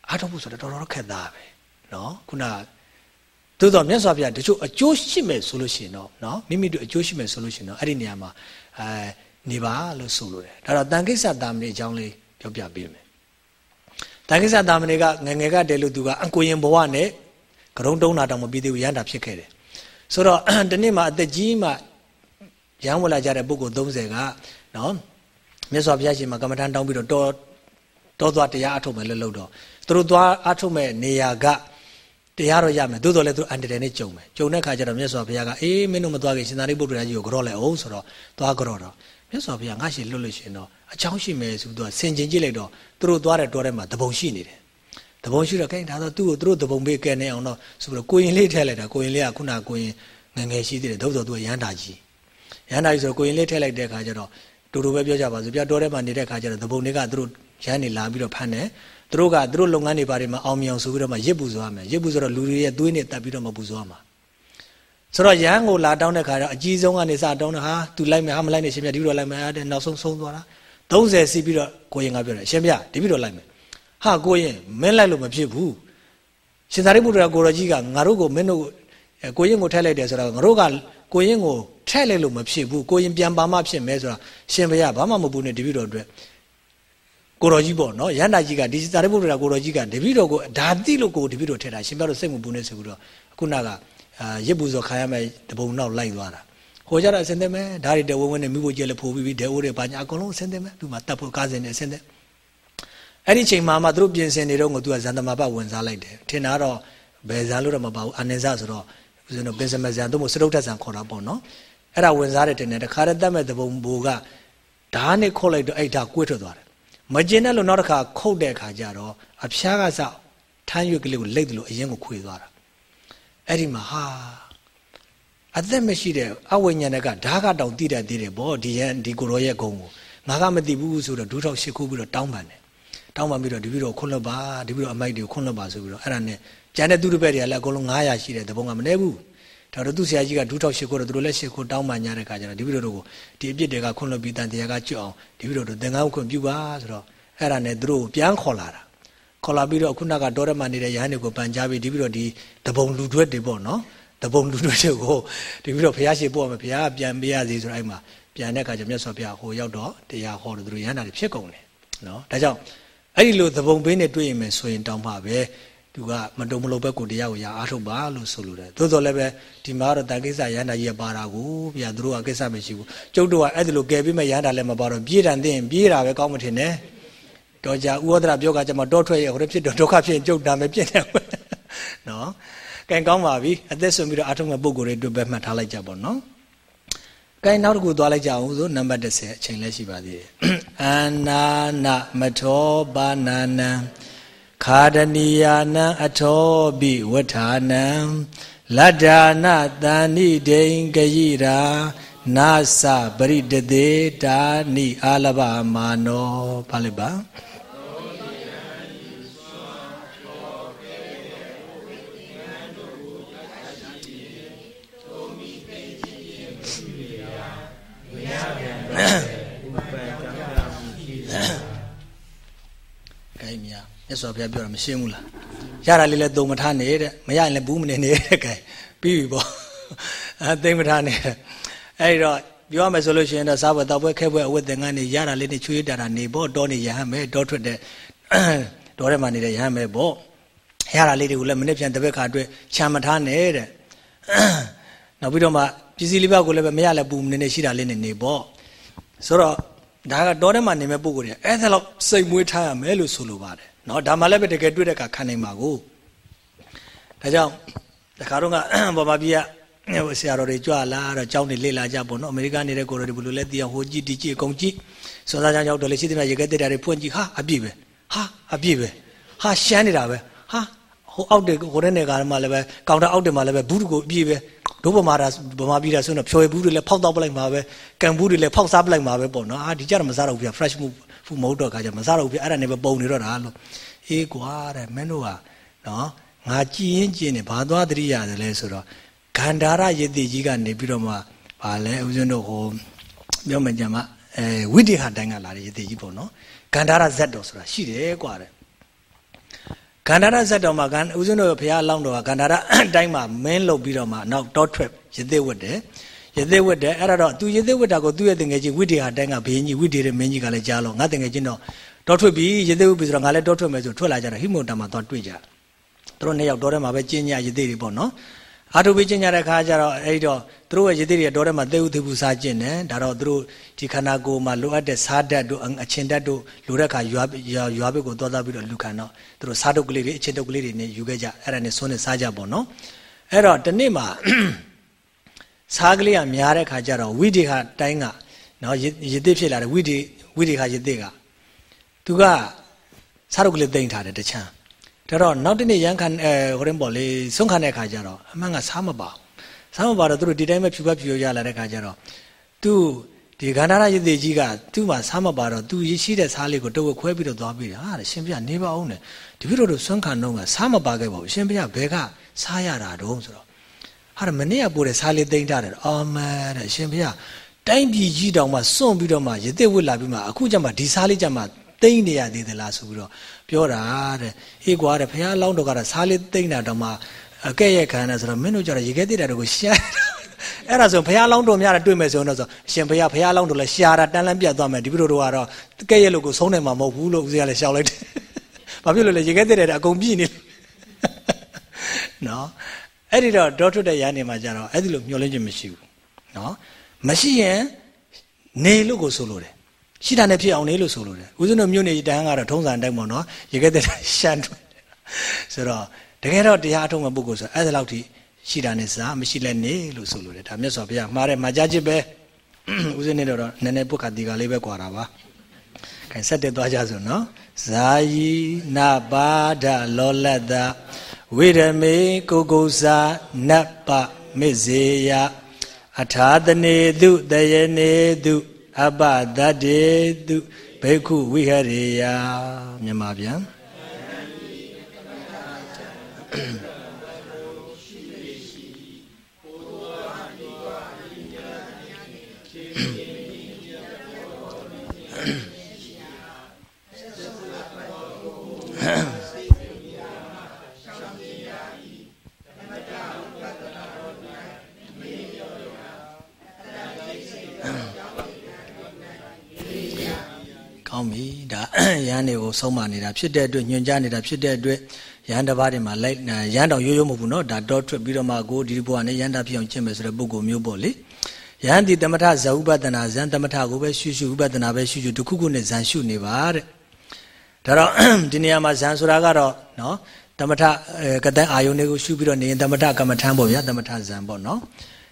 Speaker 2: အားထုတ်ဖို့ဆိုတော့တော်တော်ခက်သားပဲနော်ခုနသို့တော့မြတ်စွာဘုရားတချို့အကျိုးရှိမယ်ဆိုလို့ရှိရင်တော့နော်မိမိတို့အကျိုးရှိမယ်ဆိုလို့ရှိရင်တော့အဲ့ဒီနေရာမှာအဲနေပါလို့ဆိုလိုတယ်ဒါတော့တန်ခိစ္စတာမဏေအကြောင်းလေးပြောပြပေးမယ်တန်ခိစ္စတာမဏေကငငယ်ကတည်းကသူကအကိုရင်ဘဝနဲ့ကရုံတုံးတာတောင်မပြီးသေးဘူးရန်တာဖြစ်ခဲ့တယ်ဆိုတော့ဒီနေ့မှာအသက်ကြီးမှရန်ဝင်လာကြတဲ့ပုဂ္ဂိုလ်30ကနော်မြတ်စွာဘုရားရှင်မှာကမ္မထမ်းတောင်းပြီးတော့တော်တော်သွားတရားအထုတ်မယ်လို့လုပ်တော့ သူတို့သွားအထုတ်မဲ့နေရာကတရားတော့ရမယ်သို့တော်လည်းသူအန်တရယ်နဲ့ကြုံမယ်ကြုံတဲ့ခါကျတော့မြတ်စွာဘုရားကအေးမင်းတို့မသွားခင်ရှင်သာရိပုတ္တရာကြီးကိုကြော့လိုက်အောင်ဆိုတော့သွားကြော့တော့မြတ်စွာဘုရားငါရှင်လွတ်လို့ရှင်တော့အချောင်းရှိမယ်ဆိုတော့ဆင်ကျင်ကြည့်လိုက်တော့သူတို့သွားတဲ့တောထဲမှာတပုံရှိနေတယ်တပုံရှိတော့ခိုင်းဒါဆိုသူ့ကိုသူတို့တပုံပေးကဲနေအောင်တော့ဆိုပြီးတော့ကိုရင်လေးထည့်လိုက်တာကိုရင်လေးကခုနကိုရင်ငငယ်ရှိသေးတယ်သို့တော်သူကရန်တာကြီးရန်တာကြီးဆိုကိုရင်လေးထည့်လိုက်တဲ့ခါကျတော့တူတူပဲပြောကြပါစို့ပြတောထဲမှာနေတဲ့ခါကျတော့တပုံတွေကသူတို့ရန်နေလာပြီးတော့ဖမ်းတယ် သူတို့ကသူတို့လုပ်ငန်းတွေပါတယ်မှာအောင်မြင်အောင်ဆိုပြီးတော့မှရစ်ပူဇော်ရမယ်ရစ်ပူဇော်တော့လူတွေရဲ့သွေးနဲ့တက်ပြီးတော့မှပူဇော်ရမှာဆိုတော့ရဟန်းကိုလာတောင်းတဲ့ခါကျတော့အကြီးဆုံးကနေစတောင်းတာဟာသူလိုက်မယ်ဟာမလိုက်နဲ့ရှင်ပြဒီပြီးတော့လိုက်မယ်တဲ့နောက်ဆုံးဆုံးသွားတာ30စီးပြီးတော့ကိုရင်ကပြောတယ်ရှင်ပြဒီပြီးတော့လိုက်မယ်ဟာကိုရင်မင်းလိုက်လို့မဖြစ်ဘူးရှင်သာရိပုတ္တရာကိုရောကြီးကငါတို့ကိုမင်းတို့ကိုရင်ကိုထည့်လိုက်တယ်ဆိုတော့ငါတို့ကကိုရင်ကိုထည့်လိုက်လို့မဖြစ်ဘူးကိုရင်ပြန်ပါမှဖြစ်မယ်ဆိုတော့ရှင်ဘုရားဘာမှမပူနဲ့တပည့်တော်အတွက် ကိုတော်ကြီးပေါ့နော်ရန်တာကြီးကဒီသာရိပုတ္တရာကိုတော်ကြီးကတပည့်တော်ကိုဒါသိလို့ကိုတပည့်တော်ထည့်တာရှင်ဘုရားတို့စိတ်မပူနဲ့ဆိုပြီးတော့ခုနကအာရစ်ပူဇော်ခံရမယ်တပုံနောက်လိုက်သွားတာဟိုကြတော့အစင်သက်မယ်ဓာရီတဝဝင်းနဲ့မိဖို့ကျဲလည်းဖိုးပြီးပြီးဒဲအိုးတွေဘာညာအကုန်လုံးအစင်သက်မယ်သူမှတတ်ဖို့ကားစင်နဲ့အစင်သက်အဲ့ဒီချိန်မှာမှသူတို့ပြင်ဆင်နေတော့ကိုသူကဇန်သမဘဝင်စားလိုက်တယ်ထင်တာတော့ဘယ်ဇာလို့တော့မပါဘူးအာနေဇဆိုတော့ဦးဇင်းတို့ပင်စမဇန်တို့မို့စတုတ်ထဆန်ခေါ်တာပေါ့နော်အဲ့ဒါဝင်စားတဲ့တင်တယ်တခါတည်းတတ်မဲ့သဘုံဘူကဓာတ်နဲ့ခုတ်လိုက်တော့အဲ့ဓာတ်ကွေးထွက်သွားတယ် မကျင်တဲ့လို့နောက်တစ်ခါခုတ်တဲ့အခါကျတော့အဖျားကစထမ်းရွက်ကလေးကိုလိတ်တယ်လို့အရင်ကိုခွေသွားတာအဲ့ဒီမှာဟာအသက်မရှိတဲ့အဝိညာဉ်ကဓာကတောင်တိတတ်သေးတယ်ဗောဒီရန်ဒီကိုရောရဲ့ဂုံကိုငါကမသိဘူးဆိုတော့ဒူးထောက်ရှစ်ခုပြီးတော့တောင်းပန်တယ်တောင်းပန်ပြီးတော့ဒီပြီးတော့ခွန်းလွတ်ပါဒီပြီးတော့အမိုက်တွေကိုခွန်းလွတ်ပါဆိုပြီးတော့အဲ့ဒါနဲ့ကျန်တဲ့သူတို့ဘက်တွေကလည်းအကုန်လုံး900ရှိတယ်တပုံကမနေဘူး ဒါတော့သူဆရာကြီးကဒူးထောက်ရှစ်ခုတော့သူတို့လည်းရှစ်ခုတောင်းပန်ကြတဲ့အခါကျတော့ဒီပြီးတော့ကိုဒီအပြစ်တွေကခွန်းလွတ်ပြီးတန်တရားကကျွတ်အောင်ဒီပြီးတော့သင်္ကန်းခွင့်ပြုပါဆိုတော့အဲ့ဒါနဲ့သူတို့ပြန်ခေါ်လာတာခေါ်လာပြီးတော့ခုနကဒေါရမနေတဲ့ရဟန်းတွေကိုပန်ကြားပြီးဒီပြီးတော့ဒီတပုံလူတွက်တွေပေါ့နော်တပုံလူတွက်တွေကိုဒီပြီးတော့ဘုရားရှိခိုးရမယ်ဘုရားပြန်ပေးရစီဆိုတော့အဲ့မှာပြန်တဲ့အခါကျမြတ်စွာဘုရားဟိုရောက်တော့တရားဟောတယ်သူတို့ရဟန္တာတွေဖြစ်ကုန်တယ်နော်ဒါကြောင့်အဲ့ဒီလိုသဘုံပေးနဲ့တွေ့ရင်မယ်ဆိုရင်တောင်းမှပဲ သူကမတုံမလို့ဘက်ကိုတရားကိုရအားထုတ်ပါလို့ဆိုလိုတယ်သို့တော်လည်းပဲဒီမှာတော့တန်ကိစ္စရဟန္တာကြီးကပါတာကိုဗျာသူတို့ကကိစ္စမရှိဘူးကျုပ်တို့ကအဲ့ဒီလိုကယ်ပြီးမဲ့ရဟန္တာလည်းမပါတော့ပြေးတန်သိရင်ပြေးတာပဲကောင်းမထင်နဲ့တော့ကြာဥဩဒရာပြောကကြမှာတောထွက်ရဟိုဖြစ်တော့ဒုက္ခဖြစ်ရင်ကျုပ်နာမယ်ပြည့်တယ်နော်ကဲကောင်းပါပြီအသက်ဆုံးပြီးတော့အားထုတ်မဲ့ပုံကိုယ်တွေတွေ့ပဲမှတ်ထားလိုက်ကြပါနော်ကဲနောက်တစ်ခုသွားလိုက်ကြအောင်ဆိုနံပါတ်30အချိန်လည်းရှိပါသေးတယ်အာနာနမထောပါဏာနံ ခာဒနီယာနံအထောပိဝဋ္ဌာနံလတ္တာနတန်နိဒိင်ကယိရာနာစပရိတသေတာနိအာလဘမာနောဘာလဲပါကဲ မြတ်မြတ်စွာဘုရားပြောတာမရှင်းဘူးလားရတာလေးလည်းသုံးမထားနေတဲ့မရရင်လည်းဘူးမနေနေတဲ့ကဲပြီးပြီပေါ့အဲသိမထားနေတဲ့အဲ့တော့ပြောရမယ်ဆိုလို့ရှိရင်တော့စားပွဲတောက်ပွဲခဲပွဲအဝတ်သင်္ကန်းနေရတာလေးနဲ့ချွေးတာတာနေပေါ့တောနေရဟမ်းမယ်တောထွက်တဲ့တောထဲမှာနေတဲ့ရဟမ်းမယ်ပေါ့ရတာလေးတွေကိုလည်းမနေ့ပြန်တစ်ဘက်ခါအတွက်ချမ်းမထားနေတဲ့နောက်ပြီးတော့မှပစ္စည်းလေးပါးကိုလည်းပဲမရလည်းပူနေနေရှိတာလေးနဲ့နေပေါ့ဆိုတော့ဒါကတောထဲမှာနေမဲ့ပုံကိုယ်တွေအဲ့ဒါလောက်စိတ်မွေးထားရမယ်လို့ဆိုလိုပါတယ် เนาะဒါမှလည်းပဲတကယ်တွေ့တဲ့အခါခံနိုင်ပါကိုဒါကြောင့်တခါတော့ကဘောမပြည်ကဆရာတော်တွေကြွလာတော့ကျောင်းတွေလေ့လာကြပေါ့နော်အမေရိကန်နေတဲ့ကိုယ်တော်တွေဘယ်လိုလဲသိအောင်ဟိုကြည့်ဒီကြည့်အကုန်ကြည့်စောစားချောင်းရောက်တော့လေရှိသမျှရေခဲတက်တာတွေဖွင့်ကြည့်ဟာအပြည့်ပဲဟာအပြည့်ပဲဟာရှမ်းနေတာပဲဟာဟိုအောက်တွေဟိုတဲ့နေကားမှာလည်းပဲကောင်တာအောက်တွေမှာလည်းပဲဘူးတကိုအပြည့်ပဲဒုဗမာတာဗမာပြည်တာဆိုတော့ဖြော်ရဘူးတွေလည်းဖောက်တော့ပလိုက်မှာပဲကံဘူးတွေလည်းဖောက်စားပလိုက်မှာပဲပေါ့နော်အာဒီကြတော့မစားတော့ဘူးဗျ fresh မှု ဖူမဟုတ်တော့ခါကျမစားတော့ဘူးဗျအဲ့ဒါနဲ့ပဲပုံနေတော့တာလို့အေးကွာတဲ့မင်းတို့ကနော်ငါကြည်ရင်ကြည်နေဘာသွားတရိရတယ်လဲဆိုတော့ဂန္ဓာရယတိကြီးကနေပြီးတော့မှဗာလဲဦးဇင်းတို့ဟိုပြောမှကြမှာအဲဝိတေဟတိုင်းကလာတဲ့ယတိကြီးပေါ့နော်ဂန္ဓာရဇတ်တော်ဆိုတာရှိတယ်ကွာတဲ့ဂန္ဓာရဇတ်တော်မှာဂန္ဦးဇင်းတို့ဘုရားအလောင်းတော်ကဂန္ဓာရတိုင်းမှာမင်းလုပ်ပြီးတော့မှနောက်တော့ထွက်ယတိဝတ်တယ် ယသိဝတ်တယ်အဲ့ဒါတော့သူယသိဝတ်တာကိုသူ့ရဲ့တငယ်ချင်းဝိတေဟာတိုင်းကဘင်းကြီးဝိတေရဲ့မင်းကြီးကလည်းကြားလို့ငါတငယ်ချင်းတော့တော့ထွက်ပြီယသိဝတ်ပြီဆိုတော့ငါလည်းတော့ထွက်မယ်ဆိုထွက်လာကြတော့ဟိမုန်တမှာတော့တွေ့ကြသူတို့နှစ်ယောက်တော့ထဲမှာပဲကျင်းညယသိတွေပေါ့နော်အာထုပြီးကျင်းညတဲ့ခါကျတော့အဲ့တော့သူတို့ရဲ့ယသိတွေတော့ထဲမှာသေဥသေဘူးစားကျင်တယ်ဒါတော့သူတို့ဒီခန္ဓာကိုယ်မှာလိုအပ်တဲ့စားတတ်တို့အချင်းတတ်တို့လိုတဲ့ခါရွာရွာဘက်ကိုသွားသွားပြီးတော့လူခံတော့သူတို့စားတုပ်ကလေးတွေအချင်းတုပ်ကလေးတွေနဲ့ယူခဲ့ကြအဲ့ဒါနဲ့ဆွန်းနဲ့စားကြပေါ့နော်အဲ့တော့ဒီနေ့မှာ စားကလေးကများတဲ့ခါကျတော့ဝိဒေဟတိုင်းကနော်ရစ်ဖြစ်လာတယ်ဝိဒေဝိဒေဟရစ်ကသူကစားရုပ်ကလေးတိမ့်ထားတယ်တချမ်းဒါတော့နောက်တနေ့ရန်ခံအဲဟိုရင်ပေါ့လေဆုံးခံတဲ့ခါကျတော့အမှန်ကစားမပါစားမပါတော့သူတို့ဒီတိုင်းပဲဖြူပတ်ဖြူရလာတဲ့ခါကျတော့သူဒီဂန္ဓာရရစ်သေးကြီးကသူ့မှာစားမပါတော့သူရရှိတဲ့စားလေးကိုတဝက်ခွဲပြီးတော့သွားပြီးတယ်ဟာရှင်ပြနေပါအောင်နဲ့ဒီပြိတို့တို့ဆွမ်းခံတော့ကစားမပါခဲ့ပါဘူးရှင်ပြဘယ်ကစားရတာတုံးဆိုတော့ ဟာမနေ့ကပို့တဲ့စားလေးသိမ့်ထားတယ်အော်မဲတဲ့ရှင်ဖေတိုင်းပြည်ကြီးတောင်မှစွန့်ပြီးတော့မှရစ်သက်ဝစ်လာပြီးမှအခုကျမှဒီစားလေးကျမှသိမ့်နေရသေးသလားဆိုပြီးတော့ပြောတာတဲ့အေးကွာတဲ့ဖះလောင်းတော့ကတော့စားလေးသိမ့်တာတော့မှအကဲ့ရဲ့ခံတယ်ဆိုတော့မင်းတို့ကျတော့ရေခဲသေးတာတို့ကိုရှာအဲ့ဒါဆိုဘုရားလောင်းတော်များတာတွေ့မယ်ဆိုတော့ဆိုအရှင်ဘုရားဘုရားလောင်းတော်လည်းရှာတာတန်းလန်းပြတ်သွားမယ်ဒီပြတို့တို့ကတော့ကဲ့ရဲ့လို့ကိုဆုံးနေမှာမဟုတ်ဘူးလို့ဦးဇေယျလည်းရှောက်လိုက်တယ်ဘာဖြစ်လို့လဲရေခဲသေးတယ်အကုန်ပြည့်နေနော် အဲ့ဒီတော့ဒေါထွက်တဲ့ရန်နေမှာကြတော့အဲ့ဒီလိုမျောလင်းခြင်းမရှိဘူးနော်မရှိရင်နေလို့ကိုဆိုလိုတယ်ရှိတာနဲ့ဖြစ်အောင်နေလို့ဆိုလိုတယ်ဦးဇင်းတို့မြို့နေတန်းကတော့ထုံးစံတိုင်းပေါ့နော်ရေခဲတဲ့ရှမ်းထွက်ဆိုတော့တကယ်တော့တရားအထုံးမဲ့ပုဂ္ဂိုလ်ဆိုအဲ့ဒါလောက်ထိရရှိတာနဲ့စားမရှိလဲနေလို့ဆိုလိုတယ်ဒါမြတ်စွာဘုရားမှားတယ်မှာကြားချစ်ပဲဦးဇင်းနေတော့နည်းနည်းပုခ္ခတိကလေးပဲကွာတာပါခိုင်ဆက်တက်သွားကြစို့နော်ဇာယီနပါဒလောလတ္တ ဝိရမေကိုကိုစာနတ်ပမေဇေယအထာတနေတုတယနေတုအပတတ္တေတုဘေခုဝိဟရေယမြန်မာပြန် ကောင်းပြီဒါရဟန်းတွေကိုဆုံးမနေတာဖြစ်တဲ့အတွက်ညွှန်ကြားနေတာဖြစ်တဲ့အတွက်ရဟန်းတစ်ပါးတွေမှာလိုက်ရဟန်းတော်ရိုးရိုးမဟုတ်ဘူးเนาะဒါတော့ထွက်ပြီးတော့မှကိုဒီဘဝနဲ့ရဟန်းတာဖြစ်အောင်ကျင့်မယ်ဆိုတဲ့ပုံကိုမျိုးပေါ့လေယဟန်ဒီတမထဇဥပဒနာဇန်တမထကိုပဲရှုရှုဥပဒနာပဲရှုရှုတခုခုနဲ့ဇန်ရှုနေပါတဲ့ဒါတော့ဒီနေရာမှာဇန်ဆိုတာကတော့နော်တမထကတန်းအာယုန်တွေကိုရှုပြီးတော့နေရင်တမထကမ္မထမ်းပေါ့ဗျာတမထဇန်ပေါ့နော်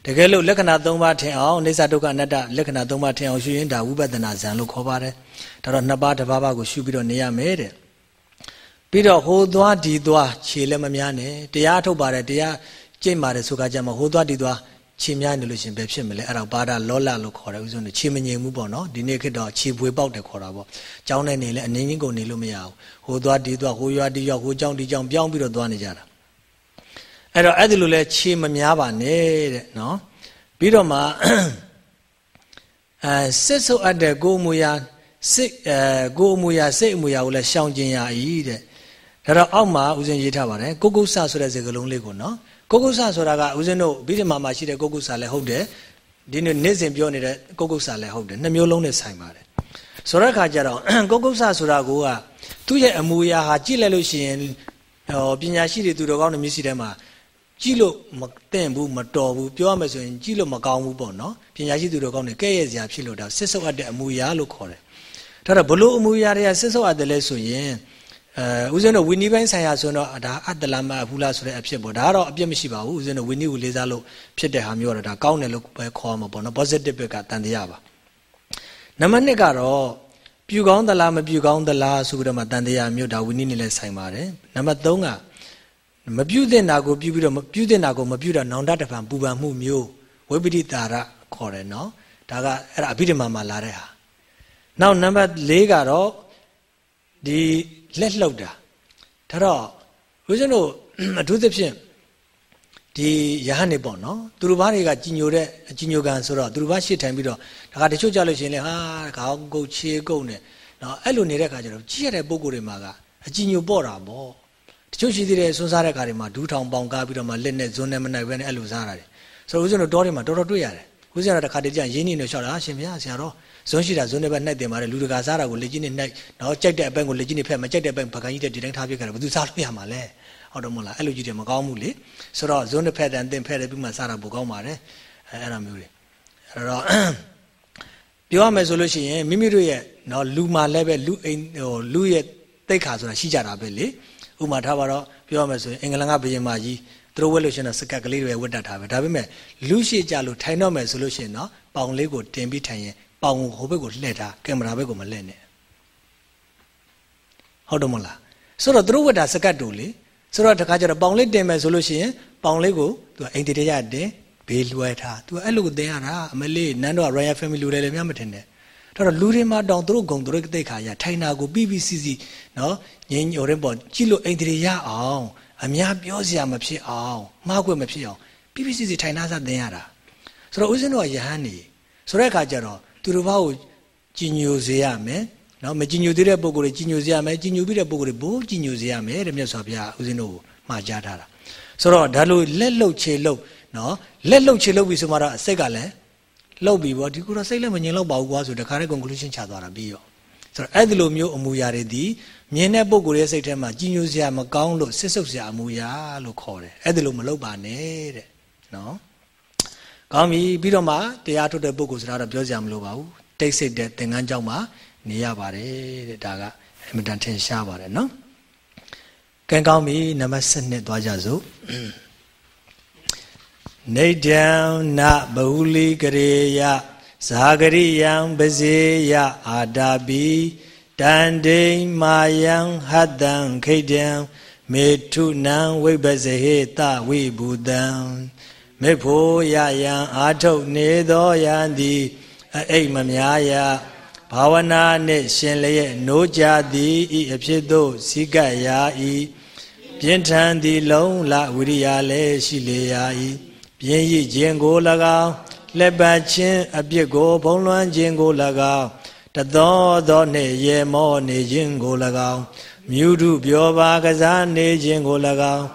Speaker 2: တကယ်လို့လက္ခဏာ၃ပါးထင်အောင်အိဋ္ဌဒုက္ခအနတ္တလက္ခဏာ၃ပါးထင်အောင်ရှုရင်ဒါဝိပဿနာဇန်လို့ခေါ်ပါတယ်ဒါတော့နှစ်ပါးတစ်ပါးပါးကိုရှုပြီးတော့နေရမယ်တဲ့ပြီးတော့ဟိုသွားဒီသွားခြေလည်းမများနဲ့တရားထုတ်ပါတယ်တရားကြိတ်ပါတယ်ဆိုကြကြမှာဟိုသွားဒီသွားခြေများနေလို့ရှင်ဘယ်ဖြစ်မလဲအဲ့ဒါဘာဒလောလလို့ခေါ်တယ်ဥဆုံးခြေမငြိမ်ဘူးပေါ့နော်ဒီနေ့ခေတ်တော့ခြေပွေပေါက်တယ်ခေါ်တာပေါ့ကျောင်းနဲ့နေလဲအနေချင်းကုန်နေလို့မရဘူးဟိုသွားဒီသွားဟိုရွာဒီရွာဟိုကျောင်းဒီကျောင်းပြောင်းပြီးတော့သွားနေကြတာ အဲ့တော့အဲ့ဒီလိုလဲခြေမများပါနဲ့တဲ့နော်ပြီးတော့မှအဲစစ်ဆုပ်အပ်တဲ့ကိုယ်မူရာစိတ်အဲကိုယ်အမူအရာစိတ်အမူအရာကိုလည်းရှောင်ကျင်ရ၏တဲ့ဒါတော့အောက်မှာဦးဇင်းရေးထားပါတယ်ကိုကုဆဆိုတဲ့စကားလုံးလေးကိုနော်ကိုကုဆဆိုတာကဦးဇင်းတို့ဗိဓမာမှာရှိတဲ့ကိုကုဆလည်းဟုတ်တယ်ဒီနေ့နေ့စဉ်ပြောနေတဲ့ကိုကုဆလည်းဟုတ်တယ်နှစ်မျိုးလုံးနဲ့ဆိုင်ပါတယ်ဆိုတဲ့အခါကျတော့ကိုကုဆဆိုတာကသူ့ရဲ့အမူအရာဟာကြည့်လိုက်လို့ရှိရင်ဟောပညာရှိတွေသူတော်ကောင်းတွေမျက်စိထဲမှာ ကြည့်လို့မတင့်ဘူးမတော်ဘူးပြောရမယ်ဆိုရင်ကြည့်လို့မကောင်းဘူးပေါ့နော်ပညာရှိသူတော်ကောင်းတွေကဲ့ရဲ့စရာဖြစ်လို့ဒါစစ်ဆုပ်အပ်တဲ့အမူအရာလို့ခေါ်တယ်ဒါတော့ဘလို့အမူအရာတွေကစစ်ဆုပ်အပ်တယ်လဲဆိုရင်အဲဦးဇင်းတို့ဝီနီပိုင်းဆိုင်ရာဆိုတော့ဒါအတ္တလမဘူးလားဆိုတဲ့အဖြစ်ပေါ့ဒါကတော့အပြစ်မရှိပါဘူးဦးဇင်းတို့ဝီနီကိုလေးစားလို့ဖြစ်တဲ့ဟာမျိုးတော့ဒါကောင်းတယ်လို့ပဲခေါ်မှာပေါ့နော် positive ဘက်ကတန်တရားပါနံပါတ်1ကတော့ပြူကောင်းသလားမပြူကောင်းသလားဆိုပြီးတော့မှတန်တရားမျိုးဒါဝီနီနဲ့လည်းဆိုင်ပါတယ်နံပါတ်3က မပြုတ်တဲ့နာကိုပြုပြီးတော့မပြုတ်တဲ့နာကိုမပြုတ်တော့နောင်တတဖန်ပူပန်မှုမျိုးဝိပရိတာရခေါ်တယ်နော်ဒါကအဲ့ဒါအဘိဓမ္မာမှာလာတဲ့ဟာနောက်နံပါတ်၄ကတော့ဒီလက်လှုပ်တာဒါတော့ဦးဇင်းတို့အထူးသဖြင့်ဒီရဟန်းနေပေါ့နော်သူတို့ဘာတွေကကြီးညိုတဲ့အကြီးညိုကန်ဆိုတော့သူတို့ဘာရှစ်ထိုင်ပြီးတော့ဒါကတချို့ကြလို့ရှိရင်လေဟာခေါင်းကုတ်ခြေကုတ်နဲ့နော်အဲ့လိုနေတဲ့ခါကျတော့ကြီးရတဲ့ပုံကိုယ်တွေမှာကအကြီးညိုပေါ့တာပေါ့ တချို့ရှိသေးတယ်စွန်းစားတဲ့ခါတွေမှာဒူးထောင်ပေါင်ကားပြီးတော့မှလက်နဲ့ဇွန်းနဲ့မနိုင်ပဲနဲ့အဲ့လိုစားတာတွေဆိုတော့ဦးဇင်းတို့တောတွေမှာတော်တော်တွေ့ရတယ်ဦးဇင်းတို့တခါတည်းကျရင်းနေနေလျှောက်တာရှင်ဗျာဆရာတော်ဇွန်းရှိတာဇွန်းနဲ့ပဲနှိုက်တင်ပါတယ်လူတကာစားတာကိုလက်ကြီးနဲ့နှိုက်တော့ကြိုက်တဲ့အပိုင်းကိုလက်ကြီးနဲ့ဖက်မကြိုက်တဲ့အပိုင်းပကံကြီးတဲ့ဒီတိုင်းထားပြခဲ့တာဘယ်သူစားလို့ရမှာလဲဟုတ်တော့မလားအဲ့လိုကြီးတယ်မကောင်းဘူးလေဆိုတော့ဇွန်းနဲ့ဖက်တယ်တင်ဖက်တယ်ပြီးမှစားတာပိုကောင်းပါတယ်အဲအဲ့လိုမျိုးတွေအဲ့တော့ပြောရမယ်ဆိုလို့ရှိရင်မိမိတို့ရဲ့နော်လူမာလည်းပဲလူအိမ်ဟိုလူရဲ့တိတ်ခါဆိုတာရှိကြတာပဲလေ ဥမာထားပါတော့ပြောရမယ်ဆိုရင်အင်္ဂလန်ကဘုရင်မကြီးသူတို့ဝက်လို့ရှိရင်တော့စကတ်ကလေးတွေဝတ်တတ်တာပဲဒါပေမဲ့လူရှိကြလို့ထိုင်တော့မယ်ဆိုလို့ရှိရင်နော်ပေါင်လေးကိုတင်ပြီးထိုင်ရင်ပေါင်ကိုဟိုဘက်ကိုလှည့်ထားကင်မရာဘက်ကိုမလှည့်နဲ့ဟုတ်တယ်မလားဆိုတော့သူတို့ဝတ်တာစကတ်တူလေဆိုတော့တခါကျတော့ပေါင်လေးတင်မယ်ဆိုလို့ရှိရင်ပေါင်လေးကိုသူကအိမ်တရရတင်ဘေးလွှဲထားသူကအဲ့လိုတင်ရတာအမလေးနန်းတော့ Royal Family လူတွေလည်းများမထင်နဲ့တော့လူတွေမှာတောင်သူတို့ဂုံသူတို့တိတ်ခါရထိုင်တာကိုပြီးပြီးစီစီနော် ငင်းညိုတဲ့ပေါ့ကြည့်လို့အိမ်တရရအောင်အများပြောစရာမဖြစ်အောင်မှားခွင့်မဖြစ်အောင်ပြီးပြီးစီစီထိုင်နာစားတင်ရတာဆိုတော့ဦးဇင်းတို့ကယဟန်နေဆိုတဲ့အခါကျတော့သူတို့ဘာကိုကြည်ညိုစေရမယ်နော်မကြည်ညိုသေးတဲ့ပုံကိုယ်တွေကြည်ညိုစေရမယ်ကြည်ညိုပြီးတဲ့ပုံကိုယ်တွေဘိုးကြည်ညိုစေရမယ်တဲ့မြတ်စွာဘုရားဦးဇင်းတို့မှာကြားထားတာဆိုတော့ဒါလိုလက်လှုပ်ခြေလှုပ်နော်လက်လှုပ်ခြေလှုပ်ပြီဆိုမှတော့စိတ်ကလည်းလှုပ်ပြီပေါ့ဒီကူတော့စိတ်လည်းမငြင်တော့ပါဘူးကွာဆိုတခါတည်း conclusion ချသွားတာပြီးရောဆိုတော့အဲ့ဒီလိုမျိုးအမူအရာတွေဒီ မြင်တဲ့ပုံကိုယ်ရဲ့စိတ်ထဲမှာကြည်ညိုစရာမကောင်းလို့ဆစ်ဆုပ်စရာအမူအရာလို့ခေါ်တယ်အဲ့ဒီလိုမလုပ်ပါနဲ့တဲ့နော်ကောင်းပြီပြီးတော့မှတရားထုတ်တဲ့ပုဂ္ဂိုလ်ဆိုတာတော့ပြောစရာမလိုပါဘူးတိတ်ဆိတ်တဲ့သင်္ကန်းကျောင်းမှာနေရပါတယ်တဲ့ဒါကအင်မတန်ထင်ရှားပါတယ်နော်ကဲကောင်းပြီနံပါတ်7သွားကြစို့
Speaker 1: နေတံနဘဟုလိကရေယဇာဂရိယံပဇေယအာတာပိ တန္တိမာယံဟတ္တံခိတံမေထုနံဝိပဇဟေတဝိဘူတံမေဖို့ရယံအာထုတ်နေသောယံသည်အိတ်မများရဘာဝနာနှင့်ရှင်လျက်နိုးကြသည်ဤအဖြစ်သို့စိကပ်ရာဤပြင်းထန်သည်လုံးလဝိရိယလည်းရှိလေရာဤပြင်းရည်ခြင်းကို၎င်းလက်ပတ်ခြင်းအပြစ်ကိုဘုံလွှမ်းခြင်းကို၎င်း တသောသောနှင့်ရေမောနေခြင်းကို၎င်းမြူထုပြောပါကစားနေခြင်းကို၎င်း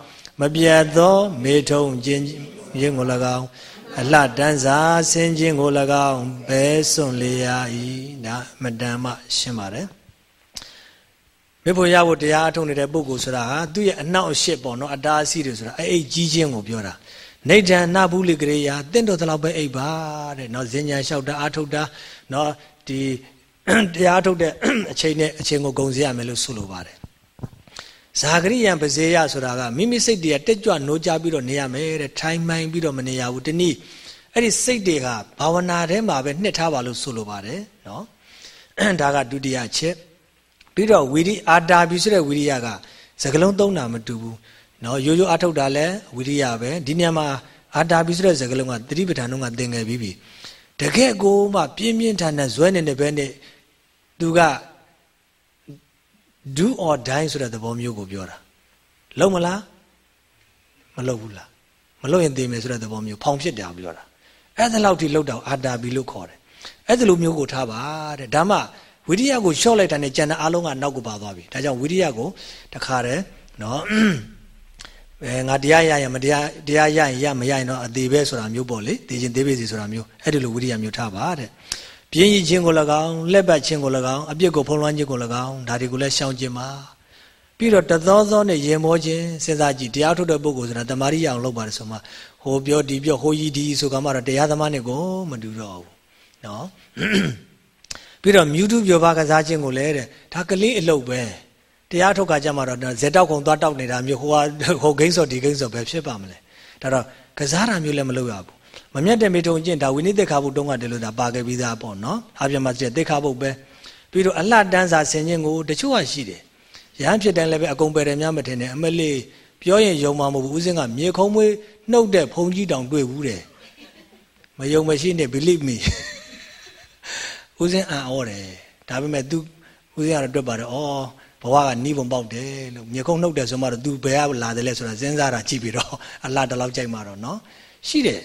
Speaker 1: မပြတ်သောမေထုံခြင်းခြင်းကို၎င်းအလှတန်းစာဆင်းခြင်းကို၎င်းဘဲစွန့်လေရာဤဒါမတန်မှရှင်းပါတယ်မေဖို့ရဖို့တရားအထုတ်နေတဲ့ပုဂ္ဂိုလ်ဆိုတာဟာသူ့ရဲ့အနောက်အရှစ်ပေါ့နော်အတားအဆီးတွေဆိုတာအဲ့အိတ်ကြီးခြင်းကိုပြောတာနေတံနဘူးလိကရေယာတင့်တော်တလောက်ပဲအိပ်ပါတဲ့နော်ဇင်ညာလျှောက်တာအာထုတ်တာနော်ဒီ တရားထုတ်တဲ့အချိန်နဲ့အချိန်ကိုဂုံစေရမယ်လို့ဆိုလိုပါတယ်ဇာဂရိယံပဇေယဆိုတာကမိမိစိတ်တွေကတက်ကြွနိုးကြပြီးတော့နေရမယ်တဲ့ထိုင်မှန်ပြီးတော့မနေရဘူးတနည်းအဲ့ဒီစိတ်တွေကဘာဝနာထဲမှာပဲနှစ်ထားပါလို့ဆိုလိုပါတယ်နော်ဒါကဒုတိယချက်ပြီးတော့ဝီရိအာတာပြီဆိုတဲ့ဝီရိယကစကလုံးသုံးတာမတူဘူးနော်ရိုးရိုးအထုတ်တာလဲဝီရိယပဲဒီညမှာအာတာပြီဆိုတဲ့စကလုံးကသတိပဋ္ဌာန်တော့ကသင်ငယ်ပြီးပြီတကယ်ကိုမှပြင်းပြင်းထန်ထန်ဇွဲနေတဲ့ဘဲနဲ့ သူက do or die ဆိုတဲ့သဘောမျိုးကိုပြောတာလုံမလားမလုံဘူးလားမလုံရင်သေမယ်ဆိုတဲ့သဘောမျိုးဖောင်ဖြစ်တယ်ပြောတာအဲ့ဒါလောက်ထိလောက်တော့အာတာဘီလို့ခေါ်တယ်အဲ့ဒါလိုမျိုးကိုထားပါတဲ့ဒါမှဝိရိယကိုရှော့လိုက်တာနဲ့ကျန်တဲ့အားလုံးကနောက်ကိုပါသွားပြီဒါကြောင့်ဝိရိယကိုတခါတည်းနော်အဲငါတရားရရင်မတရားတရားရရင်ရမရရင်တော့အသေးပဲဆိုတာမျိုးပေါ့လေသိချင်းသေးပေစီဆိုတာမျိုးအဲ့ဒီလိုဝိရိယမျိုးထားပါတဲ့ ပြင်းရည်ခြင်းကို၎င်းလက်ပတ်ခြင်းကို၎င်းအပြစ်ကိုဖုံးလွှမ်းခြင်းကို၎င်းဒါတွေကိုလည်းရှောင်ခြင်းပါပြီးတော့တသောသောနဲ့ရင်မောခြင်းစဉ်းစားကြည့်တရားထုတ်တဲ့ပုဂ္ဂိုလ်ဆိုတာတမာရိယအောင်လုပ်ပါတယ်ဆိုမှဟိုပြောဒီပြောဟိုကြီးဒီဆိုကမှတော့တရားသမားနဲ့ကိုမတူတော့ဘူးနော်ပြီးတော့မြူတုပြောပါကစားခြင်းကိုလည်းတဲ့ဒါကလေးအလုပ်ပဲတရားထုတ်ခါကြမှာတော့ဇက်တောက်ခုံသွားတောက်နေတာမျိုးဟိုဟာဟိုဂိမ်းစော်ဒီဂိမ်းစော်ပဲဖြစ်ပါမလဲဒါတော့ကစားတာမျိုးလည်းမလုပ်ရဘူး မမြတ်တဲ့မေထုံကျင့်ဒါဝိနည်းသက်ခါဖို့တုံးကတည်းလို့ဒါပါခဲ့ပြီးသားပေါ့နော်အပြမကျက်သက်ခါဖို့ပဲပြီးတော့အလှတန်းစာဆင်ခြင်းကိုတချို့ကရှိတယ်ရဟန်းဖြစ်တိုင်းလည်းပဲအကုန်ပယ်တယ်များမထင်နဲ့အမလေးပြောရင်ယုံမှာမဟုတ်ဘူးဦးစင်းကမြေခုံးမွေးနှုတ်တဲ့ဖုန်ကြီးတောင်တွေ့ဘူးတယ်မယုံမရှိနဲ့ believe me ဦးစင်းအံ့ဩတယ်ဒါပေမဲ့ तू ဦးစင်းကတော့တွက်ပါတယ်ဩဘဝကနီးပုံပေါက်တယ်လို့မြေခုံးနှုတ်တယ်ဆိုမှတော့ तू ဘယ်ကလာတယ်လဲဆိုတာစဉ်းစားတာကြည့်ပြီးတော့အလားတလောက်ကြိုက်မှာတော့နော်ရှိတယ်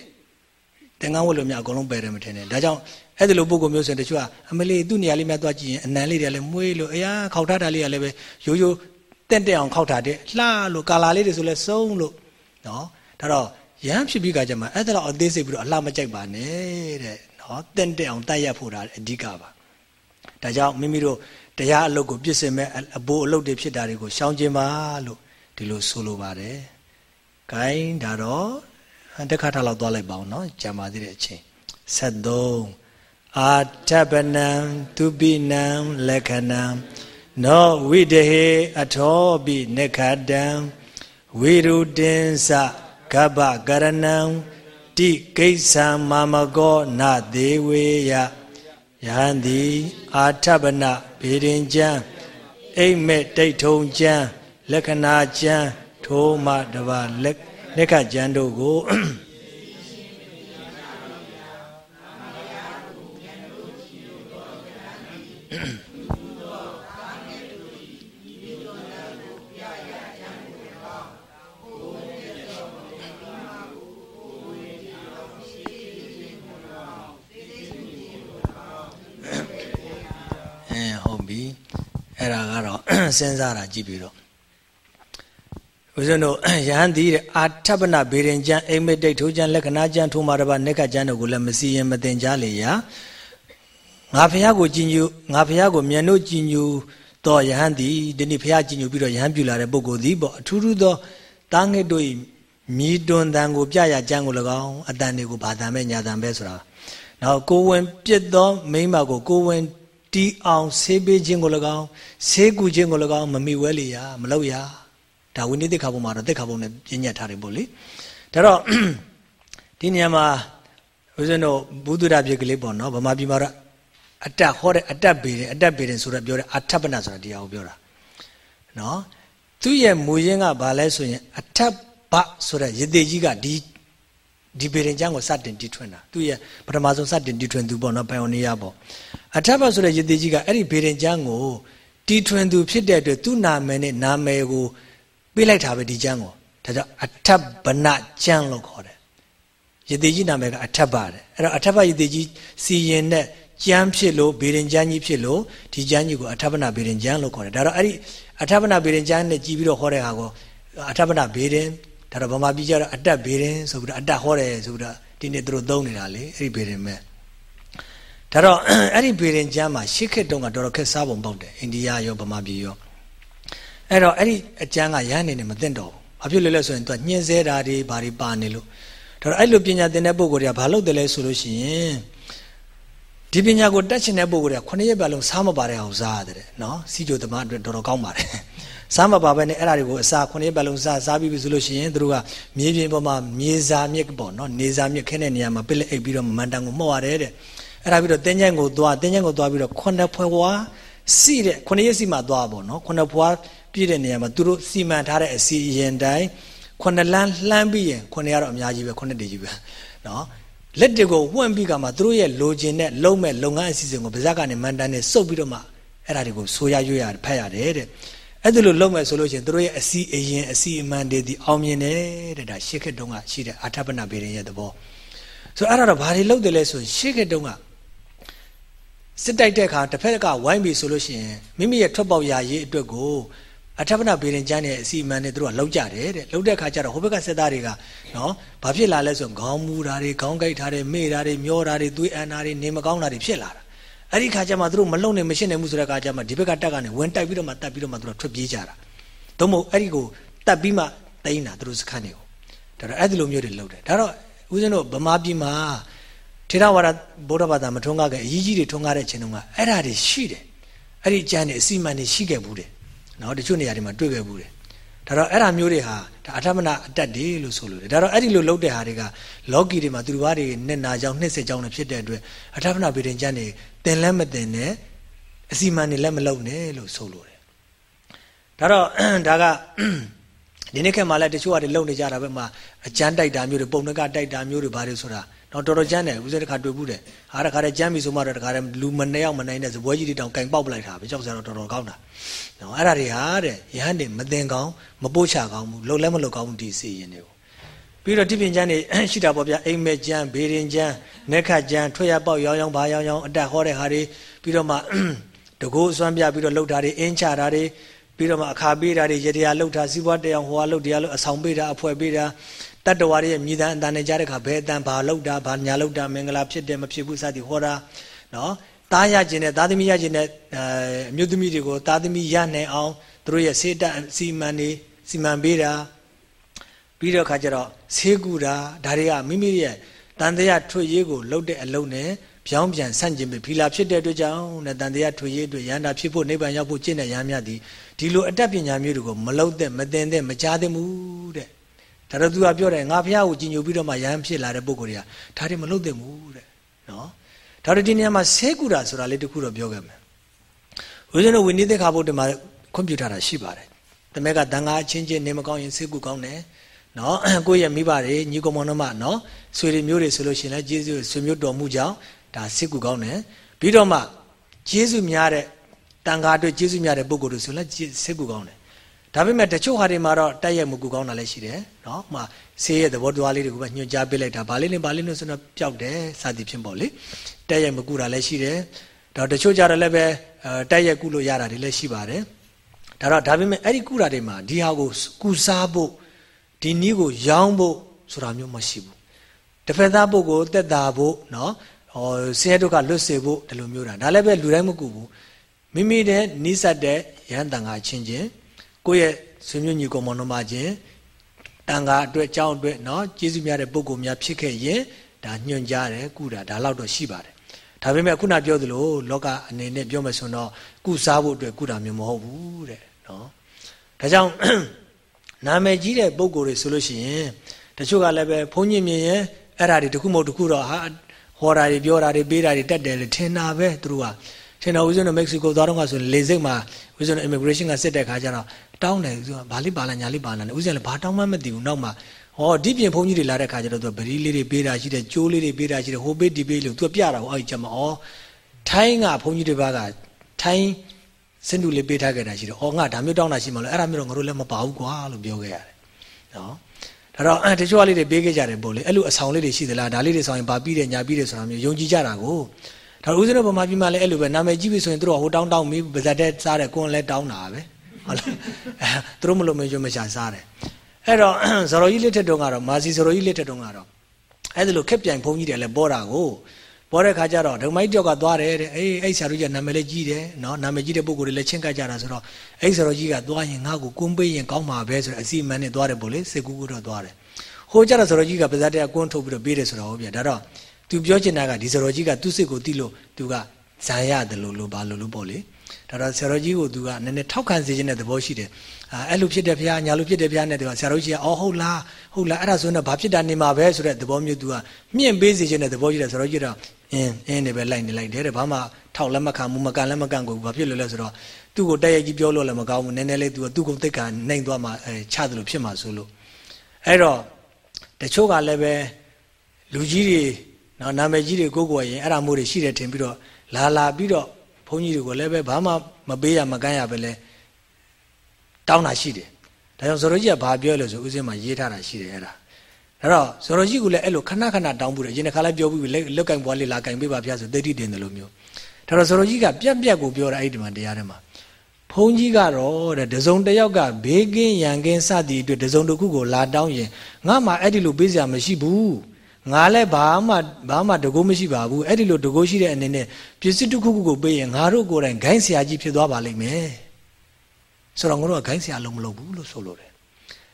Speaker 1: သင်္ကန်းဝတ်လို့မြအကုန်လုံးပယ်တယ်မထင်နဲ့ဒါကြောင့်အဲ့ဒီလိုပုံကုမျိုးဆိုရင်တချို့ကအမလေးသူ့နေရာလေးများသွားကြည့်ရင်အနံလေးတွေလည်းမွေးလို့အရာခောက်ထားတာလေးကလည်းပဲရိုးရိုးတက်တက်အောင်ခောက်ထားတယ်လှလို့ကာလာလေးတွေဆိုလဲစုံလို့နော်ဒါတော့ရမ်းဖြစ်ပြီးကကြမှာအဲ့ဒါတော့အသေးစိတ်ပြီးတော့အလှမကြိုက်ပါနဲ့တဲ့နော်တက်တက်အောင်တိုက်ရဖို့ဒါအဓိကပါဒါကြောင့်မိမိတို့တရားအလုပ်ကိုပြစ်စင်မဲ့အဘိုးအလုပ်တွေဖြစ်တာတွေကိုရှောင်ကျင်ပါလို့ဒီလိုဆိုလိုပါတယ်။ gain ဒါတော့ တခါထားလောက်သွားလိုက်ပါအောင်နော်ကြာပါသေးတဲ့အချိန်73အာထပနံသူပိနံလက္ခဏံနောဝိတဟေအထောပိနခတံဝိရုတင်္စကဗ္ဗကရဏံတိကိစ္ဆံမာမကောနသေးဝေယယဟန်တိအာထပနဘေရင်ကျမ်းအိမ်မဲ့တိတ်ထုံကျမ်းလက္ခဏာကျမ်းထိုးမှတပါလက် လက်ခကျမ်းတို့ကိုအဲဟုတ်ပြီအဲ့ဒါကတော့စဉ်းစားတာကြည့်ပြီးတော့ ဦးဇင်းတို့ယဟန်သည်အာထပနဘေရင်ကျမ်းအိမ်မေတိတ်ထိုးကျမ်းလက္ခဏာကျမ်းထိုးမှာတပါနက်ကကျမ်းတို့ကိုလည်းမစီရင်မတင်ကြလေရာငါဖះကိုကြည်ညိုငါဖះကိုမြန်တို့ကြည်ညိုသောယဟန်သည်ဒီနေ့ဖះကြည်ညိုပြီးတော့ယဟန်ပြူလာတဲ့ပုဂ္ဂိုလ်သည်ပေါ့အထူးထူးသောတားငစ်တို့မြည်တွန်တန်ကိုပြရကျမ်းကို၎င်းအတန်တွေကိုဘာတန်ပဲညာတန်ပဲဆိုတာနောက်ကိုဝင်ပြစ်သောမိမကိုကိုဝင်တီအောင်ဆေးပေးခြင်းကို၎င်းဆေးကူခြင်းကို၎င်းမမိဝဲလေရမလုပ်ရ ဒါဝိနည်းသိက္ခာပုံမှာတော့သိက္ခာပုံနဲ့ပြညတ်ထားတယ်ပေါ့လေဒါတော့တ
Speaker 2: ဒီနေရာမှာဦးဇင်းတို့ဘုဒ္ဓရာပြေကလေးပေါ့နော်ဗမာပြည်မှာတော့အတ္တဟောတဲ့အတ္တပေရင်အတ္တပေရင်ဆိုတော့ပြောတယ်အထပနဆိုတာတရားကိုပြောတာနော်သူ့ရဲ့မူရင်းကဘာလဲဆိုရင်အထဘဆိုတဲ့ရသေးကြီးကဒီဒီပေရင်ကျမ်းကိုစတင်တီထွင်တာသူ့ရဲ့ပထမဆုံးစတင်တီထွင်သူပေါ့နော်ပိုင်အိုနီးယားပေါ့အထဘဆိုတဲ့ရသေးကြီးကအဲ့ဒီပေရင်ကျမ်းကိုတီထွင်သူဖြစ်တဲ့အတွက်သူ့နာမည်နဲ့နာမည်ကို ပေးလိုက်တာပဲဒီကျမ်းကိုဒါကြောင့်အထဗနကျမ်းလို့ခေါ်တယ်ရသေးကြီးနာမည်ကအထဘတဲ့အဲ့တော့အထဘရသေးကြီးစီရင်တဲ့ကျမ်းဖြစ်လို့ဘေရင်ကျမ်းကြီးဖြစ်လို့ဒီကျမ်းကြီးကိုအထပနာဘေရင်ကျမ်းလို့ခေါ်တယ်ဒါတော့အဲ့ဒီအထပနာဘေရင်ကျမ်းနဲ့ကြည်ပြီးတော့ဟောတဲ့ဟာကိုအထပနာဘေရင်ဒါတော့ဗမာပြည်ကျတော့အတက်ဘေရင်ဆိုပြီးတော့အတက်ဟောတယ်ဆိုပြီးတော့ဒီနေ့သူတို့သုံးနေတာလေအဲ့ဒီဘေရင်မဲ့ဒါတော့အဲ့ဒီဘေရင်ကျမ်းမှာရှစ်ခေတ်တုန်းကတော်တော်ခက်စားပုံပေါက်တယ်အိန္ဒိယရောဗမာပြည်ရော အဲ့တော့အဲ့ဒီအကျမ်းကရဟန်းနေနေမသိတော့ဘူးဘာဖြစ်လို့လဲဆိုရင်သူကညှင်းဆဲတာတွေဘာတွေပါနေလို့ဒါတော့အဲ့လိုပညာသင်တဲ့ပုဂ္ဂိုလ်တွေကဘာလုပ်တယ်လဲဆိုလို့ရှိရင်ဒီပညာကိုတက်ချင်တဲ့ပုဂ္ဂိုလ်တွေကခုနှစ်ရက်ပတ်လုံးစားမပါတဲ့အောင်စားရတယ်နော်စီကြိုသမားအတွက်တော်တော်ကောင်းပါတယ်စားမပါဘဲနဲ့အဲ့ဒါတွေကိုအစာခုနှစ်ရက်ပတ်လုံးစားစားပြီးပြီဆိုလို့ရှိရင်သူတို့ကမြေပြင်ပေါ်မှာမြေစာမြစ်ပေါ့နော်နေစာမြစ်ခင်းတဲ့နေရာမှာပစ်လက်အိပ်ပြီးတော့မန်တန်ကိုမှုတ်ရတယ်တဲ့အဲ့ဒါပြီးတော့တင်းကျန်းကိုသွားတင်းကျန်းကိုသွားပြီးတော့ခုနှစ်ဖွဲဝါစီတဲ့ခုနှစ်ရက်စီမှာသွားပေါ့နော်ခုနှစ်ဖွာ ပြည့်တဲ့နေရာမှာသူတို့စီမံထားတဲ့အစီအရင်တိုင်းခုနှစ်လမ်းလှမ်းပြီးရင်ခုနှစ်ရတော့အများကြီးပဲခုနှစ်တည်းကြီးပဲနော်လက်တွေကိုဝှင့်ပြီးကမှသူတို့ရဲ့လိုချင်တဲ့လုံးမဲ့လုပ်ငန်းအစီအစဉ်ကိုဗဇက်ကနေမန်တန်နဲ့စုပ်ပြီးတော့မှအဲ့ဒါတွေကိုဆိုရရွရဖတ်ရတယ်တဲ့အဲ့ဒါလိုလုပ်မဲ့ဆိုလို့ရှိရင်သူတို့ရဲ့အစီအရင်အစီအမှန်တွေဒီအောင်မြင်တယ်တဲ့ဒါရှေ့ခေတ်တုန်းကရှိတဲ့အာထပနဘေရင်ရဲ့သဘောဆိုအဲ့ဒါတော့ဘာတွေလုပ်တယ်လဲဆိုရင်ရှေ့ခေတ်တုန်းကစစ်တိုက်တဲ့အခါတစ်ဖက်ကဝိုင်းပြီဆိုလို့ရှိရင်မိမိရဲ့ထွက်ပေါက်ရာရေးအတွက်ကို အထက်ပနာဘေရင်ကျမ်းရဲ့အစီအမံနဲ့သူတို့ကလောက်ကြတယ်တဲ့လောက်တဲ့ခါကျတော့ဟိုဘက်ကစစ်သားတွေကနော်ဘာဖြစ်လာလဲဆိုရင်ခေါင်းမူတာတွေခေါင်းကိုက်တာတွေမေ့တာတွေမျောတာတွေသွေးအန်တာတွေနေမကောင်းတာတွေဖြစ်လာတာအဲ့ဒီခါကျမှသူတို့မလုံနိုင်မရှင်းနိုင်မှုဆိုတဲ့ခါကျမှဒီဘက်ကတက်ကနေဝင်တိုက်ပြီးတော့မှတက်ပြီးတော့မှသူတို့ထွက်ပြေးကြတာသို့မဟုတ်အဲ့ဒီကိုတက်ပြီးမှတိန်းတာသူတို့စခန်းတွေကိုဒါတော့အဲ့ဒီလိုမျိုးတွေလုပ်တယ်ဒါတော့ဦးဇင်းတို့ဗမာပြည်မှာထေရဝါဒဗုဒ္ဓဘာသာမထွန်းကားခဲ့အရေးကြီးတွေထွန်းကားတဲ့ချိန်တုန်းကအဲ့ဒါတွေရှိတယ်အဲ့ဒီကျမ်းတွေအစီအမံတွေရှိခဲ့ဘူးတယ် နော်တချို့နေရာတွေမှာတွေ့ခဲ့ဘူးတယ်ဒါတော့အဲ့ဒါမျိုးတွေဟာဒါအထမနာအတက်တွေလို့ဆိုလို့တယ်ဒါတော့အဲ့ဒီလိုလုပ်တဲ့ဟာတွေကလောကီတွေမှာသူတို့ဘာတွေနဲ့နာကြောင်းနှစ်စစ်ကြောင်းတွေဖြစ်တဲ့အတွက်အထမနာဗေဒင်ကျမ်းတွေသင်လဲမသင်နဲ့အစီမံတွေလည်းမလုပ်နဲ့လို့ဆိုလို့တယ်ဒါတော့ဒါကဒီနေ့ခေတ်မှာလည်းတချို့ကတွေလုံနေကြတာပဲမှာအကျန်းတိုက်တာမျိုးတွေပုံနကတိုက်တာမျိုးတွေဘာတွေဆိုတာတော့တော်တော်ကျန်းတယ်ဦးဇင်းတစ်ခါတွေ့ဘူးတယ်ဟာတခါတည်းကျန်းပြီဆိုမှတော့တခါတည်းလူမနေရောက်မနိုင်တဲ့ဇပွဲကြီးတွေတောင်ကင်ပေါက်ပလိုက်တာပဲကြောက်စရာတော့တော်တော်ကောင်းတာ နော်အဲ့ဒါတွေဟာတဲ့ရဟန်းတွေမသိင်ကောင်းမပို့ချကောင်းဘူးလှုပ်လဲမလှုပ်ကောင်းဘူးဒီစီရင်တွေကိုပြီးတော့တိပင်ကျန်းတွေရှိတာပေါ့ဗျာအိမ်မဲကျန်းဘေရင်ကျန်းနက်ခတ်ကျန်းထွက်ရပေါက်ရောင်းရောင်းဘာရောင်းရောင်းအတက်ဟောတဲ့ဟာတွေပြီးတော့မှတကိုးအစွမ်းပြပြီးတော့လှုပ်တာတွေအင်းချတာတွေပြီးတော့မှအခါပေးတာတွေရတရားလှုပ်တာစီးပွားတရားဟိုဟာလှုပ်တရားလှုပ်အဆောင်ပေးတာအဖွဲပေးတာတတ္တဝါရဲ့မြည်တမ်းအတန်နဲ့ကြားတဲ့ခါဘယ်အတန်ဘာလောက်တာဘာညာလောက်တာမင်္ဂလာဖြစ်တယ်မဖြစ်ဘူးစသည်ဟောတာနော် သားရခြင်းနဲ့သားသမီးရခြင်းနဲ့အမျိုးသမီးတွေကိုသားသမီးရနိုင်အောင်သူတို့ရဲ့စေတစီမံနေစီမံပေးတာပြီးတော့ခါကျတော့ဆေးကူတာဒါတွေကမိမိရဲ့တန်တရားထွေရေးကိုလှုပ်တဲ့အလုံးနဲ့ပြောင်းပြန်ဆန့်ကျင်ပြီးဖီလာဖြစ်တဲ့အတွက်ကြောင့်နဲ့တန်တရားထွေရေးအတွက်ရန်တာဖြစ်ဖို့နိဗ္ဗာန်ရောက်ဖို့ကျင့်တဲ့ရဟန်းများသည်ဒီလိုအတတ်ပညာမျိုးတွေကိုမလှုပ်တဲ့မတင်တဲ့မကြားသင့်ဘူးတဲ့ဒါတော့သူကပြောတယ်ငါဖះကိုကြည်ညိုပြီးတော့မှရဟန်းဖြစ်လာတဲ့ပုဂ္ဂိုလ်တွေကဒါတွေမလုပ်သင့်ဘူးတဲ့နော် ဒါတော့ဒီနေရာမှာဆေးကူတာဆိုတာလေးတခုတော့ပြောခဲ့မယ်ဦးဇင်းတို့ဝိနည်းသက်ခါဘုဒ္ဓမှာခွင့်ပြုထားတာရှိပါတယ်တမဲကတန်ခါအချင်းချင်းနေမကောင်းရင်ဆေးကူကောင်းတယ်နော်ကိုယ့်ရဲ့မိဘတွေညီကောင်မောင်နှမနော်ဆွေတွေမျိုးတွေဆိုလို့ရှိရင်လည်းကျေးဇူးဆွေမျိုးတော်မှုကြောင့်ဒါဆေးကူကောင်းတယ်ပြီးတော့မှကျေးဇူးများတဲ့တန်ခါအတွက်ကျေးဇူးများတဲ့ပုဂ္ဂိုလ်တွေဆိုလည်းဆေးကူကောင်းတယ်ဒါပေမဲ့တချို့ဟာတွေမှာတော့တိုက်ရိုက်မကူကောင်းတာလည်းရှိတယ်နော်။မှ ဆေးရဲ့သဘောတရားလေးတွေကညွှန်ကြားပေးလိုက်တာဗာလေးနဲ့ဗာလေးနဲ့ဆိုတော့ပျောက်တယ်စသည်ဖြင့်ပေါ့လေ။တိုက်ရိုက်မကူတာလည်းရှိတယ်။ဒါတချို့ကြတော့လည်းပဲတိုက်ရိုက်ကူလို့ရတာတွေလည်းရှိပါတယ်။ဒါတော့ဒါပေမဲ့အဲ့ဒီကူတာတွေမှာဒီဟာကိုကူစားဖို့ဒီနည်းကိုရောင်းဖို့ဆိုတာမျိုးမရှိဘူး။တစ်ဖက်သားပုဂ္ဂိုလ်တက်တာဖို့နော်ဟောဆင်းရဲဒုက္ခလွတ်စေဖို့ဒီလိုမျိုးတာဒါလည်းပဲလူတိုင်းမကူဘူး။မိမိတဲ့နိစ္စတဲ့ရဟန်းတန်ခါချင်းချင်းကိုယ့်ရဲ့ဆွေမျိုးညီကောင်မောင်နှမချင်း တန်ခါအတွက်ကြောင်းအတွက်เนาะကျေးဇူးများတဲ့ပုဂ္ဂိုလ်များဖြစ်ခဲ့ရင်ဒါညွှန်ကြားတယ်ကုတာဒါလောက်တော့ရှိပါတယ်ဒါပေမဲ့ခုနပြောသလိုလောကအနေနဲ့ပြောမယ်ဆိုတော့ကုစားဖို့အတွက်ကုတာမျိုးမဟုတ်ဘူးတဲ့เนาะဒါကြောင့်နာမည်ကြီးတဲ့ပုဂ္ဂိုလ်တွေဆိုလို့ရှိရင်တချို့ကလည်းပဲဘုန်းကြီးမြင်ရင် အဲ့ဒါတွေတခုမဟုတ်တခုတော့ဟာဟောတာတွေပြောတာတွေပေးတာတွေတက်တယ်လေထင်တာပဲသူတို့ကထင်တော့ဦးဇင်းတို့မက္ကဆီကိုသွားတော့ကဆိုလေစိတ်မှာဦးဇင်းတို့ immigration ကစစ်တဲ့ခါကျတော့ တောင်းတယ်သူကဘာလေးပါလာညာလေးပါလာတယ်ဦးဇင်းလည်းဘာတောင်းမှမသိဘူးနောက်မှဟောဒီပြင်ဘုန်းကြီးတွေလာတဲ့ခါကျတော့သူကဗရီလေးတွေပေးတာရှိတယ်ကျိုးလေးတွေပေးတာရှိတယ်ဟိုပေးဒီပေးလို့သူကပြတာဟောအဲ့ဒီကျမဩထိုင်းကဘုန်းကြီးတွေဘာကထိုင်းစင်တူလေးပေးထားခဲ့တာရှိတယ်ဩငါဒါမျိုးတောင်းတာရှိမှလို့အဲ့ဒါမျိုးတော့ငါတို့လည်းမပါဘူးကွာလို့ပြောခဲ့ရတယ်နော်ဒါတော့တချို့ကလေးတွေပေးခဲ့ကြတယ်ပို့လေအဲ့လိုအဆောင်လေးတွေရှိသလားဒါလေးတွေဆောင်ရင်ဗာပြီးတယ်ညာပြီးတယ်ဆိုတာမျိုးယုံကြည်ကြတာကိုဒါဦးဇင်းတို့ဗမာပြည်မှာလည်းအဲ့လိုပဲနာမည်ကြီးပြီဆိုရင်တို့ဟိုတောင်းတောင်းပြီးပါဇက်တဲ့စားတယ်ကိုယ်လည်းတောင်းတာပဲ ဟုတ်လားအဲသူတို့မလို့မကြွမချစားတယ်အဲ့တော့ဇော်ကြီးလက်ထက်တုန်းကတော့မာစီဇော်ကြီးလက်ထက်တုန်းကတော့အဲ့ဒါလိုခက်ပြိုင်ဘုန်းကြီးတွေလည်းပေါ်တာကိုပေါ်တဲ့ခါကျတော့ဒုမိုက်တယောက်ကသွားတယ်တဲ့အေးအဲ့ဆရာတို့ကြီးကနာမည်လေးကြီးတယ်နော်နာမည်ကြီးတဲ့ပုဂ္ဂိုလ်တွေလည်းချင်းကပ်ကြတာဆိုတော့အဲ့ဆရာတို့ကြီးကသွားရင်ငါ့ကိုကွန်းပေးရင်ကောင်းမှာပဲဆိုတော့အစီအမံနဲ့သွားတယ်ပို့လေစေကူကူတော့သွားတယ်ဟိုကျတော့ဆရာတို့ကြီးကပါဇက်တဲ့ကွန်းထုတ်ပြီးတော့ပေးတယ်ဆိုတော့ဟုတ်ဗျာဒါတော့သူပြောချင်တာကဒီဆရာတော်ကြီးကသူ့စိတ်ကိုသိလို့သူကဇာရတယ်လို့လို့ဘာလို့လို့ပေါ့လေ ဒါတော့ဆရာတော်ကြီးကိုသူကနည်းနည်းထောက်ခံစေခြင်းတဲ့သဘောရှိတယ်အဲအဲ့လိုဖြစ်တယ်ဖះညာလိုဖြစ်တယ်ဖះနဲ့သူကဆရာတော်ကြီးကအော်ဟုတ်လားဟုတ်လားအဲ့ဒါဆိုရင်ဘာဖြစ်တာနေမှာပဲဆိုတဲ့သဘောမျိုးသူကမြင့်ပေးစေခြင်းတဲ့သဘောရှိတယ်ဆရာတော်ကြီးတော့အင်းအင်းနေပဲလိုက်နေလိုက်တယ်တဲ့ဘာမှထောက်လက်မခံဘူးမကန်လက်မကန်ကိုဘာဖြစ်လို့လဲဆိုတော့သူ့ကိုတက်ရိုက်ကြီးပြောလို့လည်းမကောင်းဘူးနည်းနည်းလေးသူကသူ့ကိုသိက္ခာနှိမ်သွားမှအဲချတယ်လို့ဖြစ်မှာဆိုလို့အဲ့တော့တချို့ကလည်းပဲလူကြီးတွေနော်နာမည်ကြီးတွေကိုကိုယ်ရင်အဲ့ဒါမျိုးတွေရှိတယ်ထင်ပြီးတော့လာလာပြီးတော့ဘု န်းကြီးတွေကိုလည်းပဲဘာမှမပေးရမကမ်းရပဲလဲတောင်းတာရှိတယ်ဒါကြောင့်ဇော်တော်ကြီးကဘာပြောလဲဆိုဥစဉ်မှာရေးထားတာရှိတယ်အဲ့ဒါဒါတော့ဇော်တော်ကြီးကလည်းအဲ့လိုခဏခဏတောင်းဘူးတယ်အရင်တစ်ခါလည်းပြောပြီးလက်ကင်ပွားလေးလာကင်ပေးပါဗျာဆိုသိတိတင်တယ်လို့မျိုးဒါတော့ဇော်တော်ကြီးကပြက်ပြက်ကိုပြောတာအဲ့ဒီမှာတရားထဲမှာဘုန်းကြီးကတော့တဲ့တစုံတစ်ယောက်ကဘေးကင်းရန်ကင်းစသည်အတွက်တစုံတစ်ခုကိုလာတောင်းရင်ငါမှအဲ့ဒီလိုပေးစရာမရှိဘူး ငါလည်းဘာမှဘာမှတကိုးမရှိပါဘူးအဲ့ဒီလိုတကိုးရှိတဲ့အနေနဲ့ပစ္စည်းတစ်ခုခုကိုပေးရင်ငါတို့ကိုယ်တိုင်ဂိုင်းဆရာကြီးဖြစ်သွားပါလိမ့်မယ်ဆိုတော့ငါတို့ကဂိုင်းဆရာလုံးမလုပ်ဘူးလို့ဆိုလို့တယ်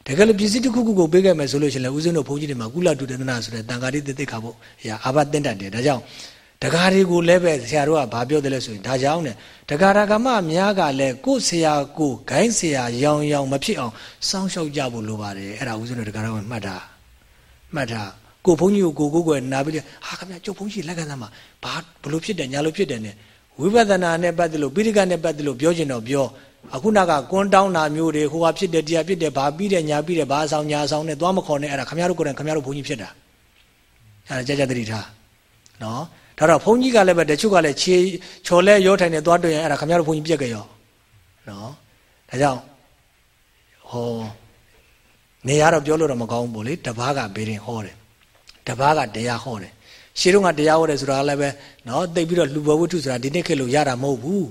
Speaker 2: တကယ်လို့ပစ္စည်းတစ်ခုခုကိုပေးခဲ့မယ်ဆိုလို့ရှိရင်လည်းဦးဇင်းတို့ဘုန်းကြီးတွေမှာကုလတုတနာဆိုတဲ့တန်ခါးတိတိခါဖို့ရာအာဘတ်တင်တတ်တယ်ဒါကြောင့်တကားတွေကိုလည်းပဲဆရာတို့ကဘာပြောတယ်လဲဆိုရင်ဒါကြောင့်ねတကားရကမများကလည်းကို့ဆရာကိုဂိုင်းဆရာရောင်ရောင်မဖြစ်အောင်စောင့်ရှောက်ကြဖို့လိုပါတယ်အဲ့ဒါဦးဇင်းတို့တကားရကမှတ်တာမှတ်တာ ကိုဘုန်းကြီးကိုကိုကိုကိုယ်နာပြီးဟာခင်ဗျာကျုပ်ဘုန်းကြီးလက်ကစားမှာဘာဘလို့ဖြစ်တယ်ညာလို့ဖြစ်တယ် ਨੇ ဝိပဿနာနဲ့ပတ်သက်လို့ပိဋကနဲ့ပတ်သက်လို့ပြောချင်တော့ပြောအခုနကကွန်းတောင်းတာမျိုးတွေဟိုဟာဖြစ်တယ်တရားဖြစ်တယ်ဘာပြီးတယ်ညာပြီးတယ်ဘာအဆောင်ညာအဆောင်နဲ့သွားမခေါ်နဲ့အဲ့ဒါခင်ဗျားတို့ကိုယ်တိုင်ခင်ဗျားတို့ဘုန်းကြီးဖြစ်တာအဲ့ဒါကြကြတတိထားနော်ဒါတော့ဘုန်းကြီးကလည်းပဲတချို့ကလည်းခြေချော်လဲရောထိုင်နေသွားတွေ့ရင်အဲ့ဒါခင်ဗျားတို့ဘုန်းကြီးပြက်ကြရောနော်ဒါကြောင့်ဟောနေရတော့ပြောလို့တော့မကောင်းဘူးပေါ့လေတပားကဘေးရင်ဟောတယ် တပားကတရားဟောတယ်ရှေးတုန်းကတရားဟောတယ်ဆိုတာလည်းပဲနော်တိတ်ပြီးတော့လူဘဝတ္ထုဆိုတာဒီနေ့ခေတ်လို့ရတာမဟုတ်ဘူး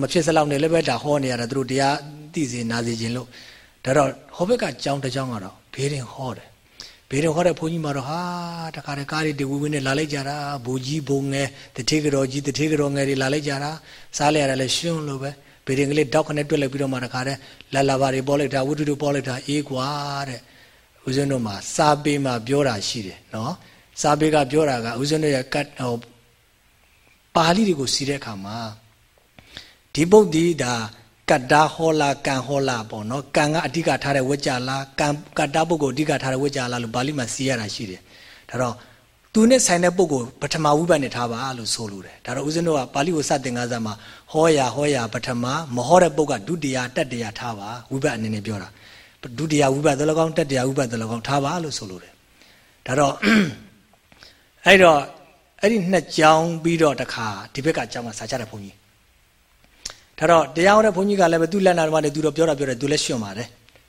Speaker 2: မဖြစ်စလောက်နဲ့လည်းပဲဒါဟောနေရတာသူတို့တရားသိစေနာစေခြင်းလို့ဒါတော့ဟောဘက်ကကြောင်းတစ်ကြောင်းကတော့ဘေးရင်ဟောတယ်ဘေးရင်ဟောတဲ့ဘုန်းကြီးမှာတော့ဟာတခါတကားတွေဒီဝီဝင်းနဲ့လာလိုက်ကြတာဘူကြီးဘုံငယ်တထေကတော်ကြီးတထေကတော်ငယ်တွေလာလိုက်ကြတာစားလိုက်ရတယ်လည်းရှင်းလို့ပဲဘေးရင်ကလေးတောက်ခနဲ့တွက်လိုက်ပြီးတော့မှတခါတည်းလာလာပါတွေပေါ်လိုက်တာဝတ္ထုတွေပေါ်လိုက်တာအေးကွာတဲ့ ဦးဇင်းတို့မှာစာပေမှာပြောတာရှိတယ်နော်စာပေကပြောတာကဦးဇင်းတို့ရဲ့ကတ်ဟိုပါဠိတွေကိုစီးတဲ့အခါမှာဒီပုဒ်ဒီဒါကတ္တာဟောလာကံဟောလာပေါ့နော်ကံကအဓိကထားတဲ့ဝကြလားကံကတ္တာပုဂ္ဂိုလ်အဓိကထားတဲ့ဝကြလားလို့ပါဠိမှာစီးရတာရှိတယ်ဒါတော့သူနဲ့ဆိုင်တဲ့ပုဂ္ဂိုလ်ပထမဝိပတ်နဲ့ထားပါလို့ဆိုလိုတယ်ဒါတော့ဦးဇင်းတို့ကပါဠိကိုစတင်ကားစားမှာဟောရဟောရပထမမဟောတဲ့ပုဂ္ဂိုလ်ကဒုတိယတတိယထားပါဝိပတ်အနေနဲ့ပြောတာ ဒုတိယဝိပတ်သလကောင်းတတိယဝိပတ်သလကောင်းထားပါလို့ဆိုလိုတယ်ဒါတော့အဲ့တော့အဲ့ဒီနှစ်ကြောင်းပြီးတော့တခါဒီဘက်ကအကြောင်းကစာချတဲ့ဘုန်းကြီးဒါတော့တရားဟောတဲ့ဘုန်းကြီးကလည်းပဲသူ့လက်နာဓမ္မတွေသူတော့ပြောတာပြောတယ်သူလည်းရှွန့်ပါတယ်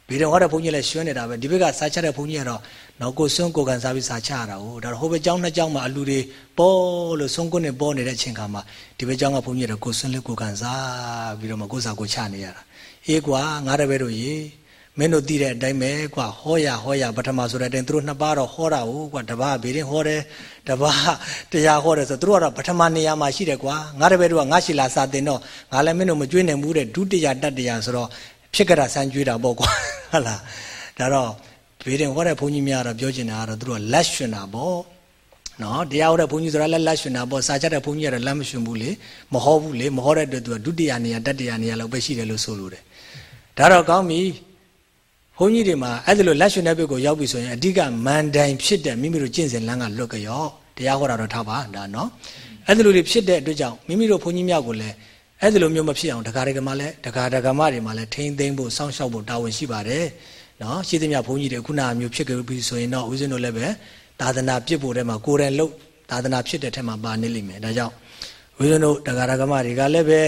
Speaker 2: ဘေဒံဟောတဲ့ဘုန်းကြီးလည်းရှွန့်နေတာပဲဒီဘက်ကစာချတဲ့ဘုန်းကြီးကတော့တော့ကိုစွန်းကိုကန်စားပြီးစာချရတာ哦ဒါတော့ဟိုဘက်ကျောင်းနှစ်ကျောင်းမှာအလူတွေပေါ်လို့ဆုံးကုန်းနဲ့ပေါ်နေတဲ့အချိန်ခါမှာဒီဘက်ကျောင်းကဘုန်းကြီးကတော့ကိုစွန်းလေးကိုကန်စားပြီးတော့မှကိုစာကိုချနေရတာအေးကွာငါတပည့်တို့ရေ မင်းတို့သိတဲ့အတိုင်းပဲကွာဟောရဟောရပထမဆိုတဲ့အတိုင်းသူတို့နှစ်ပါးတော့ဟောတာဟုတ်ကွာတပါးဘေးရင်ဟောတယ်တပါးတရားဟောတယ်ဆိုသူတို့ကတော့ပထမနေရာမှာရှိတယ်ကွာငါတပည့်တို့ကငါရှိလာစာတင်တော့ငါလည်းမင်းတို့မကြွေးနိုင်ဘူးတဲ့ဒုတိယတတိယဆိုတော့ဖြစ်ကြတာဆန်းကြွေးတာပေါ့ကွာဟုတ်လားဒါတော့ဘေးရင်ဟောတဲ့ဘုန်းကြီးများတော့ပြောချင်တာကတော့သူတို့ကလက်ရှင်တာပေါ့နော်တရားဟောတဲ့ဘုန်းကြီးဆိုတာလက်လက်ရှင်တာပေါ့စာချတဲ့ဘုန်းကြီးကတော့လက်မရှင်ဘူးလေမဟောဘူးလေမဟောတဲ့အတွက်သူကဒုတိယနေရာတတိယနေရာလောက်ပဲရှိတယ်လို့ဆိုလို့တယ်ဒါတော့ကောင်းပြီ ဘုန်းကြီးတွေမှာအဲ့ဒါလိုလက်ရှင်တဲ့ဘက်ကိုရောက်ပြီဆိုရင်အဓိကမန်တိုင်ဖြစ်တဲ့မိမိတို့ကျင့်စဉ်လမ်းကလွတ်ကြော့တရားဟောတာတော့ထားပါဒါနော်အဲ့ဒါလိုတွေဖြစ်တဲ့အတွက်ကြောင့်မိမိတို့ဘုန်းကြီးများကိုလည်းအဲ့ဒါလိုမျိုးမဖြစ်အောင်ဒကာဒကမလည်းဒကာဒကမတွေမှာလည်းထိမ့်သိမ့်ဖို့စောင့်ရှောက်ဖို့တာဝန်ရှိပါတယ်နော်ရှိသမျှဘုန်းကြီးတွေခုနအမျိုးဖြစ်ကြပြီဆိုရင်တော့ဦးဇင်းတို့လည်းပဲသာသနာပြစ်ဖို့ထဲမှာကိုယ်တိုင်လှုပ်သာသနာဖြစ်တဲ့ထက်မှာပါနေလိမ့်မယ်ဒါကြောင့်ဦးဇင်းတို့ဒကာဒကမတွေကလည်းပဲ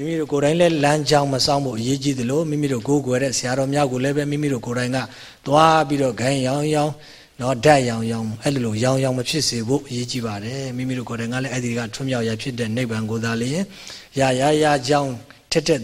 Speaker 2: မိမိတို့ကိုယ်တိုင်လည်းလမ်းကြောင်းမဆောင်ဖို့အရေးကြီးသလိုမိမိတို့ကိုယ်ွယ်တဲ့ဆရာတော်များကိုလည်းပဲမိမိတို့ကိုယ်တိုင်ကသွားပြီးတော့ဂိုင်းရောင်းရောင်းနော်ဓာတ်ရောင်ရောင်အဲ့လိုလိုရောင်ရောင်မဖြစ်စေဖို့အရေးကြီးပါတယ်မိမိတို့ကိုယ်တိုင်ကလည်းအဲ့ဒီကထွံ့မြောက်ရဖြစ်တဲ့နိဗ္ဗာန်ကိုသာလျှင်ရရရကြောင်းထက်တဲ့